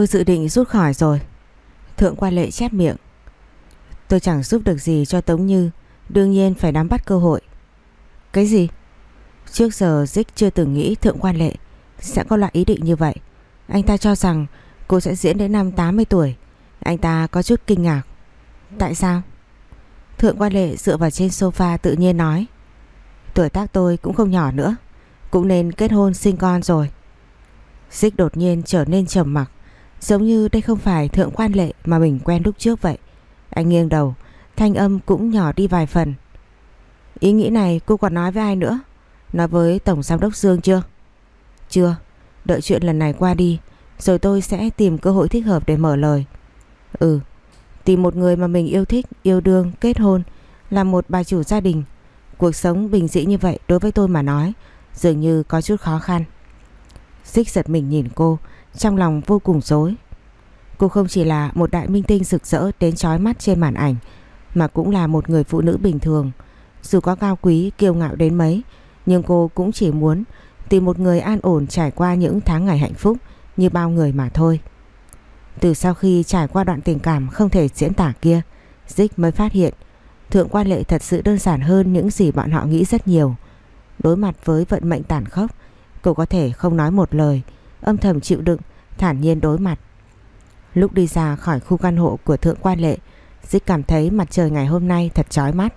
Tôi dự định rút khỏi rồi. Thượng quan lệ chép miệng. Tôi chẳng giúp được gì cho Tống Như, đương nhiên phải nắm bắt cơ hội. Cái gì? Trước giờ Dích chưa từng nghĩ Thượng quan lệ sẽ có loại ý định như vậy. Anh ta cho rằng cô sẽ diễn đến năm 80 tuổi. Anh ta có chút kinh ngạc. Tại sao? Thượng quan lệ dựa vào trên sofa tự nhiên nói. Tuổi tác tôi cũng không nhỏ nữa. Cũng nên kết hôn sinh con rồi. Dích đột nhiên trở nên trầm mặc. Giống như đây không phải thượng quan lệ mà mình quen lúc trước vậy. Anh nghiêng đầu, thanh âm cũng nhỏ đi vài phần. Ý nghĩ này cô còn nói với ai nữa? Nói với Tổng Giám đốc Dương chưa? Chưa, đợi chuyện lần này qua đi, rồi tôi sẽ tìm cơ hội thích hợp để mở lời. Ừ, tìm một người mà mình yêu thích, yêu đương, kết hôn, làm một bà chủ gia đình. Cuộc sống bình dị như vậy đối với tôi mà nói, dường như có chút khó khăn. Xích giật mình nhìn cô, trong lòng vô cùng dối. Cô không chỉ là một đại minh tinh rực rỡ đến chói mắt trên màn ảnh, mà cũng là một người phụ nữ bình thường. Dù có cao quý, kiêu ngạo đến mấy, nhưng cô cũng chỉ muốn tìm một người an ổn trải qua những tháng ngày hạnh phúc như bao người mà thôi. Từ sau khi trải qua đoạn tình cảm không thể diễn tả kia, Dích mới phát hiện Thượng quan lệ thật sự đơn giản hơn những gì bọn họ nghĩ rất nhiều. Đối mặt với vận mệnh tàn khốc, cô có thể không nói một lời, âm thầm chịu đựng, thản nhiên đối mặt. Lúc đi ra khỏi khu căn hộ của thượng quan lệ, Dích cảm thấy mặt trời ngày hôm nay thật chói mắt.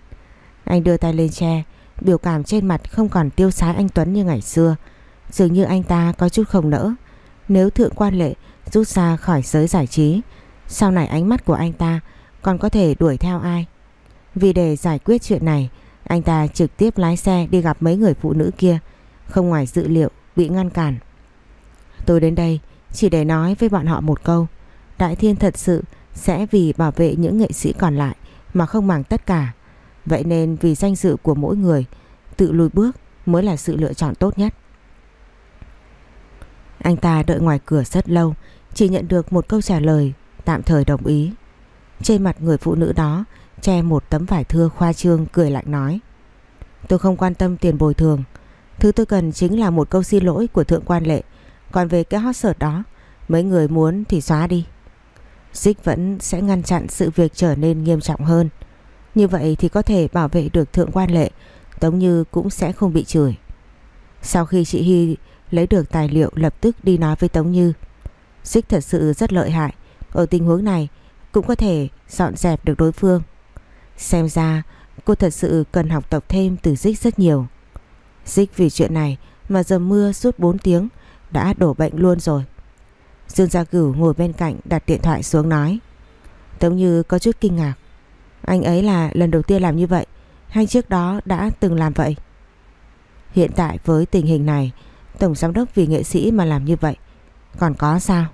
Anh đưa tay lên che, biểu cảm trên mặt không còn tiêu sái anh Tuấn như ngày xưa. Dường như anh ta có chút không nỡ. Nếu thượng quan lệ rút ra khỏi giới giải trí, sau này ánh mắt của anh ta còn có thể đuổi theo ai? Vì để giải quyết chuyện này, anh ta trực tiếp lái xe đi gặp mấy người phụ nữ kia, không ngoài dự liệu bị ngăn cản. Tôi đến đây chỉ để nói với bọn họ một câu. Đại Thiên thật sự sẽ vì bảo vệ những nghệ sĩ còn lại mà không màng tất cả. Vậy nên vì danh dự của mỗi người, tự lùi bước mới là sự lựa chọn tốt nhất. Anh ta đợi ngoài cửa rất lâu, chỉ nhận được một câu trả lời tạm thời đồng ý. Trên mặt người phụ nữ đó che một tấm vải thưa khoa trương cười lạnh nói. Tôi không quan tâm tiền bồi thường. Thứ tôi cần chính là một câu xin lỗi của thượng quan lệ. Còn về cái hot search đó, mấy người muốn thì xóa đi. Dích vẫn sẽ ngăn chặn sự việc trở nên nghiêm trọng hơn. Như vậy thì có thể bảo vệ được thượng quan lệ, Tống Như cũng sẽ không bị chửi. Sau khi chị Hy lấy được tài liệu lập tức đi nói với Tống Như. Dích thật sự rất lợi hại, ở tình huống này cũng có thể dọn dẹp được đối phương. Xem ra cô thật sự cần học tập thêm từ Dích rất nhiều. Dích vì chuyện này mà dầm mưa suốt 4 tiếng đã đổ bệnh luôn rồi. Dương Gia Cửu ngồi bên cạnh đặt điện thoại xuống nói. Tống Như có chút kinh ngạc. Anh ấy là lần đầu tiên làm như vậy hay trước đó đã từng làm vậy? Hiện tại với tình hình này, Tổng giám đốc vì nghệ sĩ mà làm như vậy, Còn có sao?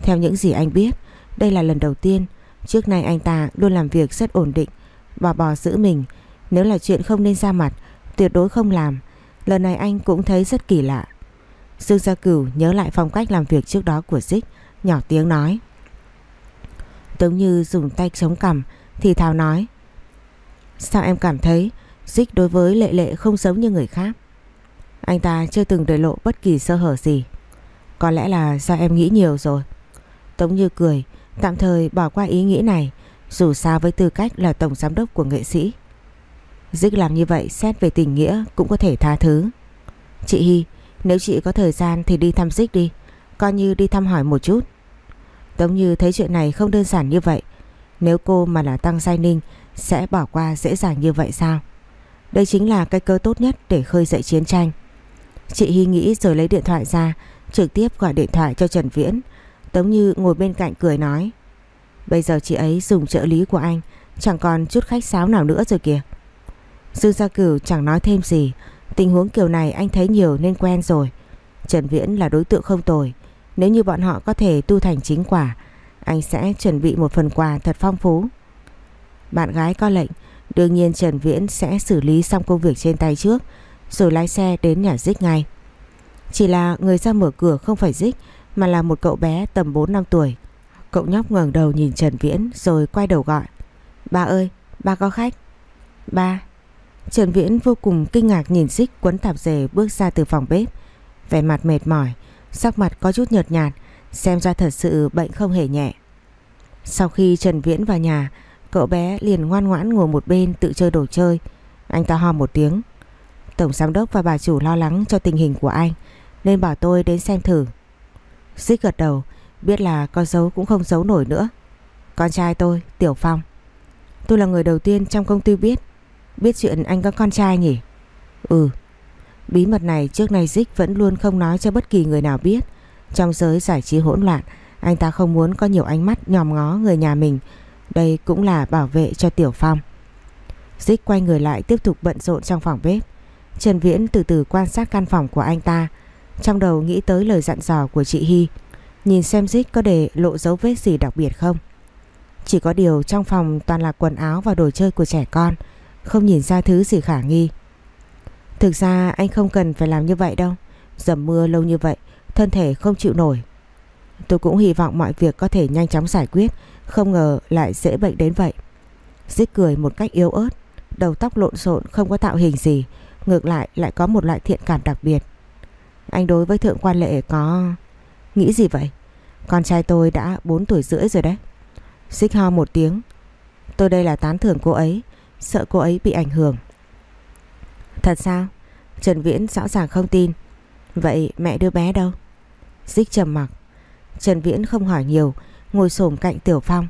Theo những gì anh biết, Đây là lần đầu tiên Trước nay anh ta luôn làm việc rất ổn định Và bò giữ mình Nếu là chuyện không nên ra mặt, Tuyệt đối không làm Lần này anh cũng thấy rất kỳ lạ Dương Gia Cửu nhớ lại phong cách làm việc trước đó của Dích, Nhỏ tiếng nói. Tống Như dùng tay chống cằm, Thì thào nói, Sao em cảm thấy Dích đối với Lệ Lệ không giống như người khác? Anh ta chưa từng để lộ bất kỳ sơ hở gì. Có lẽ là do em nghĩ nhiều rồi. Tống Như cười, Tạm thời bỏ qua ý nghĩ này, Dù sao với tư cách là tổng giám đốc của nghệ sĩ. Dích làm như vậy Xét về tình nghĩa cũng có thể tha thứ. Chị Hy nếu chị có thời gian thì đi thăm Dích đi. Coi như đi thăm hỏi một chút. Tống Như thấy chuyện này không đơn giản như vậy, Nếu cô mà là Tăng Giai Ninh, Sẽ bỏ qua dễ dàng như vậy sao? Đây chính là cái cơ tốt nhất Để khơi dậy chiến tranh. Chị Hy nghĩ rồi lấy điện thoại ra, Trực tiếp gọi điện thoại cho Trần Viễn Tống Như ngồi bên cạnh cười nói. Bây giờ chị ấy dùng trợ lý của anh, Chẳng còn chút khách sáo nào nữa rồi kìa. Dương Gia Cửu chẳng nói thêm gì Tình huống kiểu này anh thấy nhiều nên quen rồi. Trần Viễn là đối tượng không tồi. Nếu như bọn họ có thể tu thành chính quả, Anh sẽ chuẩn bị một phần quà thật phong phú. Bạn gái có lệnh, Đương nhiên Trần Viễn sẽ xử lý xong công việc trên tay trước, Rồi lái xe đến nhà Dích ngay. Chỉ là người ra mở cửa không phải Dích, Mà là một cậu bé tầm 4 năm tuổi. Cậu nhóc ngẩng đầu nhìn Trần Viễn Rồi quay đầu gọi. Ba ơi, ba có khách. Ba. Trần Viễn vô cùng kinh ngạc nhìn Dích quấn tạp dề bước ra từ phòng bếp. Vẻ mặt mệt mỏi Sắc mặt có chút nhợt nhạt Xem ra thật sự bệnh không hề nhẹ. Sau khi Trần Viễn vào nhà Cậu bé liền ngoan ngoãn ngồi một bên tự chơi đồ chơi. Anh ta ho một tiếng. Tổng giám đốc và bà chủ lo lắng cho tình hình của anh Nên bảo tôi đến xem thử. Xích gật đầu Biết là con giấu cũng không giấu nổi nữa. Con trai tôi, Tiểu Phong. Tôi là người đầu tiên trong công ty biết Biết chuyện anh có con trai nhỉ? Ừ. Bí mật này trước nay Dích vẫn luôn không nói cho bất kỳ người nào biết. Trong giới giải trí hỗn loạn, Anh ta không muốn có nhiều ánh mắt nhòm ngó người nhà mình. Đây cũng là bảo vệ cho Tiểu Phong. Dích quay người lại tiếp tục bận rộn trong phòng bếp. Trần Viễn từ từ quan sát căn phòng của anh ta, Trong đầu nghĩ tới lời dặn dò của chị Hy. Nhìn xem Dích có để lộ dấu vết gì đặc biệt không? Chỉ có điều trong phòng toàn là quần áo và đồ chơi của trẻ con. Không nhìn ra thứ gì khả nghi. Thực ra anh không cần phải làm như vậy đâu. Dầm mưa lâu như vậy, Thân thể không chịu nổi. Tôi cũng hy vọng mọi việc có thể nhanh chóng giải quyết, Không ngờ lại dễ bệnh đến vậy. Dích cười một cách yếu ớt, Đầu tóc lộn xộn không có tạo hình gì, Ngược lại lại có một loại thiện cảm đặc biệt. Anh đối với thượng quan lệ có Nghĩ gì vậy? Con trai tôi đã 4 tuổi rưỡi rồi đấy. Xích ho một tiếng. Tôi đây là tán thưởng cô ấy Sợ cô ấy bị ảnh hưởng. Thật sao? Trần Viễn rõ ràng không tin. Vậy mẹ đưa bé đâu? Dích trầm mặc. Trần Viễn không hỏi nhiều, Ngồi xổm cạnh Tiểu Phong.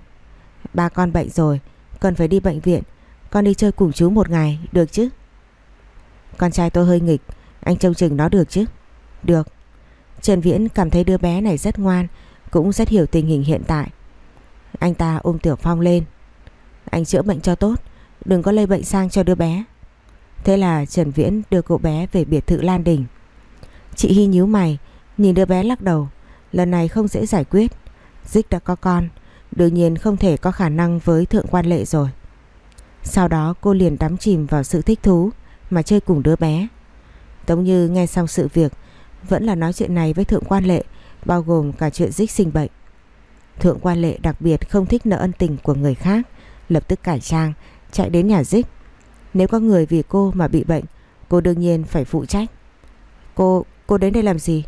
Ba con bệnh rồi, Cần phải đi bệnh viện. Con đi chơi cùng chú một ngày, được chứ? Con trai tôi hơi nghịch, Anh trông chừng nó được chứ? Được. Trần Viễn cảm thấy đứa bé này rất ngoan, Cũng rất hiểu tình hình hiện tại. Anh ta ôm Tiểu Phong lên. Anh chữa bệnh cho tốt. Đừng có lây bệnh sang cho đứa bé. Thế là Trần Viễn đưa cậu bé về biệt thự Lan Đình. Chị Hy nhíu mày, Nhìn đứa bé lắc đầu. Lần này không dễ giải quyết. Dích đã có con, Đương nhiên không thể có khả năng với thượng quan lệ rồi. Sau đó cô liền đắm chìm vào sự thích thú Mà chơi cùng đứa bé. Tống Như nghe xong sự việc, vẫn là nói chuyện này với Thượng Quan Lệ, Bao gồm cả chuyện dích sinh bệnh. Thượng Quan Lệ đặc biệt không thích nợ ân tình của người khác, Lập tức cải trang Chạy đến nhà dích Nếu có người vì cô mà bị bệnh Cô đương nhiên phải phụ trách. Cô, cô đến đây làm gì?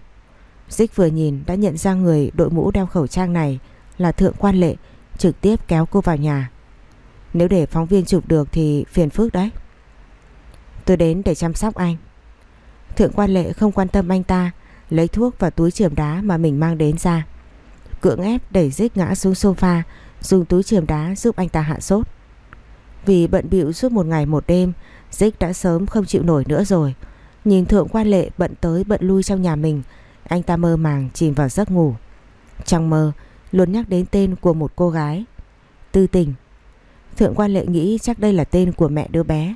Dích vừa nhìn đã nhận ra người đội mũ đeo khẩu trang này Là Thượng Quan Lệ Trực tiếp kéo cô vào nhà. Nếu để phóng viên chụp được thì phiền phức đấy. Tôi đến để chăm sóc anh. Thượng quan lệ không quan tâm anh ta Lấy thuốc và túi chườm đá mà mình mang đến ra. Cưỡng ép đẩy dích ngã xuống sofa Dùng túi chườm đá giúp anh ta hạ sốt. Vì bận bịu suốt một ngày một đêm Dích đã sớm không chịu nổi nữa rồi. Nhìn thượng quan lệ bận tới bận lui trong nhà mình, Anh ta mơ màng chìm vào giấc ngủ. Trong mơ, luôn nhắc đến tên của một cô gái. Tư tình. Thượng quan lệ nghĩ chắc đây là tên của mẹ đứa bé.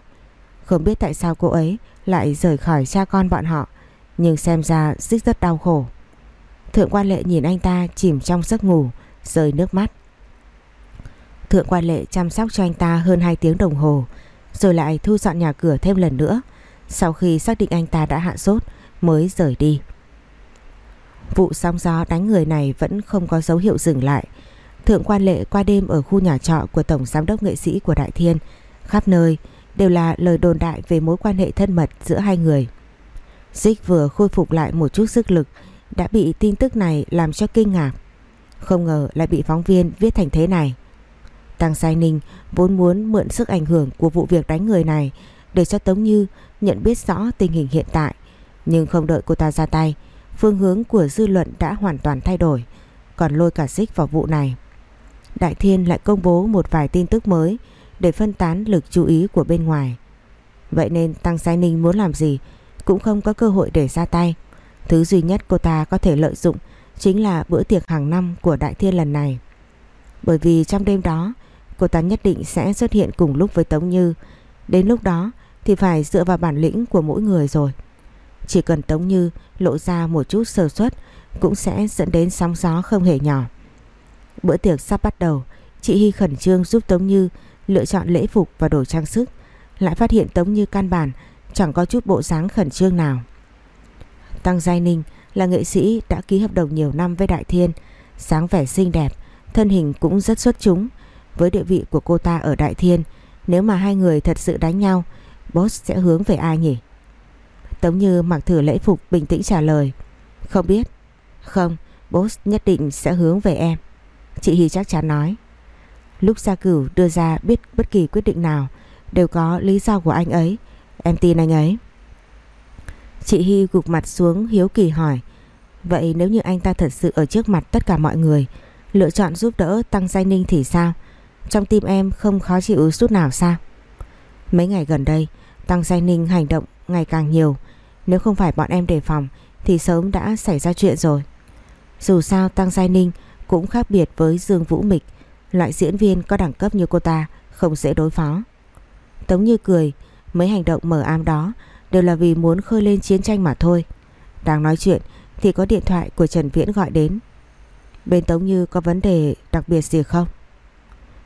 Không biết tại sao cô ấy lại rời khỏi cha con bọn họ, nhưng xem ra Dích rất đau khổ. Thượng quan lệ nhìn anh ta chìm trong giấc ngủ, rơi nước mắt. Thượng quan lệ chăm sóc cho anh ta hơn 2 tiếng đồng hồ, rồi lại thu dọn nhà cửa thêm lần nữa sau khi xác định anh ta đã hạ sốt, mới rời đi. Vụ sóng gió đánh người này vẫn không có dấu hiệu dừng lại. Thượng quan lệ qua đêm ở khu nhà trọ của Tổng Giám đốc nghệ sĩ của Đại Thiên, khắp nơi đều là lời đồn đại về mối quan hệ thân mật giữa hai người. Dích vừa khôi phục lại một chút sức lực, đã bị tin tức này làm cho kinh ngạc. Không ngờ lại bị phóng viên viết thành thế này. Tăng Sai Ninh vốn muốn mượn sức ảnh hưởng của vụ việc đánh người này để cho Tống Như nhận biết rõ tình hình hiện tại. Nhưng không đợi cô ta ra tay, phương hướng của dư luận đã hoàn toàn thay đổi, còn lôi cả Dích vào vụ này. Đại Thiên lại công bố một vài tin tức mới để phân tán lực chú ý của bên ngoài. Vậy nên Tăng Sai Ninh muốn làm gì cũng không có cơ hội để ra tay. Thứ duy nhất cô ta có thể lợi dụng chính là bữa tiệc hàng năm của Đại Thiên lần này. Bởi vì trong đêm đó, cô ta nhất định sẽ xuất hiện cùng lúc với Tống Như. Đến lúc đó thì phải dựa vào bản lĩnh của mỗi người rồi. Chỉ cần Tống Như lộ ra một chút sơ suất cũng sẽ dẫn đến sóng gió không hề nhỏ. Bữa tiệc sắp bắt đầu, chị Hy khẩn trương giúp Tống Như lựa chọn lễ phục và đồ trang sức, lại phát hiện Tống Như căn bản chẳng có chút bộ dáng khẩn trương nào. Tăng Giai Ninh là nghệ sĩ đã ký hợp đồng nhiều năm với Đại Thiên, sáng vẻ xinh đẹp, thân hình cũng rất xuất chúng. Với địa vị của cô ta ở Đại Thiên, nếu mà hai người thật sự đánh nhau, boss sẽ hướng về ai nhỉ? Tống Như mặc thử lễ phục bình tĩnh trả lời. Không biết. Không, Boss nhất định sẽ hướng về em Chị Hy chắc chắn nói Lúc Gia Cửu đưa ra biết bất kỳ quyết định nào Đều có lý do của anh ấy Em tin anh ấy Chị Hy gục mặt xuống hiếu kỳ hỏi Vậy nếu như anh ta thật sự ở trước mặt tất cả mọi người Lựa chọn giúp đỡ Tăng Giai Ninh thì sao? Trong tim em không khó chịu chút nào sao? Mấy ngày gần đây, Tăng Giai Ninh hành động ngày càng nhiều. Nếu không phải bọn em đề phòng, Thì sớm đã xảy ra chuyện rồi. Dù sao, Tăng Giai Ninh Cũng khác biệt với Dương Vũ Mịch. Loại diễn viên có đẳng cấp như cô ta Không dễ đối phó. Tống như cười, Mấy hành động mở ám đó Đều là vì muốn khơi lên chiến tranh mà thôi. Đang nói chuyện Thì có điện thoại của Trần Viễn gọi đến. Bên Tống Như có vấn đề đặc biệt gì không?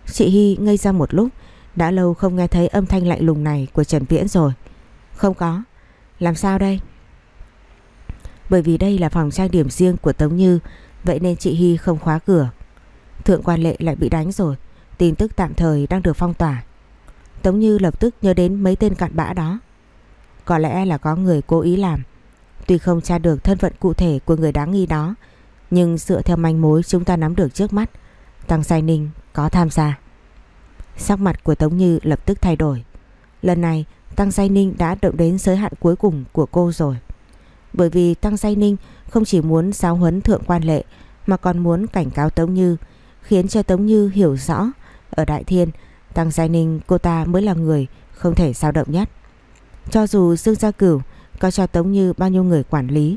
Chị Hy ngây ra một lúc, Đã lâu không nghe thấy âm thanh lạnh lùng này của Trần Viễn rồi. Không có. Làm sao đây? Bởi vì đây là phòng trang điểm riêng của Tống Như, Vậy nên chị Hy không khóa cửa. Thượng quan lệ lại bị đánh rồi. Tin tức tạm thời đang được phong tỏa. Tống Như lập tức nhớ đến mấy tên cặn bã đó. Có lẽ là có người cố ý làm. Tuy không tra được thân phận cụ thể của người đáng nghi đó nhưng dựa theo manh mối chúng ta nắm được trước mắt, Tăng Sai Ninh có tham gia Sắc mặt của Tống Như lập tức thay đổi Lần này, Tăng Sai Ninh đã động đến giới hạn cuối cùng của cô rồi Bởi vì Tăng Sai Ninh không chỉ muốn giáo huấn thượng quan lệ, Mà còn muốn cảnh cáo Tống Như, Khiến cho Tống Như hiểu rõ, Ở Đại Thiên, Tăng Sai Ninh cô ta mới là người không thể sao động nhất. Cho dù Dương Gia Cửu có cho Tống Như bao nhiêu người quản lý,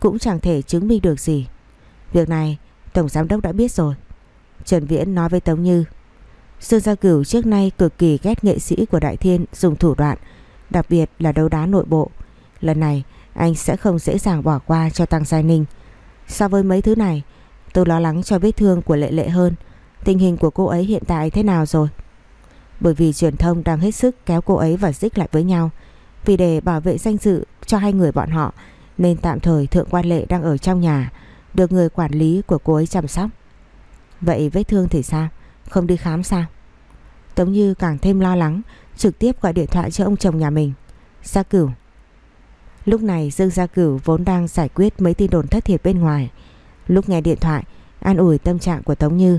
cũng chẳng thể chứng minh được gì. Việc này, Tổng Giám Đốc đã biết rồi. Trần Viễn nói với Tống Như Dương Gia Cửu trước nay cực kỳ ghét nghệ sĩ của Đại Thiên dùng thủ đoạn, đặc biệt là đấu đá nội bộ. Lần này, anh sẽ không dễ dàng bỏ qua cho Tăng Giai Ninh. So với mấy thứ này, tôi lo lắng cho vết thương của Lệ Lệ hơn. Tình hình của cô ấy hiện tại thế nào rồi? Bởi vì truyền thông đang hết sức kéo cô ấy và dích lại với nhau, Vì để bảo vệ danh dự cho hai người bọn họ, Nên tạm thời Thượng Quan Lệ đang ở trong nhà được người quản lý của cô ấy chăm sóc. Vậy vết thương thì sao? Không đi khám sao? Tống Như càng thêm lo lắng, Trực tiếp gọi điện thoại cho ông chồng nhà mình. Gia Cửu. Lúc này Dương Gia Cửu vốn đang giải quyết mấy tin đồn thất thiệt bên ngoài. Lúc nghe điện thoại, An ủi tâm trạng của Tống Như.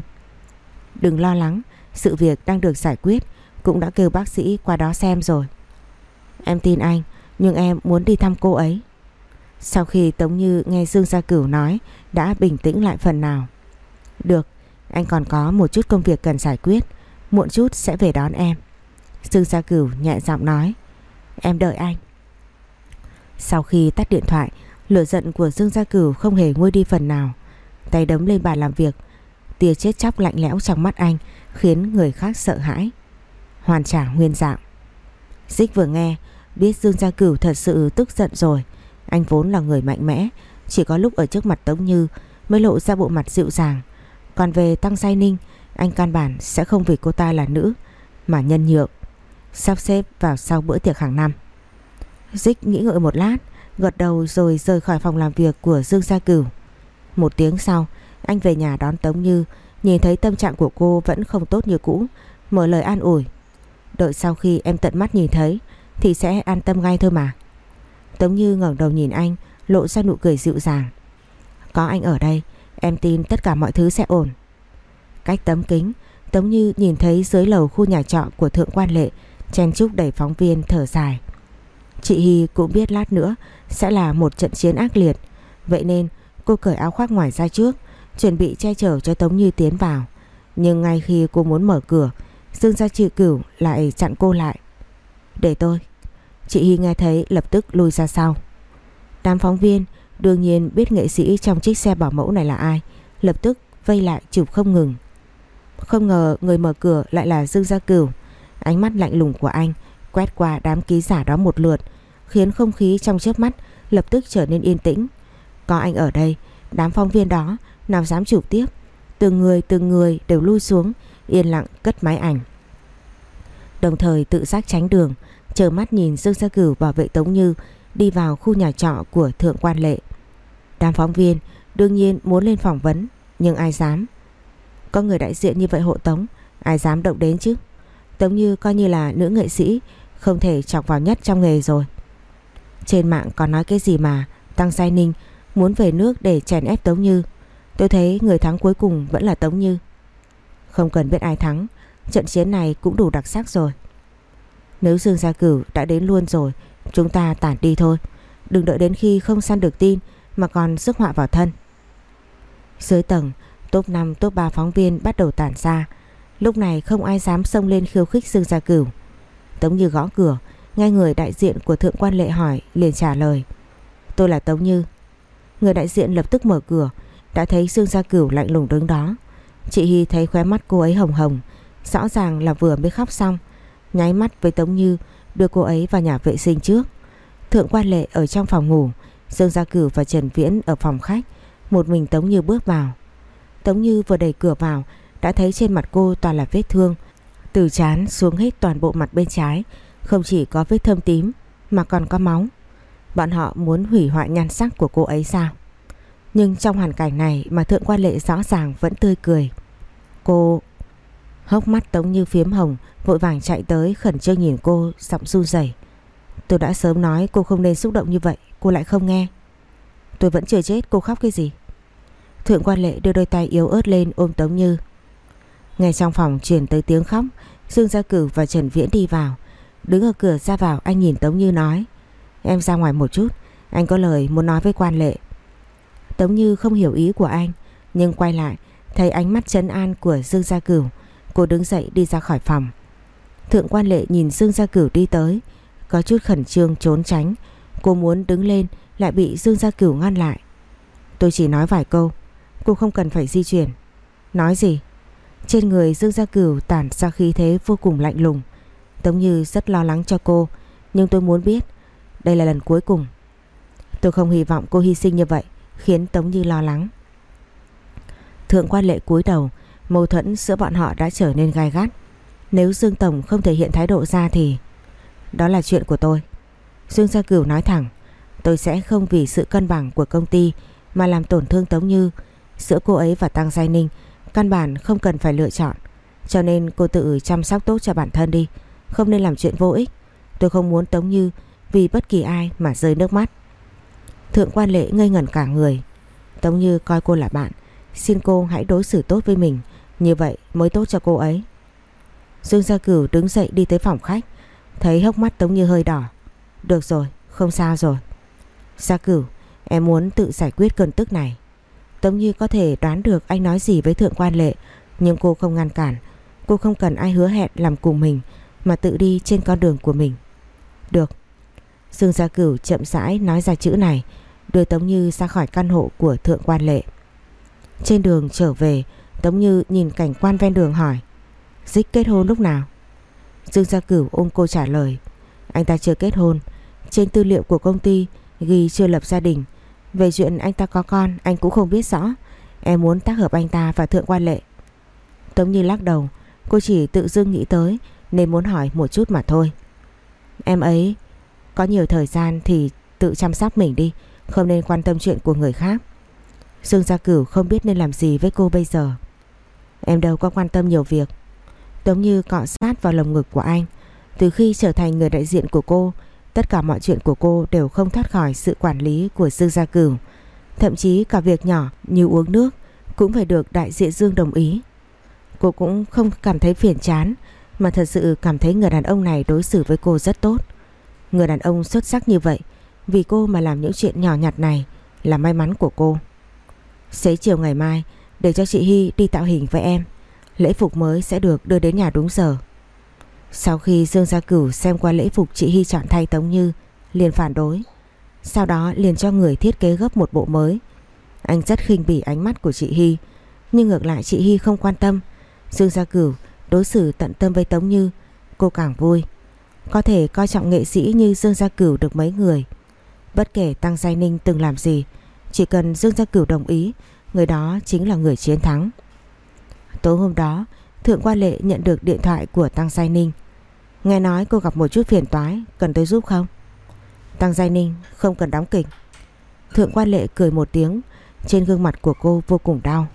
Đừng lo lắng, Sự việc đang được giải quyết, cũng đã kêu bác sĩ qua đó xem rồi. Em tin anh, Nhưng em muốn đi thăm cô ấy. Sau khi Tống Như nghe Dương Gia Cửu nói Đã bình tĩnh lại phần nào Được Anh còn có một chút công việc cần giải quyết Muộn chút sẽ về đón em Dương Gia Cửu nhẹ giọng nói Em đợi anh Sau khi tắt điện thoại Lửa giận của Dương Gia Cửu không hề nguôi đi phần nào Tay đấm lên bàn làm việc Tia chết chóc lạnh lẽo trong mắt anh Khiến người khác sợ hãi hoàn trả nguyên dạng. Dích vừa nghe, biết Dương Gia Cửu thật sự tức giận rồi. Anh vốn là người mạnh mẽ, chỉ có lúc ở trước mặt Tống Như mới lộ ra bộ mặt dịu dàng. Còn về Tăng Giai Ninh, anh căn bản sẽ không vì cô ta là nữ mà nhân nhượng, sắp xếp vào sau bữa tiệc hàng năm. Dích nghĩ ngợi một lát, gật đầu rồi rời khỏi phòng làm việc của Dương Gia Cửu. Một tiếng sau, anh về nhà đón Tống Như, nhìn thấy tâm trạng của cô vẫn không tốt như cũ, mở lời an ủi. Đợi sau khi em tận mắt nhìn thấy Thì sẽ an tâm ngay thôi mà Tống Như ngẩng đầu nhìn anh, Lộ ra nụ cười dịu dàng. Có anh ở đây, Em tin tất cả mọi thứ sẽ ổn. Cách tấm kính, Tống Như nhìn thấy dưới lầu khu nhà trọ của Thượng Quan Lệ, Chen chúc đẩy phóng viên thở dài. Chị Hy cũng biết lát nữa Sẽ là một trận chiến ác liệt, Vậy nên cô cởi áo khoác ngoài ra trước, Chuẩn bị che chở cho Tống Như tiến vào. Nhưng ngay khi cô muốn mở cửa, Dương gia Trị cửu lại chặn cô lại. Để tôi. Chị Hy nghe thấy, lập tức lùi ra sau. Đám phóng viên đương nhiên biết nghệ sĩ trong chiếc xe bảo mẫu này là ai, Lập tức vây lại chụp không ngừng. Không ngờ người mở cửa lại là Dương Gia Cửu. Ánh mắt lạnh lùng của anh quét qua đám ký giả đó một lượt, Khiến không khí trong chớp mắt lập tức trở nên yên tĩnh. Có anh ở đây, Đám phóng viên đó nào dám chụp tiếp? Từng người từng người đều lui xuống, Yên lặng cất máy ảnh. Đồng thời tự giác tránh đường Chờ mắt nhìn Dương Gia Cửu bảo vệ Tống Như Đi vào khu nhà trọ của Thượng Quan Lệ. Đám phóng viên Đương nhiên muốn lên phỏng vấn, Nhưng ai dám? Có người đại diện như vậy hộ Tống, Ai dám động đến chứ? Tống Như coi như là nữ nghệ sĩ, Không thể chọc vào nhất trong nghề rồi. Trên mạng còn nói cái gì mà Tăng Sai Ninh muốn về nước để chèn ép Tống Như. Tôi thấy người thắng cuối cùng vẫn là Tống Như. Không cần biết ai thắng, Trận chiến này cũng đủ đặc sắc rồi. Nếu Dương Gia Cửu đã đến luôn rồi, Chúng ta tản đi thôi. Đừng đợi đến khi không săn được tin, Mà còn sức họa vào thân. Dưới tầng, Top 5 top 3 phóng viên bắt đầu tản ra. Lúc này không ai dám xông lên khiêu khích Dương Gia Cửu. Tống Như gõ cửa ngay người đại diện của Thượng quan Lệ hỏi, liền trả lời. Tôi là Tống Như. Người đại diện lập tức mở cửa, Đã thấy Dương Gia Cửu lạnh lùng đứng đó. Chị Hy thấy khóe mắt cô ấy hồng hồng, Rõ ràng là vừa mới khóc xong Nháy mắt với Tống Như, Đưa cô ấy vào nhà vệ sinh trước. Thượng quan Lệ ở trong phòng ngủ, Dương Gia cử và Trần Viễn ở phòng khách, Một mình Tống Như bước vào. Tống Như vừa đẩy cửa vào, Đã thấy trên mặt cô toàn là vết thương. Từ chán xuống hết toàn bộ mặt bên trái, Không chỉ có vết thâm tím, Mà còn có máu. Bọn họ muốn hủy hoại nhan sắc của cô ấy sao? Nhưng trong hoàn cảnh này Mà Thượng quan Lệ rõ ràng vẫn tươi cười. Cô Hốc mắt Tống Như phiếm hồng, Vội vàng chạy tới, khẩn trương nhìn cô, Giọng run rẩy. Tôi đã sớm nói cô không nên xúc động như vậy, Cô lại không nghe. Tôi vẫn chưa chết, cô khóc cái gì? Thượng quan lệ đưa đôi tay yếu ớt lên ôm Tống Như. Ngay trong phòng truyền tới tiếng khóc, Dương Gia Cử và Trần Viễn đi vào. Đứng ở cửa ra vào, anh nhìn Tống Như nói, Em ra ngoài một chút, Anh có lời muốn nói với quan lệ. Tống Như không hiểu ý của anh, Nhưng quay lại, Thấy ánh mắt trấn an của Dương Gia Cửu Cô đứng dậy đi ra khỏi phòng. Thượng quan lệ nhìn Dương Gia Cửu đi tới, Có chút khẩn trương trốn tránh. Cô muốn đứng lên, Lại bị Dương Gia Cửu ngăn lại. Tôi chỉ nói vài câu, Cô không cần phải di chuyển. Nói gì? Trên người Dương Gia Cửu tản ra khí thế vô cùng lạnh lùng Tống Như rất lo lắng cho cô. Nhưng tôi muốn biết, Đây là lần cuối cùng. Tôi không hy vọng cô hy sinh như vậy, Khiến Tống Như lo lắng. Thượng quan lệ cúi đầu Mâu thuẫn giữa bọn họ đã trở nên gai gắt. Nếu Dương Tổng không thể hiện thái độ ra thì Đó là chuyện của tôi. Dương Gia Cửu nói thẳng, Tôi sẽ không vì sự cân bằng của công ty Mà làm tổn thương Tống Như. Giữa cô ấy và Tăng Giai Ninh, Căn bản không cần phải lựa chọn. Cho nên cô tự chăm sóc tốt cho bản thân đi, Không nên làm chuyện vô ích. Tôi không muốn Tống Như vì bất kỳ ai mà rơi nước mắt. Thượng quan lệ ngây ngẩn cả người. Tống Như coi cô là bạn Xin cô hãy đối xử tốt với mình Như vậy mới tốt cho cô ấy. Dương Gia Cửu đứng dậy đi tới phòng khách Thấy hốc mắt Tống Như hơi đỏ. Được rồi, không sao rồi. Gia Cửu, em muốn tự giải quyết cơn tức này. Tống Như có thể đoán được anh nói gì với Thượng quan Lệ Nhưng cô không ngăn cản. Cô không cần ai hứa hẹn làm cùng mình Mà tự đi trên con đường của mình. Được. Dương Gia Cửu chậm rãi nói ra chữ này Đưa Tống Như ra khỏi căn hộ của Thượng quan Lệ trên đường trở về, Tống Như nhìn cảnh quan ven đường hỏi, Dích kết hôn lúc nào? Dương Gia Cửu ôm cô trả lời, Anh ta chưa kết hôn. Trên tư liệu của công ty ghi chưa lập gia đình. Về chuyện anh ta có con, Anh cũng không biết rõ. Em muốn tác hợp anh ta và Thượng quan lệ. Tống Như lắc đầu, Cô chỉ tự dưng nghĩ tới, Nên muốn hỏi một chút mà thôi. Em ấy có nhiều thời gian thì tự chăm sóc mình đi, Không nên quan tâm chuyện của người khác. Dương Gia Cửu không biết nên làm gì với cô bây giờ. Em đâu có quan tâm nhiều việc. Tống Như cọ sát vào lồng ngực của anh, Từ khi trở thành người đại diện của cô, Tất cả mọi chuyện của cô đều không thoát khỏi sự quản lý của Dương Gia Cửu. Thậm chí cả việc nhỏ như uống nước Cũng phải được đại diện Dương đồng ý. Cô cũng không cảm thấy phiền chán, Mà thật sự cảm thấy người đàn ông này đối xử với cô rất tốt. Người đàn ông xuất sắc như vậy, Vì cô mà làm những chuyện nhỏ nhặt này Là may mắn của cô. Xế chiều ngày mai, để cho chị Hy đi tạo hình với em. Lễ phục mới sẽ được đưa đến nhà đúng giờ. Sau khi Dương Gia Cửu xem qua lễ phục chị Hy chọn thay Tống Như, liền phản đối. Sau đó liền cho người thiết kế gấp một bộ mới. Anh rất khinh bỉ ánh mắt của chị Hy, Nhưng ngược lại chị Hy không quan tâm. Dương Gia Cửu đối xử tận tâm với Tống Như, Cô càng vui. Có thể coi trọng nghệ sĩ như Dương Gia Cửu được mấy người. Bất kể Tăng Giai Ninh từng làm gì chỉ cần Dương Gia Cửu đồng ý, Người đó chính là người chiến thắng. Tối hôm đó, Thượng quan lệ nhận được điện thoại của Tăng Giai Ninh. Nghe nói cô gặp một chút phiền toái, Cần tôi giúp không? Tăng Giai Ninh không cần đóng kịch. Thượng quan lệ cười một tiếng, Trên gương mặt của cô vô cùng đau.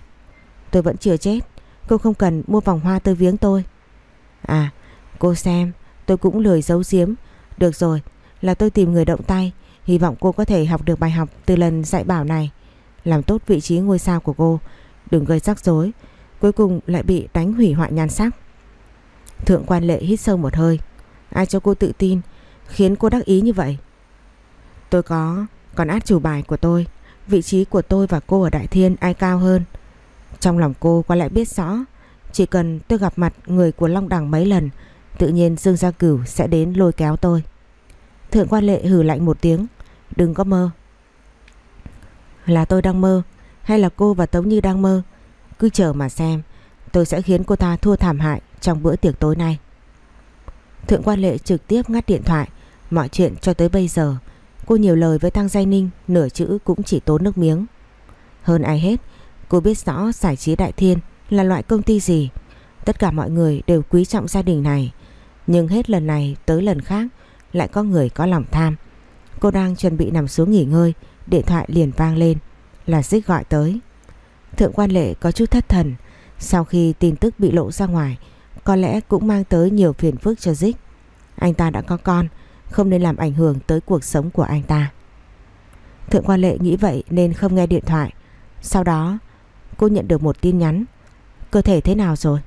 Tôi vẫn chưa chết, Cô không cần mua vòng hoa tới viếng tôi. À cô xem, Tôi cũng lười giấu giếm. Được rồi, là tôi tìm người động tay Hy vọng cô có thể học được bài học từ lần dạy bảo này làm tốt vị trí ngôi sao của cô, đừng gây rắc rối, cuối cùng lại bị đánh hủy hoại nhan sắc. Thượng quan lệ hít sâu một hơi, ai cho cô tự tin, khiến cô đắc ý như vậy? Tôi có, còn át chủ bài của tôi, vị trí của tôi và cô ở Đại Thiên ai cao hơn. Trong lòng cô có lẽ biết rõ, chỉ cần tôi gặp mặt người của Long Đằng mấy lần, tự nhiên Dương Gia Cửu sẽ đến lôi kéo tôi. Thượng quan lệ hừ lạnh một tiếng, đừng có mơ. Là tôi đang mơ, hay là cô và Tống Như đang mơ? Cứ chờ mà xem, tôi sẽ khiến cô ta thua thảm hại trong bữa tiệc tối nay. Thượng quan lệ trực tiếp ngắt điện thoại, mọi chuyện cho tới bây giờ, cô nhiều lời với Tăng Giai Ninh, nửa chữ cũng chỉ tốn nước miếng. Hơn ai hết, cô biết rõ giải trí Đại Thiên là loại công ty gì. Tất cả mọi người đều quý trọng gia đình này. Nhưng hết lần này tới lần khác lại có người có lòng tham. Cô đang chuẩn bị nằm xuống nghỉ ngơi, điện thoại liền vang lên. Là Dích gọi tới. Thượng quan lệ có chút thất thần. Sau khi tin tức bị lộ ra ngoài, có lẽ cũng mang tới nhiều phiền phức cho Dích. Anh ta đã có con, không nên làm ảnh hưởng tới cuộc sống của anh ta. Thượng quan lệ nghĩ vậy nên không nghe điện thoại. Sau đó, cô nhận được một tin nhắn. Cơ thể thế nào rồi?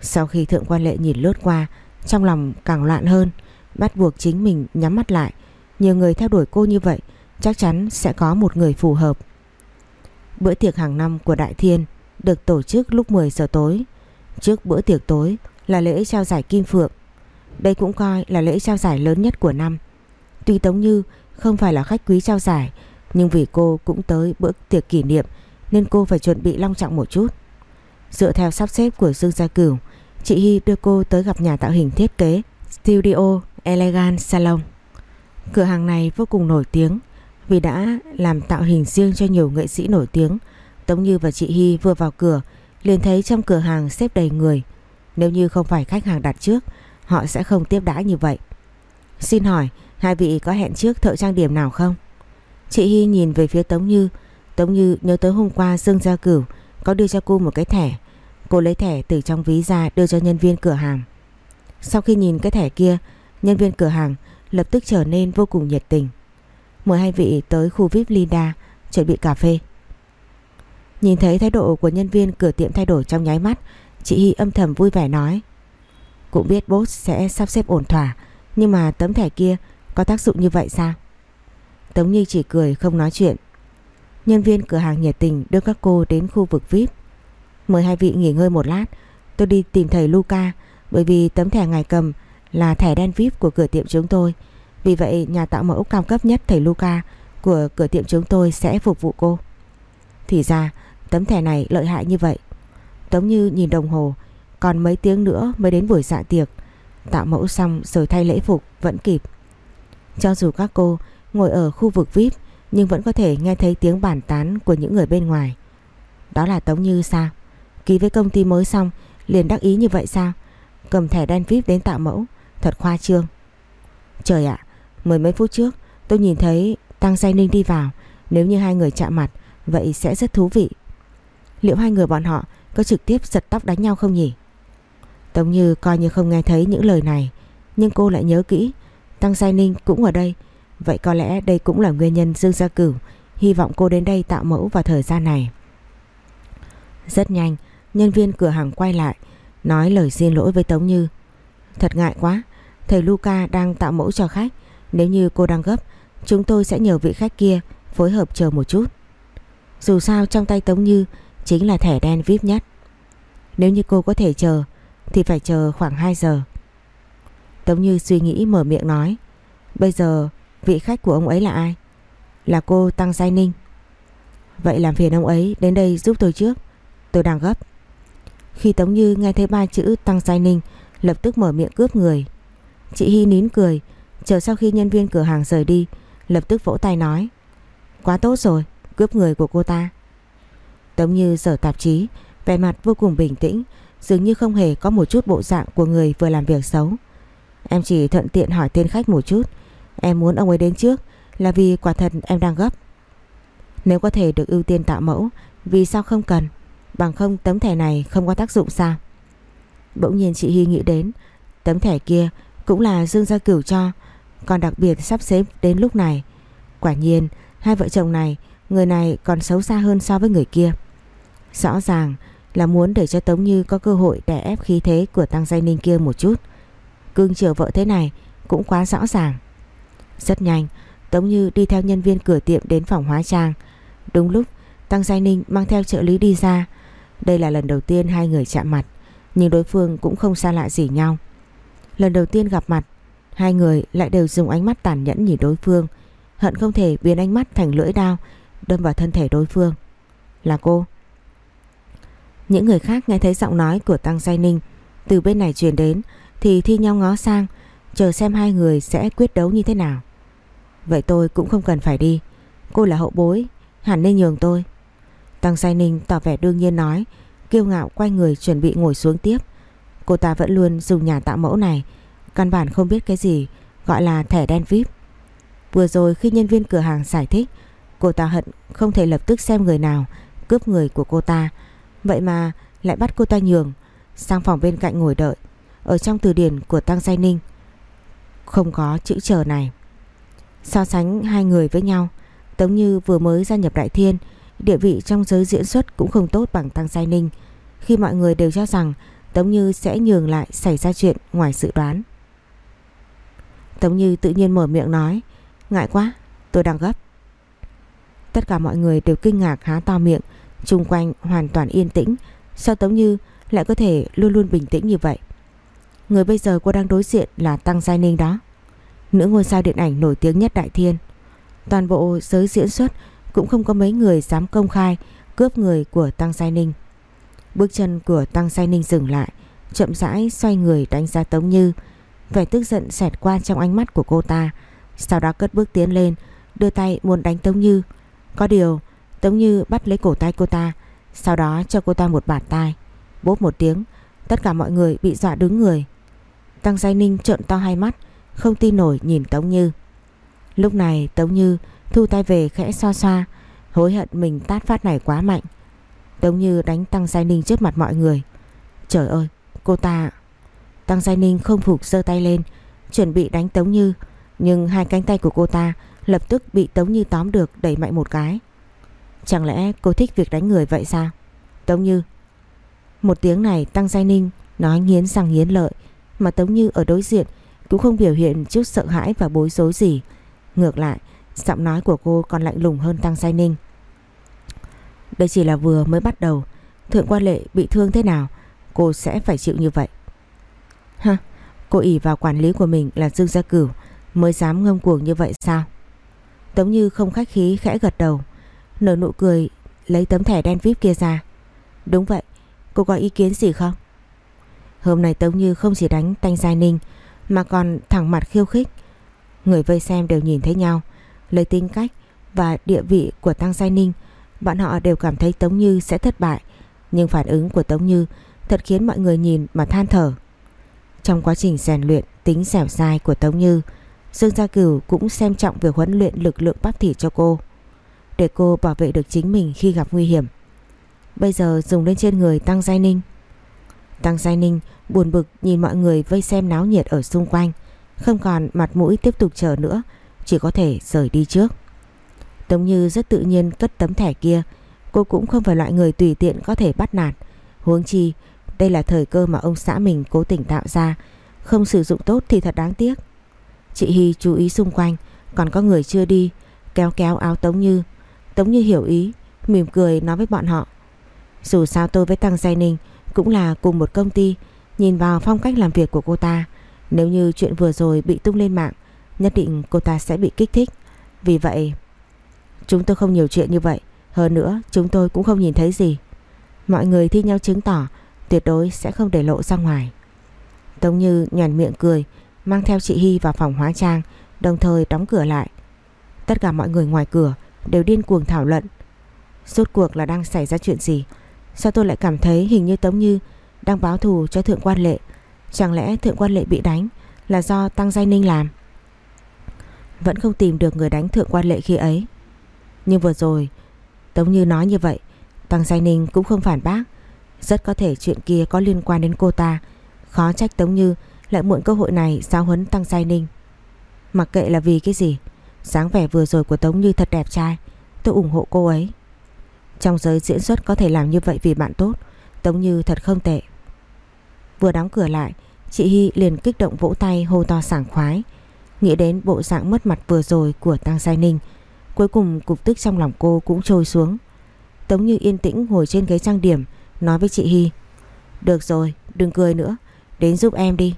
Sau khi thượng quan lệ nhìn lướt qua, trong lòng càng loạn hơn, bắt buộc chính mình nhắm mắt lại. Nhiều người theo đuổi cô như vậy, chắc chắn sẽ có một người phù hợp. Bữa tiệc hàng năm của Đại Thiên được tổ chức lúc 10 giờ tối. Trước bữa tiệc tối là lễ trao giải Kim Phượng. Đây cũng coi là lễ trao giải lớn nhất của năm. Tuy Tống Như không phải là khách quý trao giải, nhưng vì cô cũng tới bữa tiệc kỷ niệm nên cô phải chuẩn bị long trọng một chút. Dựa theo sắp xếp của Dương Gia Cửu, chị Hy đưa cô tới gặp nhà tạo hình thiết kế Studio Elegant Salon. Cửa hàng này vô cùng nổi tiếng vì đã làm tạo hình riêng cho nhiều nghệ sĩ nổi tiếng. Tống Như và chị Hy vừa vào cửa liền thấy trong cửa hàng xếp đầy người. Nếu như không phải khách hàng đặt trước, họ sẽ không tiếp đãi như vậy. Xin hỏi, hai vị có hẹn trước thợ trang điểm nào không? Chị Hy nhìn về phía Tống Như, Tống Như nhớ tới hôm qua Dương Gia Cửu có đưa cho cô một cái thẻ. Cô lấy thẻ từ trong ví ra đưa cho nhân viên cửa hàng. Sau khi nhìn cái thẻ kia, nhân viên cửa hàng lập tức trở nên vô cùng nhiệt tình. Mời hai vị tới khu VIP Linda chuẩn bị cà phê. Nhìn thấy thái độ của nhân viên cửa tiệm thay đổi trong nháy mắt, chị Hy âm thầm vui vẻ nói. Cũng biết boss sẽ sắp xếp ổn thỏa, nhưng mà tấm thẻ kia có tác dụng như vậy sao? Tống Nhi chỉ cười không nói chuyện. Nhân viên cửa hàng nhiệt tình đưa các cô đến khu vực VIP. Mời hai vị nghỉ ngơi một lát, tôi đi tìm thầy Luca bởi vì tấm thẻ ngài cầm là thẻ đen VIP của cửa tiệm chúng tôi. Vì vậy nhà tạo mẫu cao cấp nhất thầy Luca của cửa tiệm chúng tôi sẽ phục vụ cô. Thì ra tấm thẻ này lợi hại như vậy. Tống Như nhìn đồng hồ, còn mấy tiếng nữa mới đến buổi dạ tiệc. Tạo mẫu xong rồi thay lễ phục vẫn kịp. Cho dù các cô ngồi ở khu vực VIP nhưng vẫn có thể nghe thấy tiếng bàn tán của những người bên ngoài. Đó là Tống Như sao? Ký với công ty mới xong liền đắc ý như vậy sao? Cầm thẻ đen VIP đến tạo mẫu, thật khoa trương. Trời ạ, mười mấy phút trước tôi nhìn thấy Tăng Giai Ninh đi vào, nếu như hai người chạm mặt vậy sẽ rất thú vị. Liệu hai người bọn họ có trực tiếp giật tóc đánh nhau không nhỉ? Tống Như coi như không nghe thấy những lời này, nhưng cô lại nhớ kỹ, Tăng Giai Ninh cũng ở đây, Vậy có lẽ đây cũng là nguyên nhân Dương Gia Cửu hy vọng cô đến đây tạo mẫu vào thời gian này. Rất nhanh, nhân viên cửa hàng quay lại, nói lời xin lỗi với Tống Như. Thật ngại quá, thầy Luca đang tạo mẫu cho khách. Nếu như cô đang gấp, chúng tôi sẽ nhờ vị khách kia phối hợp chờ một chút. Dù sao trong tay Tống Như chính là thẻ đen VIP nhất. Nếu như cô có thể chờ, thì phải chờ khoảng 2 giờ. Tống Như suy nghĩ mở miệng nói. Bây giờ Vị khách của ông ấy là ai? Là cô Tăng Giai Ninh Vậy làm phiền ông ấy đến đây giúp tôi trước Tôi đang gấp Khi Tống Như nghe thấy ba chữ Tăng Giai Ninh Lập tức mở miệng cướp người Chị Hy nín cười Chờ sau khi nhân viên cửa hàng rời đi Lập tức vỗ tay nói Quá tốt rồi, cướp người của cô ta Tống Như dở tạp chí Vẻ mặt vô cùng bình tĩnh Dường như không hề có một chút bộ dạng của người vừa làm việc xấu Em chỉ thuận tiện hỏi tên khách một chút Em muốn ông ấy đến trước là vì quả thật em đang gấp. Nếu có thể được ưu tiên tạo mẫu, vì sao không cần? Bằng không tấm thẻ này không có tác dụng sao? Bỗng nhiên chị Hy nghĩ đến, tấm thẻ kia cũng là Dương Gia Cửu cho, còn đặc biệt sắp xếp đến lúc này. Quả nhiên, hai vợ chồng này Người này còn xấu xa hơn so với người kia. Rõ ràng là muốn để cho Tống Như có cơ hội đè ép khí thế của Tăng Giai Ninh kia một chút. Cương chiều vợ thế này cũng quá rõ ràng. Rất nhanh Tống Như đi theo nhân viên cửa tiệm đến phòng hóa trang. Đúng lúc Tăng Giai Ninh mang theo trợ lý đi ra. Đây là lần đầu tiên hai người chạm mặt Nhưng đối phương cũng không xa lạ gì nhau. Lần đầu tiên gặp mặt. Hai người lại đều dùng ánh mắt tàn nhẫn nhìn đối phương, Hận không thể biến ánh mắt thành lưỡi đao Đâm vào thân thể đối phương. Là cô. Những người khác nghe thấy giọng nói của Tăng Giai Ninh, Từ bên này truyền đến, Thì thi nhau ngó sang, Chờ xem hai người sẽ quyết đấu như thế nào. Vậy tôi cũng không cần phải đi. Cô là hậu bối, Hẳn nên nhường tôi. Tăng Giai Ninh tỏ vẻ đương nhiên nói, Kiêu ngạo quay người chuẩn bị ngồi xuống tiếp. Cô ta vẫn luôn dùng nhà tạo mẫu này. Căn bản không biết cái gì Gọi là thẻ đen VIP. Vừa rồi khi nhân viên cửa hàng giải thích, Cô ta hận không thể lập tức xem người nào Cướp người của cô ta. Vậy mà lại bắt cô ta nhường, Sang phòng bên cạnh ngồi đợi, Ở trong từ điển của Tăng Giai Ninh. Không có chữ chờ này. So sánh hai người với nhau Tống Như vừa mới gia nhập Đại Thiên, Địa vị trong giới diễn xuất cũng không tốt bằng Tăng Giai Ninh. Khi mọi người đều cho rằng Tống Như sẽ nhường lại xảy ra chuyện ngoài dự đoán. Tống Như tự nhiên mở miệng nói, Ngại quá, tôi đang gấp. Tất cả mọi người đều kinh ngạc há to miệng, xung quanh hoàn toàn yên tĩnh. Sao Tống Như lại có thể luôn luôn bình tĩnh như vậy? Người bây giờ cô đang đối diện là Tăng Giai Ninh đó. Nữ ngôi sao điện ảnh nổi tiếng nhất Đại Thiên. Toàn bộ giới diễn xuất Cũng không có mấy người dám công khai Cướp người của Tăng Giai Ninh. Bước chân của Tăng say Ninh dừng lại, Chậm rãi xoay người đánh giá Tống Như. Vẻ tức giận xẹt qua trong ánh mắt của cô ta. Sau đó cất bước tiến lên, Đưa tay muốn đánh Tống Như. Có điều, Tống Như bắt lấy cổ tay cô ta, Sau đó cho cô ta một bạt tai Bốp một tiếng, Tất cả mọi người bị dọa đứng người. Tăng Giai Ninh trợn to hai mắt, Không tin nổi nhìn Tống Như. Lúc này Tống Như thu tay về khẽ xoa xoa, Hối hận mình tát phát này quá mạnh. Tống Như đánh Tăng Giai Ninh trước mặt mọi người. Trời ơi, cô ta. Tăng Giai Ninh không phục giơ tay lên, Chuẩn bị đánh Tống Như, Nhưng hai cánh tay của cô ta Lập tức bị Tống Như tóm được đẩy mạnh một cái. Chẳng lẽ cô thích việc đánh người vậy sao? Tống Như. Một tiếng này Tăng Giai Ninh nói nghiến răng nghiến lợi, Mà Tống Như ở đối diện Cũng không biểu hiện chút sợ hãi và bối rối gì. Ngược lại, Giọng nói của cô còn lạnh lùng hơn Tăng Giai Ninh. Đây chỉ là vừa mới bắt đầu Thượng quan lệ bị thương thế nào Cô sẽ phải chịu như vậy Ha, cô ỉ vào quản lý của mình là Dương Gia Cửu mới dám ngông cuồng như vậy sao? Tống Như không khách khí khẽ gật đầu, nở nụ cười lấy tấm thẻ đen VIP kia ra. Đúng vậy, cô có ý kiến gì không? Hôm nay Tống Như không chỉ đánh Tanh Giai Ninh mà còn thẳng mặt khiêu khích. Người vây xem đều nhìn thấy nhau, lấy tính cách và địa vị của Tăng Giai Ninh, bọn họ đều cảm thấy Tống Như sẽ thất bại. Nhưng phản ứng của Tống Như thật khiến mọi người nhìn mà than thở. Trong quá trình rèn luyện tính dẻo dai của Tống Như, Dương Gia Cửu cũng xem trọng việc huấn luyện lực lượng bắp thịt cho cô, để cô bảo vệ được chính mình khi gặp nguy hiểm. Bây giờ dùng lên trên người Tăng Giai Ninh. Tăng Giai Ninh buồn bực nhìn mọi người vây xem náo nhiệt ở xung quanh, không còn mặt mũi tiếp tục chờ nữa, chỉ có thể rời đi trước. Tống Như rất tự nhiên cất tấm thẻ kia, cô cũng không phải loại người tùy tiện có thể bắt nạt. Huống chi đây là thời cơ mà ông xã mình cố tình tạo ra. Không sử dụng tốt thì thật đáng tiếc. Chị Hy chú ý xung quanh Còn có người chưa đi Kéo kéo áo Tống Như. Tống Như hiểu ý Mỉm cười nói với bọn họ. Dù sao tôi với Tăng Giai Ninh Cũng là cùng một công ty Nhìn vào phong cách làm việc của cô ta Nếu như chuyện vừa rồi bị tung lên mạng Nhất định cô ta sẽ bị kích thích. Vì vậy Chúng tôi không nhiều chuyện như vậy. Hơn nữa, chúng tôi cũng không nhìn thấy gì. Mọi người thi nhau chứng tỏ, Tuyệt đối sẽ không để lộ ra ngoài. Tống Như nhàn miệng cười, Mang theo chị Hy vào phòng hóa trang, Đồng thời đóng cửa lại. Tất cả mọi người ngoài cửa đều điên cuồng thảo luận. Rốt cuộc là đang xảy ra chuyện gì? Sao tôi lại cảm thấy hình như Tống Như Đang báo thù cho Thượng Quan Lệ? Chẳng lẽ Thượng Quan Lệ bị đánh Là do Tăng Giai Ninh làm? Vẫn không tìm được người đánh Thượng Quan Lệ khi ấy. Nhưng vừa rồi Tống Như nói như vậy Tăng Giai Ninh cũng không phản bác rất có thể chuyện kia có liên quan đến cô ta Khó trách Tống Như lại muộn cơ hội này giáo huấn Tăng Giai Ninh Mặc kệ là vì cái gì dáng vẻ vừa rồi của Tống Như thật đẹp trai tôi ủng hộ cô ấy. Trong giới diễn xuất có thể làm như vậy vì bạn tốt, Tống Như thật không tệ. Vừa đóng cửa lại, chị Hy liền kích động vỗ tay hô to sảng khoái. Nghĩ đến bộ dạng mất mặt vừa rồi của Tăng Giai Ninh, cuối cùng cục tức trong lòng cô cũng trôi xuống. Tống Như yên tĩnh ngồi trên ghế trang điểm, nói với chị Hy. Được rồi, đừng cười nữa, đến giúp em đi.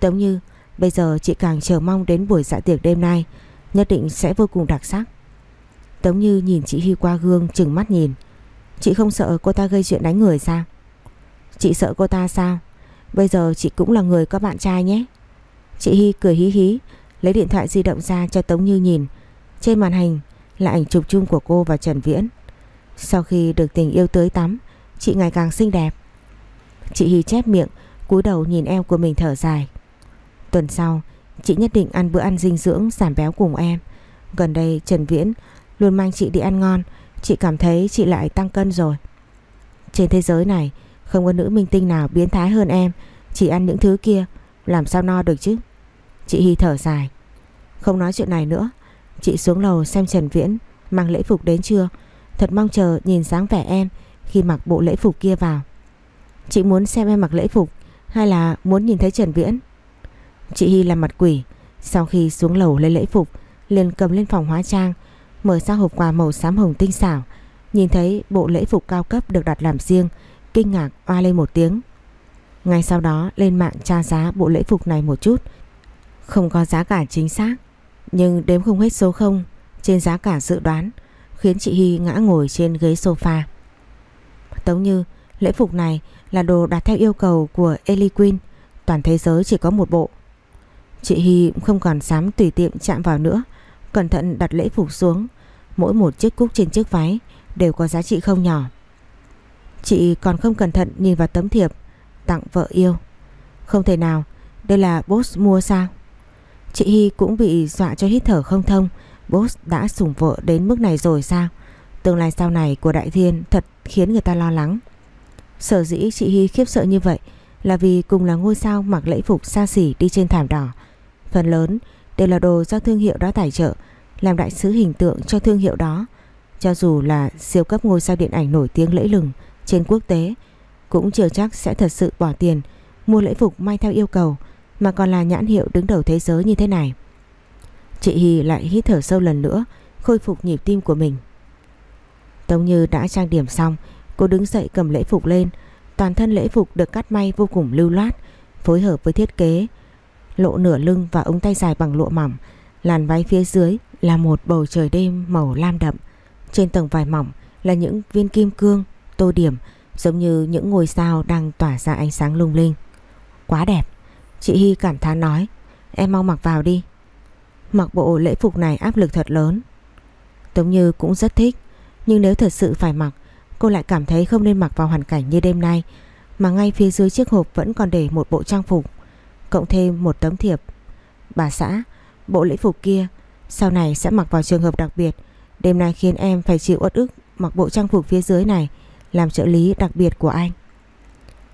Tống Như, bây giờ chị càng chờ mong đến buổi dạ tiệc đêm nay, nhất định sẽ vô cùng đặc sắc. Tống Như nhìn chị Hy qua gương chừng mắt nhìn. Chị không sợ cô ta gây chuyện đánh người sao? Chị sợ cô ta sao? Bây giờ chị cũng là người có bạn trai nhé. Chị Hy cười hí hí, lấy điện thoại di động ra cho Tống Như nhìn. Trên màn hình là ảnh chụp chung của cô và Trần Viễn. Sau khi được tình yêu tới tắm, chị ngày càng xinh đẹp. Chị Hy chép miệng, cúi đầu nhìn eo của mình thở dài. Tuần sau, chị nhất định ăn bữa ăn dinh dưỡng giảm béo cùng em. Gần đây Trần Viễn luôn mang chị đi ăn ngon, chị cảm thấy chị lại tăng cân rồi. Trên thế giới này, không có nữ minh tinh nào biến thái hơn em, chỉ ăn những thứ kia, làm sao no được chứ? Chị Hy thở dài. Không nói chuyện này nữa, chị xuống lầu xem Trần Viễn mang lễ phục đến chưa? Thật mong chờ nhìn dáng vẻ em khi mặc bộ lễ phục kia vào. Chị muốn xem em mặc lễ phục hay là muốn nhìn thấy Trần Viễn? Chị Hy làm mặt quỷ, sau khi xuống lầu lấy lễ phục, liền cầm lên phòng hóa trang, mở ra hộp quà màu xám hồng tinh xảo, nhìn thấy bộ lễ phục cao cấp được đặt làm riêng, kinh ngạc oa lên một tiếng. Ngay sau đó lên mạng tra giá bộ lễ phục này một chút, không có giá cả chính xác, nhưng đếm không hết số không trên giá cả dự đoán, khiến chị Hy ngã ngồi trên ghế sofa. Tống như lễ phục này là đồ đặt theo yêu cầu của Ellie Queen, toàn thế giới chỉ có một bộ. Chị Hy không còn dám tùy tiện chạm vào nữa, cẩn thận đặt lễ phục xuống, mỗi một chiếc cúc trên chiếc váy đều có giá trị không nhỏ. Chị còn không cẩn thận nhìn vào tấm thiệp tặng vợ yêu. Không thể nào, đây là boss mua sao? Chị Hy cũng bị dọa cho hít thở không thông, boss đã sủng vợ đến mức này rồi sao? Tương lai sau này của Đại Thiên thật khiến người ta lo lắng. Sở dĩ chị Hy khiếp sợ như vậy là vì cùng là ngôi sao mặc lễ phục xa xỉ đi trên thảm đỏ. Phần lớn đều là đồ do thương hiệu đó tài trợ, làm đại sứ hình tượng cho thương hiệu đó. Cho dù là siêu cấp ngôi sao điện ảnh nổi tiếng lẫy lừng trên quốc tế, cũng chưa chắc sẽ thật sự bỏ tiền mua lễ phục may theo yêu cầu mà còn là nhãn hiệu đứng đầu thế giới như thế này. Chị Hy lại hít thở sâu lần nữa, khôi phục nhịp tim của mình. Tống Như đã trang điểm xong, cô đứng dậy cầm lễ phục lên, toàn thân lễ phục được cắt may vô cùng lưu loát, phối hợp với thiết kế lộ nửa lưng và ống tay dài bằng lụa mỏng, làn váy phía dưới là một bầu trời đêm màu lam đậm, trên tầng vải mỏng là những viên kim cương tô điểm giống như những ngôi sao đang tỏa ra ánh sáng lung linh. Quá đẹp, chị Hy cảm thán nói, em mau mặc vào đi. Mặc bộ lễ phục này áp lực thật lớn. Tống Như cũng rất thích, nhưng nếu thật sự phải mặc, cô lại cảm thấy không nên mặc vào hoàn cảnh như đêm nay, mà ngay phía dưới chiếc hộp vẫn còn để một bộ trang phục, cộng thêm một tấm thiệp. Bà xã, bộ lễ phục kia sau này sẽ mặc vào trường hợp đặc biệt, đêm nay khiến em phải chịu uất ức mặc bộ trang phục phía dưới này làm trợ lý đặc biệt của anh.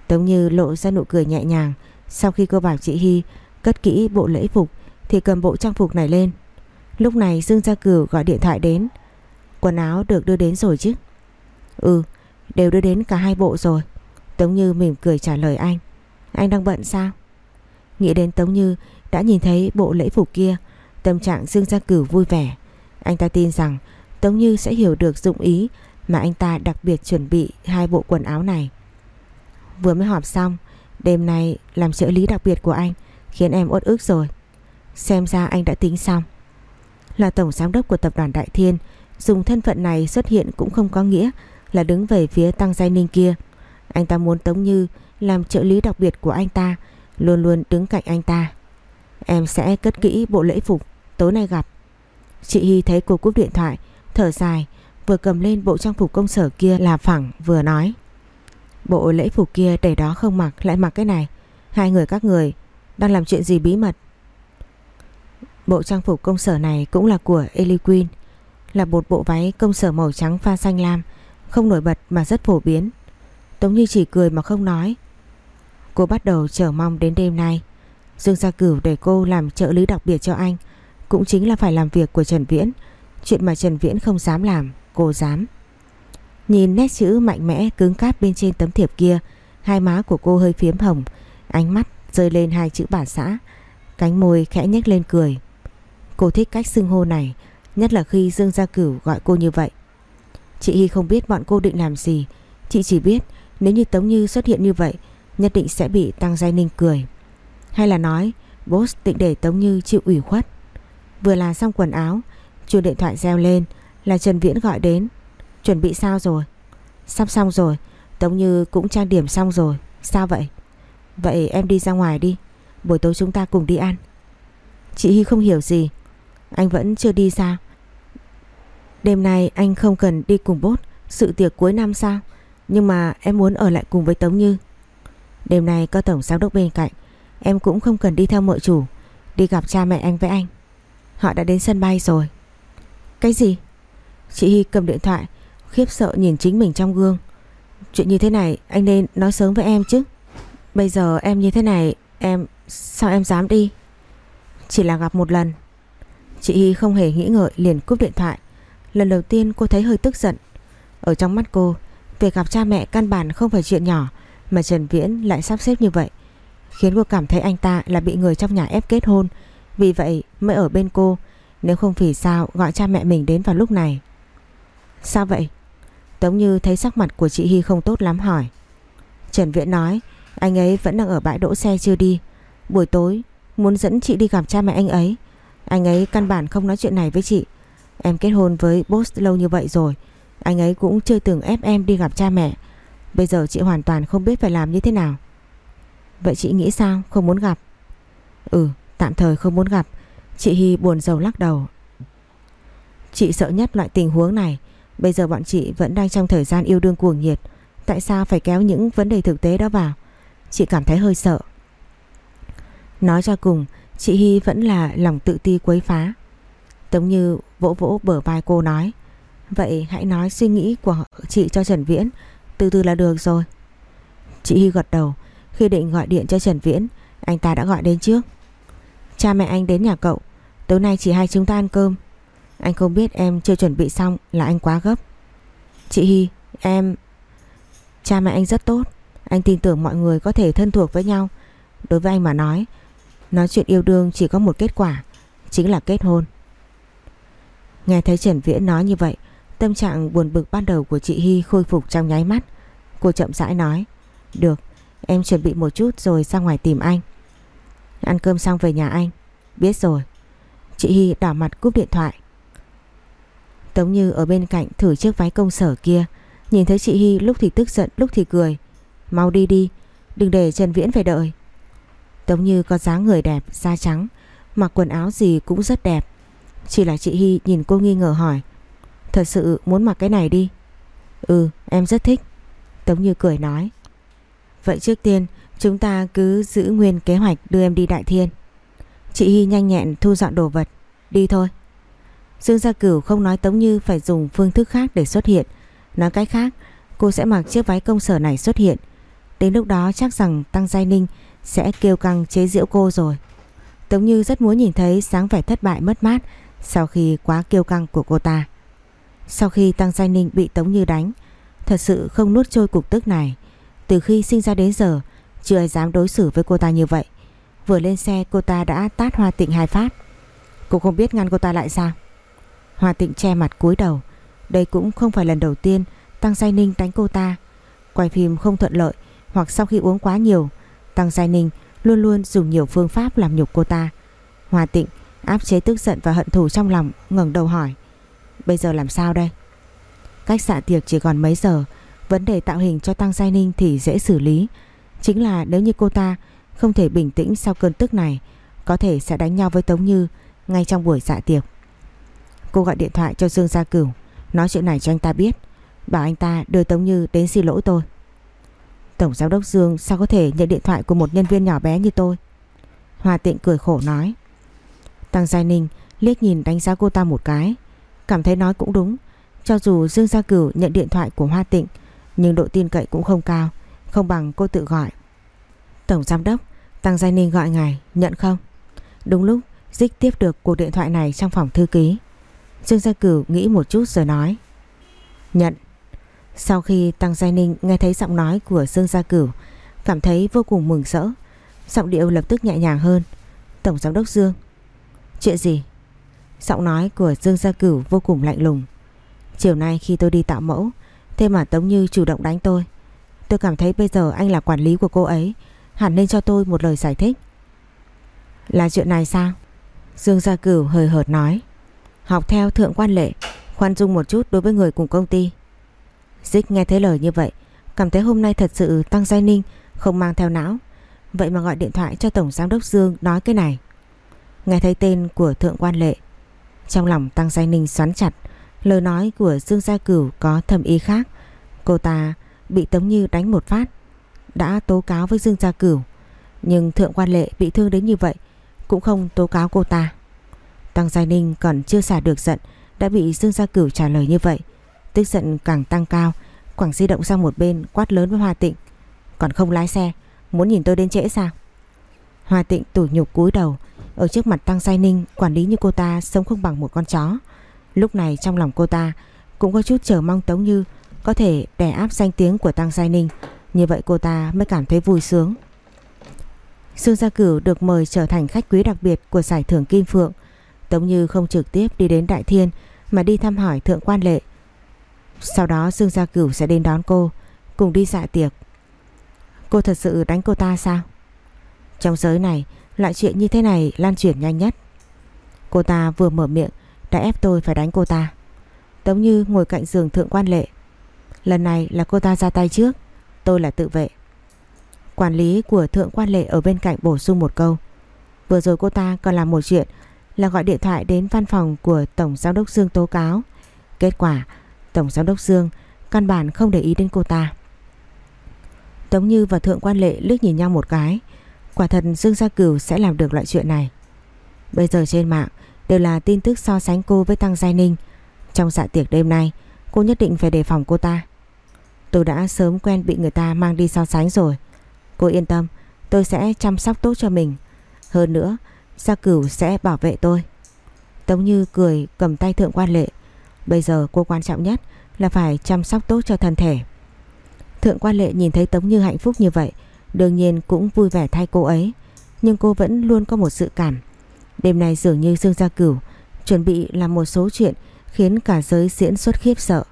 Tống Như lộ ra nụ cười nhẹ nhàng sau khi cô bảo chị Hy cất kỹ bộ lễ phục thì cầm bộ trang phục này lên. Lúc này Dương Gia Cửu gọi điện thoại đến. Quần áo được đưa đến rồi chứ? Ừ, đều đưa đến cả hai bộ rồi. Tống Như mỉm cười trả lời anh. Anh đang bận sao? Nghĩ đến Tống Như đã nhìn thấy bộ lễ phục kia, tâm trạng Dương Gia Cửu vui vẻ. Anh ta tin rằng Tống Như sẽ hiểu được dụng ý mà anh ta đặc biệt chuẩn bị hai bộ quần áo này. Vừa mới họp xong, đêm nay làm trợ lý đặc biệt của anh khiến em uất ức rồi. Xem ra anh đã tính xong. Là tổng giám đốc của tập đoàn Đại Thiên, dùng thân phận này xuất hiện cũng không có nghĩa là đứng về phía Tăng Giai Ninh kia. Anh ta muốn Tống Như làm trợ lý đặc biệt của anh ta, luôn luôn đứng cạnh anh ta. Em sẽ cất kỹ bộ lễ phục, tối nay gặp. Chị Hy thấy cô cúp điện thoại, thở dài, vừa cầm lên bộ trang phục công sở kia là phẳng vừa nói. Bộ lễ phục kia để đó không mặc lại mặc cái này. Hai người các người đang làm chuyện gì bí mật? Bộ trang phục công sở này cũng là của Ellie Queen, là một bộ váy công sở màu trắng pha xanh lam, không nổi bật mà rất phổ biến. Tống Như chỉ cười mà không nói. Cô bắt đầu chờ mong đến đêm nay. Dương Gia Cửu để cô làm trợ lý đặc biệt cho anh, cũng chính là phải làm việc của Trần Viễn, Chuyện mà Trần Viễn không dám làm Cô dám Nhìn nét chữ mạnh mẽ cứng cáp bên trên tấm thiệp kia, Hai má của cô hơi phiếm hồng, Ánh mắt rơi lên hai chữ bản xã, Cánh môi khẽ nhếch lên cười. Cô thích cách xưng hô này, Nhất là khi Dương Gia Cửu gọi cô như vậy. Chị Hy không biết bọn cô định làm gì. Chị chỉ biết nếu như Tống Như xuất hiện như vậy, Nhất định sẽ bị Tăng Giai Ninh cười. Hay là nói, Boss định để Tống Như chịu ủy khuất. Vừa là xong quần áo, Chuông điện thoại reo lên, Là Trần Viễn gọi đến. Chuẩn bị sao rồi? Sắp xong rồi, Tống Như cũng trang điểm xong rồi. Sao vậy? Vậy em đi ra ngoài đi, Buổi tối chúng ta cùng đi ăn. Chị Hy không hiểu gì, Anh vẫn chưa đi sao Đêm nay anh không cần đi cùng bốt, Sự tiệc cuối năm sao? Nhưng mà em muốn ở lại cùng với Tống Như. Đêm nay có tổng giám đốc bên cạnh, Em cũng không cần đi theo mợ chủ, Đi gặp cha mẹ anh với anh. Họ đã đến sân bay rồi. Cái gì? Chị Hy cầm điện thoại Khiếp sợ nhìn chính mình trong gương. Chuyện như thế này, anh nên nói sớm với em chứ. Bây giờ em như thế này, Em, sao em dám đi? Chỉ là gặp một lần. Chị Hy không hề nghĩ ngợi, liền cúp điện thoại. Lần đầu tiên cô thấy hơi tức giận. Ở trong mắt cô, Việc gặp cha mẹ căn bản không phải chuyện nhỏ, Mà Trần Viễn lại sắp xếp như vậy. Khiến cô cảm thấy anh ta là bị người trong nhà ép kết hôn. Vì vậy mới ở bên cô, Nếu không vì sao gọi cha mẹ mình đến vào lúc này? Sao vậy? Tống Như thấy sắc mặt của chị Hy không tốt lắm hỏi. Trần Viễn nói, Anh ấy vẫn đang ở bãi đỗ xe chưa đi. Buổi tối, muốn dẫn chị đi gặp cha mẹ anh ấy. Anh ấy căn bản không nói chuyện này với chị. Em kết hôn với boss lâu như vậy rồi, Anh ấy cũng chưa từng ép em đi gặp cha mẹ. Bây giờ chị hoàn toàn không biết phải làm như thế nào. Vậy chị nghĩ sao? Không muốn gặp. Ừ tạm thời không muốn gặp. Chị Hy buồn rầu lắc đầu. Chị sợ nhất loại tình huống này Bây giờ bọn chị vẫn đang trong thời gian yêu đương cuồng nhiệt. Tại sao phải kéo những vấn đề thực tế đó vào? Chị cảm thấy hơi sợ. Nói cho cùng, Chị Hy vẫn là lòng tự ti quấy phá. Tống như vỗ vỗ bờ vai cô nói, Vậy hãy nói suy nghĩ của chị cho Trần Viễn, Từ từ là được rồi. Chị Hy gật đầu, Khi định gọi điện cho Trần Viễn, Anh ta đã gọi đến trước. Cha mẹ anh đến nhà cậu, Tối nay chỉ hai chúng ta ăn cơm anh không biết em chưa chuẩn bị xong là anh quá gấp. Chị Hy Em, Cha mẹ anh rất tốt. Anh tin tưởng mọi người có thể thân thuộc với nhau. Đối với anh mà nói Nói chuyện yêu đương chỉ có một kết quả, Chính là kết hôn. Nghe thấy Trần Viễn nói như vậy, Tâm trạng buồn bực ban đầu của chị Hy khôi phục trong nháy mắt. Cô chậm rãi nói, Được, em chuẩn bị một chút rồi ra ngoài tìm anh. Ăn cơm xong về nhà anh. Biết rồi. Chị Hy đỏ mặt cúp điện thoại. Tống Như ở bên cạnh thử chiếc váy công sở kia. Nhìn thấy chị Hy lúc thì tức giận lúc thì cười. Mau đi đi Đừng để Trần Viễn phải đợi. Tống Như có dáng người đẹp, da trắng Mặc quần áo gì cũng rất đẹp. Chỉ là chị Hy nhìn cô nghi ngờ hỏi Thật sự muốn mặc cái này đi? Ừ em rất thích. Tống Như cười nói Vậy trước tiên chúng ta cứ giữ nguyên kế hoạch đưa em đi Đại Thiên. Chị Hy nhanh nhẹn thu dọn đồ vật Đi thôi. Dương Gia Cửu không nói Tống Như phải dùng phương thức khác để xuất hiện. Nói cách khác, Cô sẽ mặc chiếc váy công sở này xuất hiện. Đến lúc đó chắc rằng Tăng Giai Ninh Sẽ kêu căng chế giễu cô rồi. Tống Như rất muốn nhìn thấy sáng vẻ thất bại mất mát Sau khi quá kêu căng của cô ta. Sau khi Tăng Giai Ninh bị Tống Như đánh, Thật sự không nuốt trôi cục tức này. Từ khi sinh ra đến giờ, Chưa ai dám đối xử với cô ta như vậy. Vừa lên xe, cô ta đã tát Hoa Tịnh hai phát. Cô không biết ngăn cô ta lại sao? Hoa Tịnh che mặt cúi đầu. Đây cũng không phải lần đầu tiên Tăng Giai Ninh đánh cô ta. Quay phim không thuận lợi Hoặc sau khi uống quá nhiều, Tăng Giai Ninh luôn luôn dùng nhiều phương pháp làm nhục cô ta. Hoa Tịnh áp chế tức giận và hận thù trong lòng, ngẩng đầu hỏi, Bây giờ làm sao đây? Cách xạ tiệc chỉ còn mấy giờ, Vấn đề tạo hình cho Tăng Giai Ninh thì dễ xử lý. Chính là nếu như cô ta không thể bình tĩnh sau cơn tức này, Có thể sẽ đánh nhau với Tống Như Ngay trong buổi dạ tiệc. Cô gọi điện thoại cho Dương Gia Cửu, Nói chuyện này cho anh ta biết, Bảo anh ta đưa Tống Như đến xin lỗi tôi. Tổng giám đốc Dương sao có thể nhận điện thoại của một nhân viên nhỏ bé như tôi? Hòa Tịnh cười khổ nói. Tăng Giai Ninh liếc nhìn đánh giá cô ta một cái, Cảm thấy nói cũng đúng. Cho dù Dương Gia Cửu nhận điện thoại của Hoa Tịnh Nhưng độ tin cậy cũng không cao, Không bằng cô tự gọi. Tổng giám đốc, Tăng Giai Ninh gọi ngài nhận không? Đúng lúc, Dích tiếp được cuộc điện thoại này trong phòng thư ký. Dương Gia Cửu nghĩ một chút rồi nói. Nhận. Sau khi Tăng Giai Ninh nghe thấy giọng nói của Dương Gia Cửu, Cảm thấy vô cùng mừng rỡ. Giọng điệu lập tức nhẹ nhàng hơn. Tổng Giám đốc Dương. Chuyện gì? Giọng nói của Dương Gia Cửu vô cùng lạnh lùng. Chiều nay khi tôi đi tạo mẫu, Thế mà Tống Như chủ động đánh tôi. Tôi cảm thấy bây giờ anh là quản lý của cô ấy, Hẳn nên cho tôi một lời giải thích. Là chuyện này sao? Dương Gia Cửu hơi hợt nói. Học theo thượng quan lệ, Khoan dung một chút đối với người cùng công ty. Dích nghe thấy lời như vậy, Cảm thấy hôm nay thật sự Tăng Giai Ninh, Không mang theo não. Vậy mà gọi điện thoại cho Tổng Giám đốc Dương nói cái này. Nghe thấy tên của thượng quan lệ, Trong lòng Tăng Giai Ninh xoắn chặt, Lời nói của Dương Gia Cửu có thầm ý khác. Cô ta bị Tống Như đánh một phát, Đã tố cáo với Dương Gia Cửu. Nhưng thượng quan lệ bị thương đến như vậy, Cũng không tố cáo cô ta. Tăng Giai Ninh còn chưa xả được giận, Đã bị Dương Gia Cửu trả lời như vậy. Tức giận càng tăng cao, Quảng di động sang một bên quát lớn với Hoa Tịnh. Còn không lái xe, Muốn nhìn tôi đến trễ sao? Hoa Tịnh tủi nhục cúi đầu, Ở trước mặt Tăng Giai Ninh, Quản lý như cô ta sống không bằng một con chó. Lúc này trong lòng cô ta Cũng có chút chờ mong Tống Như Có thể đè áp danh tiếng của Tăng Giai Ninh. Như vậy cô ta mới cảm thấy vui sướng. Dương Gia Cửu được mời trở thành khách quý đặc biệt của giải thưởng Kim Phượng. Tống Như không trực tiếp đi đến Đại Thiên, Mà đi thăm hỏi Thượng Quan Lệ. Sau đó Dương Gia Cửu sẽ đến đón cô, Cùng đi dạ tiệc. Cô thật sự đánh cô ta sao? Trong giới này, Loại chuyện như thế này lan truyền nhanh nhất. Cô ta vừa mở miệng, Đã ép tôi phải đánh cô ta. Tống Như ngồi cạnh giường Thượng Quan Lệ. Lần này là cô ta ra tay trước, Tôi là tự vệ. Quản lý của Thượng Quan Lệ ở bên cạnh bổ sung một câu. Vừa rồi cô ta còn làm một chuyện là gọi điện thoại đến văn phòng của Tổng Giám đốc Dương tố cáo. Kết quả, Tổng Giám đốc Dương căn bản không để ý đến cô ta. Tống Như và Thượng Quan Lệ liếc nhìn nhau một cái. Quả thật Dương Gia Cửu sẽ làm được loại chuyện này. Bây giờ trên mạng đều là tin tức so sánh cô với Tăng Giai Ninh. Trong dạ tiệc đêm nay, cô nhất định phải đề phòng cô ta. Tôi đã sớm quen bị người ta mang đi so sánh rồi. Cô yên tâm, tôi sẽ chăm sóc tốt cho mình. Hơn nữa, Gia Cửu sẽ bảo vệ tôi. Tống Như cười cầm tay Thượng Quan Lệ. Bây giờ cô quan trọng nhất là phải chăm sóc tốt cho thân thể. Thượng Quan Lệ nhìn thấy Tống Như hạnh phúc như vậy, đương nhiên cũng vui vẻ thay cô ấy. Nhưng cô vẫn luôn có một sự cảm. Đêm nay dường như Dương Gia Cửu chuẩn bị làm một số chuyện khiến cả giới diễn xuất khiếp sợ.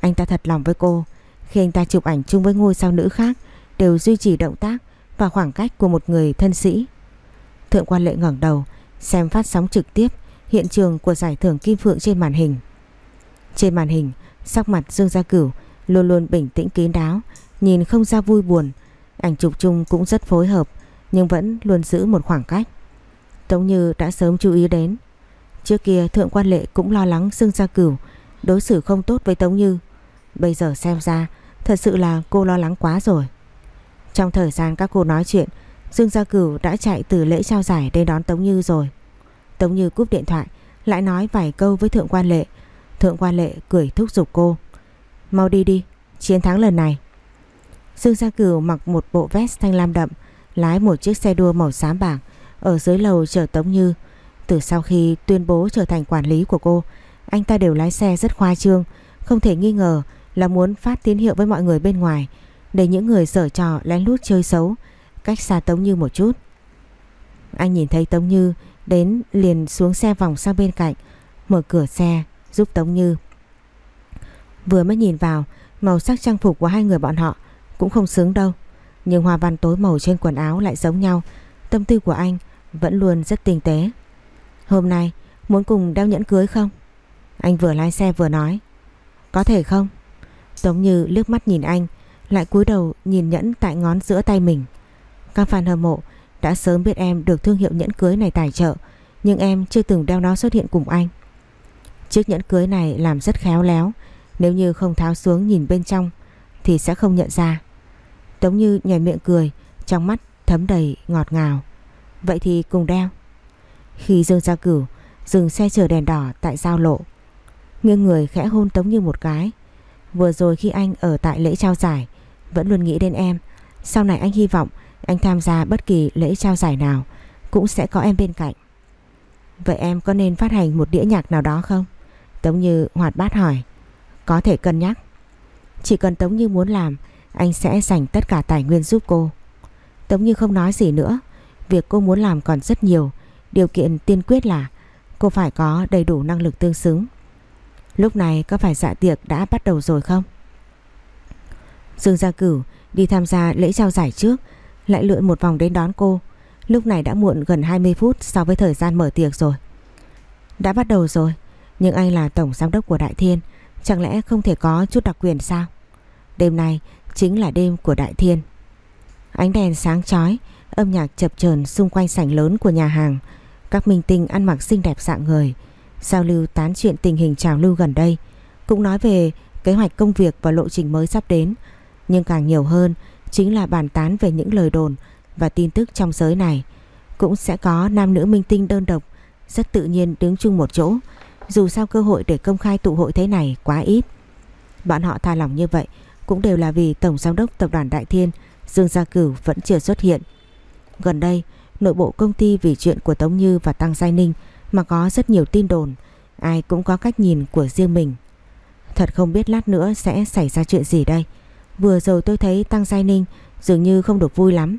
Anh ta thật lòng với cô, khi anh ta chụp ảnh chung với ngôi sao nữ khác đều duy trì động tác và khoảng cách của một người thân sĩ. Thượng quan lệ ngẩng đầu xem phát sóng trực tiếp hiện trường của giải thưởng Kim Phượng trên màn hình. Trên màn hình, sắc mặt Dương Gia Cửu luôn luôn bình tĩnh kín đáo, nhìn không ra vui buồn. Ảnh chụp chung cũng rất phối hợp, nhưng vẫn luôn giữ một khoảng cách. Tống Như đã sớm chú ý đến. Trước kia Thượng quan lệ cũng lo lắng Dương Gia Cửu đối xử không tốt với Tống Như. Bây giờ xem ra, thật sự là cô lo lắng quá rồi. Trong thời gian các cô nói chuyện, Dương Gia Cửu đã chạy từ lễ trao giải đến đón Tống Như rồi. Tống Như cúp điện thoại, lại nói vài câu với Thượng Quan Lệ. Thượng Quan Lệ cười thúc giục cô. Mau đi đi, chiến thắng lần này. Dương Gia Cửu mặc một bộ vest thanh lam đậm, lái một chiếc xe đua màu xám bạc ở dưới lầu chờ Tống Như. Từ sau khi tuyên bố trở thành quản lý của cô, anh ta đều lái xe rất khoa trương, không thể nghi ngờ là muốn phát tín hiệu với mọi người bên ngoài để những người sở trò lén lút chơi xấu cách xa Tống Như một chút. Anh nhìn thấy Tống Như đến liền xuống xe vòng sang bên cạnh, mở cửa xe giúp Tống Như. Vừa mới nhìn vào, màu sắc trang phục của hai người bọn họ cũng không xứng đâu. Nhưng hoa văn tối màu trên quần áo lại giống nhau, tâm tư của anh vẫn luôn rất tinh tế. Hôm nay muốn cùng đeo nhẫn cưới không? Anh vừa lái xe vừa nói. Có thể không? Tống Như liếc mắt nhìn anh, lại cúi đầu nhìn nhẫn tại ngón giữa tay mình. Các fan hâm mộ đã sớm biết em được thương hiệu nhẫn cưới này tài trợ, nhưng em chưa từng đeo nó xuất hiện cùng anh. Chiếc nhẫn cưới này làm rất khéo léo, nếu như không tháo xuống nhìn bên trong thì sẽ không nhận ra. Tống như nhảy miệng cười, trong mắt thấm đầy ngọt ngào. Vậy thì cùng đeo. Khi Dương Gia Cửu, dừng xe chờ đèn đỏ tại giao lộ nghiêng người khẽ hôn Tống như một cái. Vừa rồi khi anh ở tại lễ trao giải, vẫn luôn nghĩ đến em. Sau này anh hy vọng anh tham gia bất kỳ lễ trao giải nào cũng sẽ có em bên cạnh. Vậy em có nên phát hành một đĩa nhạc nào đó không? Tống Như hoạt bát hỏi. Có thể cân nhắc. Chỉ cần Tống Như muốn làm, anh sẽ dành tất cả tài nguyên giúp cô. Tống Như không nói gì nữa. Việc cô muốn làm còn rất nhiều. Điều kiện tiên quyết là cô phải có đầy đủ năng lực tương xứng. Lúc này có phải dạ tiệc đã bắt đầu rồi không? Dương Gia Cửu đi tham gia lễ trao giải trước lại lượn một vòng đến đón cô. Lúc này đã muộn gần 20 phút so với thời gian mở tiệc rồi. Đã bắt đầu rồi, nhưng anh là tổng giám đốc của Đại Thiên, chẳng lẽ không thể có chút đặc quyền sao? Đêm nay chính là đêm của Đại Thiên. Ánh đèn sáng chói, âm nhạc chập chờn xung quanh sảnh lớn của nhà hàng. Các minh tinh ăn mặc xinh đẹp dạng người, giao lưu tán chuyện tình hình trào lưu gần đây, cũng nói về kế hoạch công việc và lộ trình mới sắp đến. Nhưng càng nhiều hơn chính là bàn tán về những lời đồn và tin tức trong giới này. Cũng sẽ có nam nữ minh tinh đơn độc rất tự nhiên đứng chung một chỗ. Dù sao cơ hội để công khai tụ hội thế này quá ít. Bọn họ tha lòng như vậy cũng đều là vì Tổng Giám đốc Tập đoàn Đại Thiên Dương Gia Cửu vẫn chưa xuất hiện. Gần đây, nội bộ công ty vì chuyện của Tống Như và Tăng Giai Ninh mà có rất nhiều tin đồn, ai cũng có cách nhìn của riêng mình. Thật không biết lát nữa sẽ xảy ra chuyện gì đây. Vừa rồi tôi thấy Tăng Giai Ninh dường như không được vui lắm.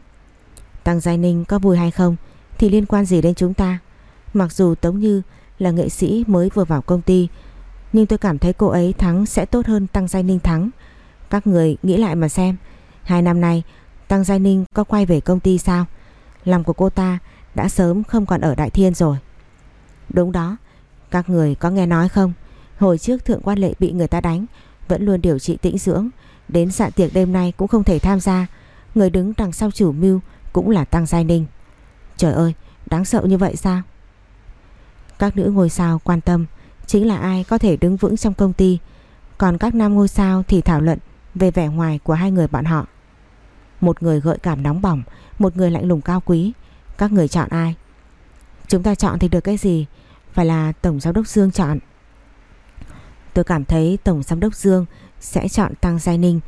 Tăng Giai Ninh có vui hay không thì liên quan gì đến chúng ta. Mặc dù Tống Như là nghệ sĩ mới vừa vào công ty, nhưng tôi cảm thấy cô ấy thắng sẽ tốt hơn Tăng Giai Ninh thắng. Các người nghĩ lại mà xem. Hai năm nay Tăng Giai Ninh có quay về công ty sao? Lòng của cô ta đã sớm không còn ở Đại Thiên rồi. Đúng đó. Các người có nghe nói không? Hồi trước Thượng Quan Lệ bị người ta đánh, vẫn luôn điều trị tĩnh dưỡng Đến dạ tiệc đêm nay cũng không thể tham gia. Người đứng đằng sau chủ mưu Cũng là Tăng Giai Ninh. Trời ơi, đáng sợ như vậy sao? Các nữ ngôi sao quan tâm Chính là ai có thể đứng vững trong công ty. Còn các nam ngôi sao thì thảo luận Về vẻ ngoài của hai người bọn họ. Một người gợi cảm nóng bỏng, Một người lạnh lùng cao quý. Các người chọn ai? Chúng ta chọn thì được cái gì? Phải là Tổng Giám đốc Dương chọn. Tôi cảm thấy Tổng Giám đốc Dương sẽ chọn Tăng Giai Ninh.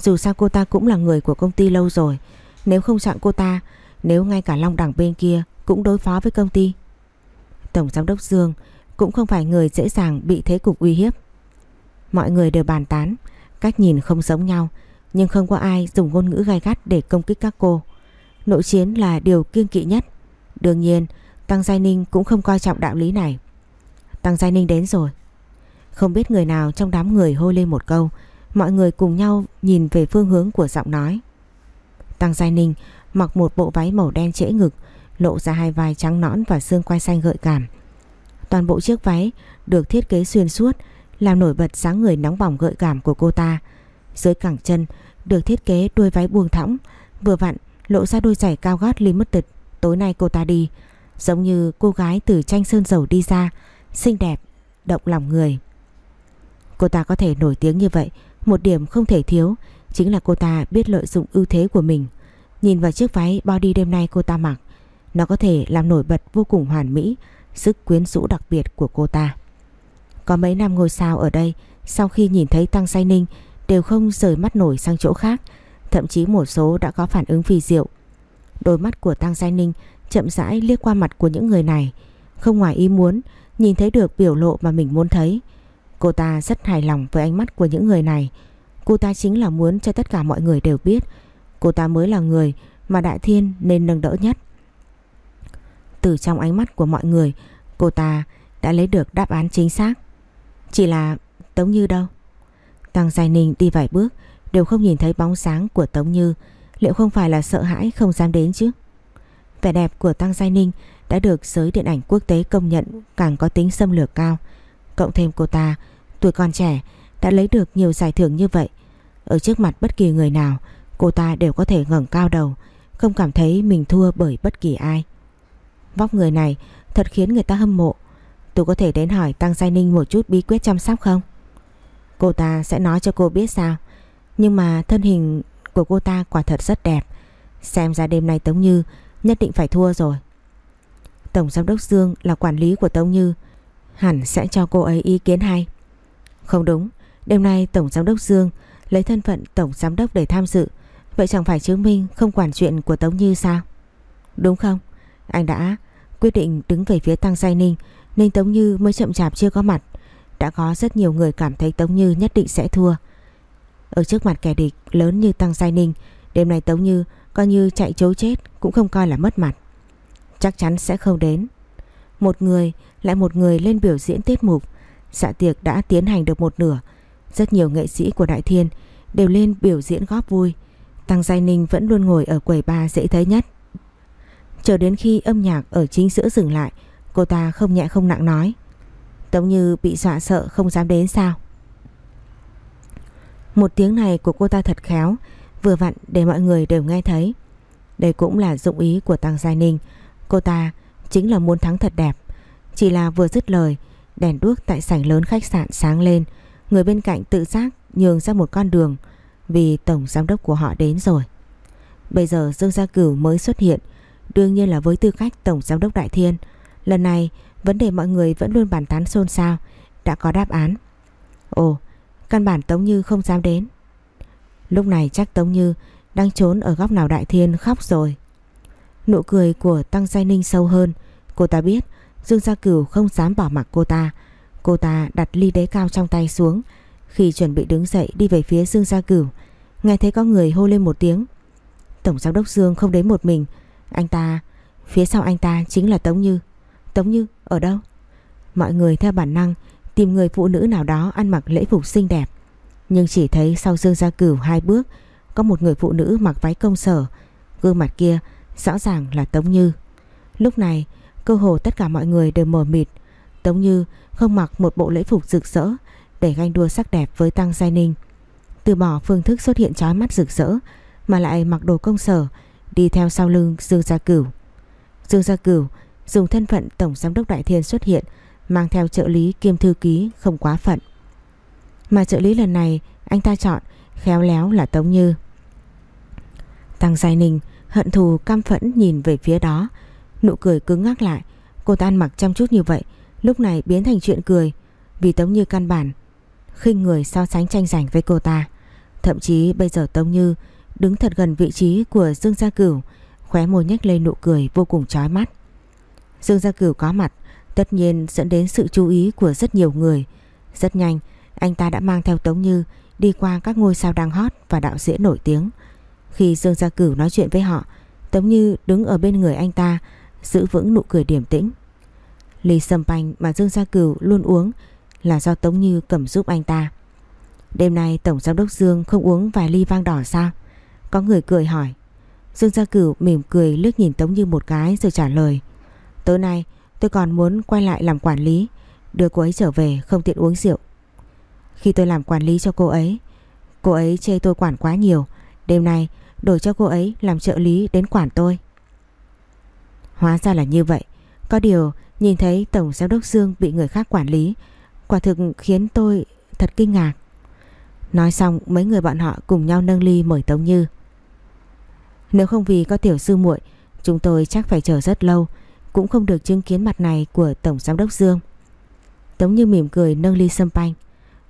Dù sao cô ta cũng là người của công ty lâu rồi. Nếu không chọn cô ta, nếu ngay cả Long Đẳng bên kia cũng đối phó với công ty. Tổng Giám đốc Dương cũng không phải người dễ dàng bị thế cục uy hiếp. Mọi người đều bàn tán, cách nhìn không giống nhau, nhưng không có ai dùng ngôn ngữ gai gắt để công kích các cô. Nội chiến là điều kiêng kỵ nhất. Đương nhiên, Tăng Giai Ninh cũng không coi trọng đạo lý này. Tăng Giai Ninh đến rồi. Không biết người nào trong đám người hô lên một câu. Mọi người cùng nhau nhìn về phương hướng của giọng nói. Tăng Giai Ninh mặc một bộ váy màu đen trễ ngực Lộ ra hai vai trắng nõn và xương quai xanh gợi cảm. Toàn bộ chiếc váy được thiết kế xuyên suốt Làm nổi bật dáng người nóng bỏng gợi cảm của cô ta. Dưới cẳng chân được thiết kế đuôi váy buông thõng Vừa vặn lộ ra đôi giày cao gót limited. Tối nay cô ta đi. Giống như cô gái từ tranh sơn dầu đi ra Xinh đẹp, động lòng người. Cô ta có thể nổi tiếng như vậy. Một điểm không thể thiếu Chính là cô ta biết lợi dụng ưu thế của mình. Nhìn vào chiếc váy body đêm nay cô ta mặc, Nó có thể làm nổi bật vô cùng hoàn mỹ, Sức quyến rũ đặc biệt của cô ta. Có mấy năm ngôi sao ở đây, Sau khi nhìn thấy Tăng Say Ninh, Đều không rời mắt nổi sang chỗ khác. Thậm chí một số đã có phản ứng phi diệu. Đôi mắt của Tăng Say Ninh Chậm rãi liếc qua mặt của những người này, Không ngoài ý muốn Nhìn thấy được biểu lộ mà mình muốn thấy. Cô ta rất hài lòng với ánh mắt của những người này. Cô ta chính là muốn cho tất cả mọi người đều biết cô ta mới là người mà Đại Thiên nên nâng đỡ nhất. Từ trong ánh mắt của mọi người, cô ta đã lấy được đáp án chính xác. Chỉ là Tống Như đâu? Tăng Giai Ninh đi vài bước đều không nhìn thấy bóng sáng của Tống Như. Liệu không phải là sợ hãi không dám đến chứ? Vẻ đẹp của Tăng Giai Ninh đã được giới điện ảnh quốc tế công nhận càng có tính xâm lược cao. Cộng thêm cô ta Tuổi còn trẻ đã lấy được nhiều giải thưởng như vậy. Ở trước mặt bất kỳ người nào, Cô ta đều có thể ngẩng cao đầu, Không cảm thấy mình thua bởi bất kỳ ai. Vóc người này Thật khiến người ta hâm mộ. Tôi có thể đến hỏi Tăng Giai Ninh một chút bí quyết chăm sóc không? Cô ta sẽ nói cho cô biết sao. Nhưng mà thân hình của cô ta quả thật rất đẹp. Xem ra đêm nay Tống Như Nhất định phải thua rồi. Tổng giám đốc Dương là quản lý của Tống Như. Hẳn sẽ cho cô ấy ý kiến hay. Không đúng, đêm nay Tổng Giám đốc Dương lấy thân phận Tổng Giám đốc để tham dự, vậy chẳng phải chứng minh không quản chuyện của Tống Như sao? Đúng không? Anh đã Quyết định đứng về phía Tăng Giai Ninh nên Tống Như mới chậm chạp chưa có mặt. Đã có rất nhiều người cảm thấy Tống Như nhất định sẽ thua. Ở trước mặt kẻ địch lớn như Tăng Giai Ninh, đêm nay Tống Như coi như chạy chối chết cũng không coi là mất mặt. Chắc chắn sẽ không đến. Một người lại một người lên biểu diễn tiết mục. Dạ tiệc đã tiến hành được một nửa. Rất nhiều nghệ sĩ của Đại Thiên đều lên biểu diễn góp vui. Tăng Giai Ninh vẫn luôn ngồi ở quầy ba dễ thấy nhất. Chờ đến khi âm nhạc ở chính giữa dừng lại, cô ta không nhẹ không nặng nói. Tống Như bị dọa sợ không dám đến sao? Một tiếng này của cô ta thật khéo, vừa vặn để mọi người đều nghe thấy. Đây cũng là dụng ý của Tăng Giai Ninh. Cô ta chính là muốn thắng thật đẹp. Chỉ là vừa dứt lời, đèn đuốc tại sảnh lớn khách sạn sáng lên. Người bên cạnh tự giác nhường ra một con đường vì tổng giám đốc của họ đến rồi. Bây giờ Dương Gia Cửu mới xuất hiện, đương nhiên là với tư cách tổng giám đốc Đại Thiên. Lần này, vấn đề mọi người vẫn luôn bàn tán xôn xao, đã có đáp án. Ồ, căn bản Tống Như không dám đến. Lúc này chắc Tống Như đang trốn ở góc nào Đại Thiên khóc rồi. Nụ cười của Tăng Giai Ninh sâu hơn, cô ta biết Dương Gia Cửu không dám bỏ mặc cô ta. Cô ta đặt ly đế cao trong tay xuống, khi chuẩn bị đứng dậy đi về phía Dương Gia Cửu, nghe thấy có người hô lên một tiếng. Tổng giám đốc Dương không đến một mình, anh ta, phía sau anh ta chính là Tống Như. Tống Như, ở đâu? Mọi người theo bản năng tìm người phụ nữ nào đó ăn mặc lễ phục xinh đẹp. Nhưng chỉ thấy sau Dương Gia Cửu hai bước có một người phụ nữ mặc váy công sở. Gương mặt kia rõ ràng là Tống Như. Lúc này cơ hồ tất cả mọi người đều mờ mịt. Tống Như không mặc một bộ lễ phục rực rỡ để ganh đua sắc đẹp với Tăng Giai Ninh. Từ bỏ phương thức xuất hiện chói mắt rực rỡ mà lại mặc đồ công sở đi theo sau lưng Dương Gia Cửu. Dương Gia Cửu dùng thân phận Tổng Giám đốc Đại Thiên xuất hiện mang theo trợ lý kiêm thư ký không quá phận. Mà trợ lý lần này anh ta chọn khéo léo là Tống Như. Tăng Giai Ninh hận thù cam phẫn nhìn về phía đó, nụ cười cứng ngắc lại. Cô ta ăn mặc chăm chút như vậy, lúc này biến thành chuyện cười vì Tống Như căn bản khinh người so sánh tranh giành với cô ta. Thậm chí bây giờ Tống Như đứng thật gần vị trí của Dương Gia Cửu, khóe môi nhếch lên nụ cười vô cùng chói mắt. Dương Gia Cửu có mặt, tất nhiên dẫn đến sự chú ý của rất nhiều người. Rất nhanh, anh ta đã mang theo Tống Như đi qua các ngôi sao đang hot và đạo diễn nổi tiếng. Khi Dương Gia Cửu nói chuyện với họ, Tống Như đứng ở bên người anh ta, giữ vững nụ cười điềm tĩnh. Ly sâm panh mà Dương Gia Cửu luôn uống là do Tống Như cầm giúp anh ta. Đêm nay Tổng Giám đốc Dương không uống vài ly vang đỏ sao? Có người cười hỏi. Dương Gia Cửu mỉm cười liếc nhìn Tống Như một cái rồi trả lời. Tối nay tôi còn muốn quay lại làm quản lý, đưa cô ấy trở về không tiện uống rượu. Khi tôi làm quản lý cho cô ấy, cô ấy chê tôi quản quá nhiều. Đêm nay đổi cho cô ấy làm trợ lý đến quản tôi. Hóa ra là như vậy. Có điều nhìn thấy Tổng Giám đốc Dương bị người khác quản lý Quả thực khiến tôi thật kinh ngạc. Nói xong mấy người bọn họ cùng nhau nâng ly mời Tống Như. Nếu không vì có tiểu sư muội, chúng tôi chắc phải chờ rất lâu, cũng không được chứng kiến mặt này của Tổng Giám đốc Dương. Tống Như mỉm cười nâng ly sâm panh.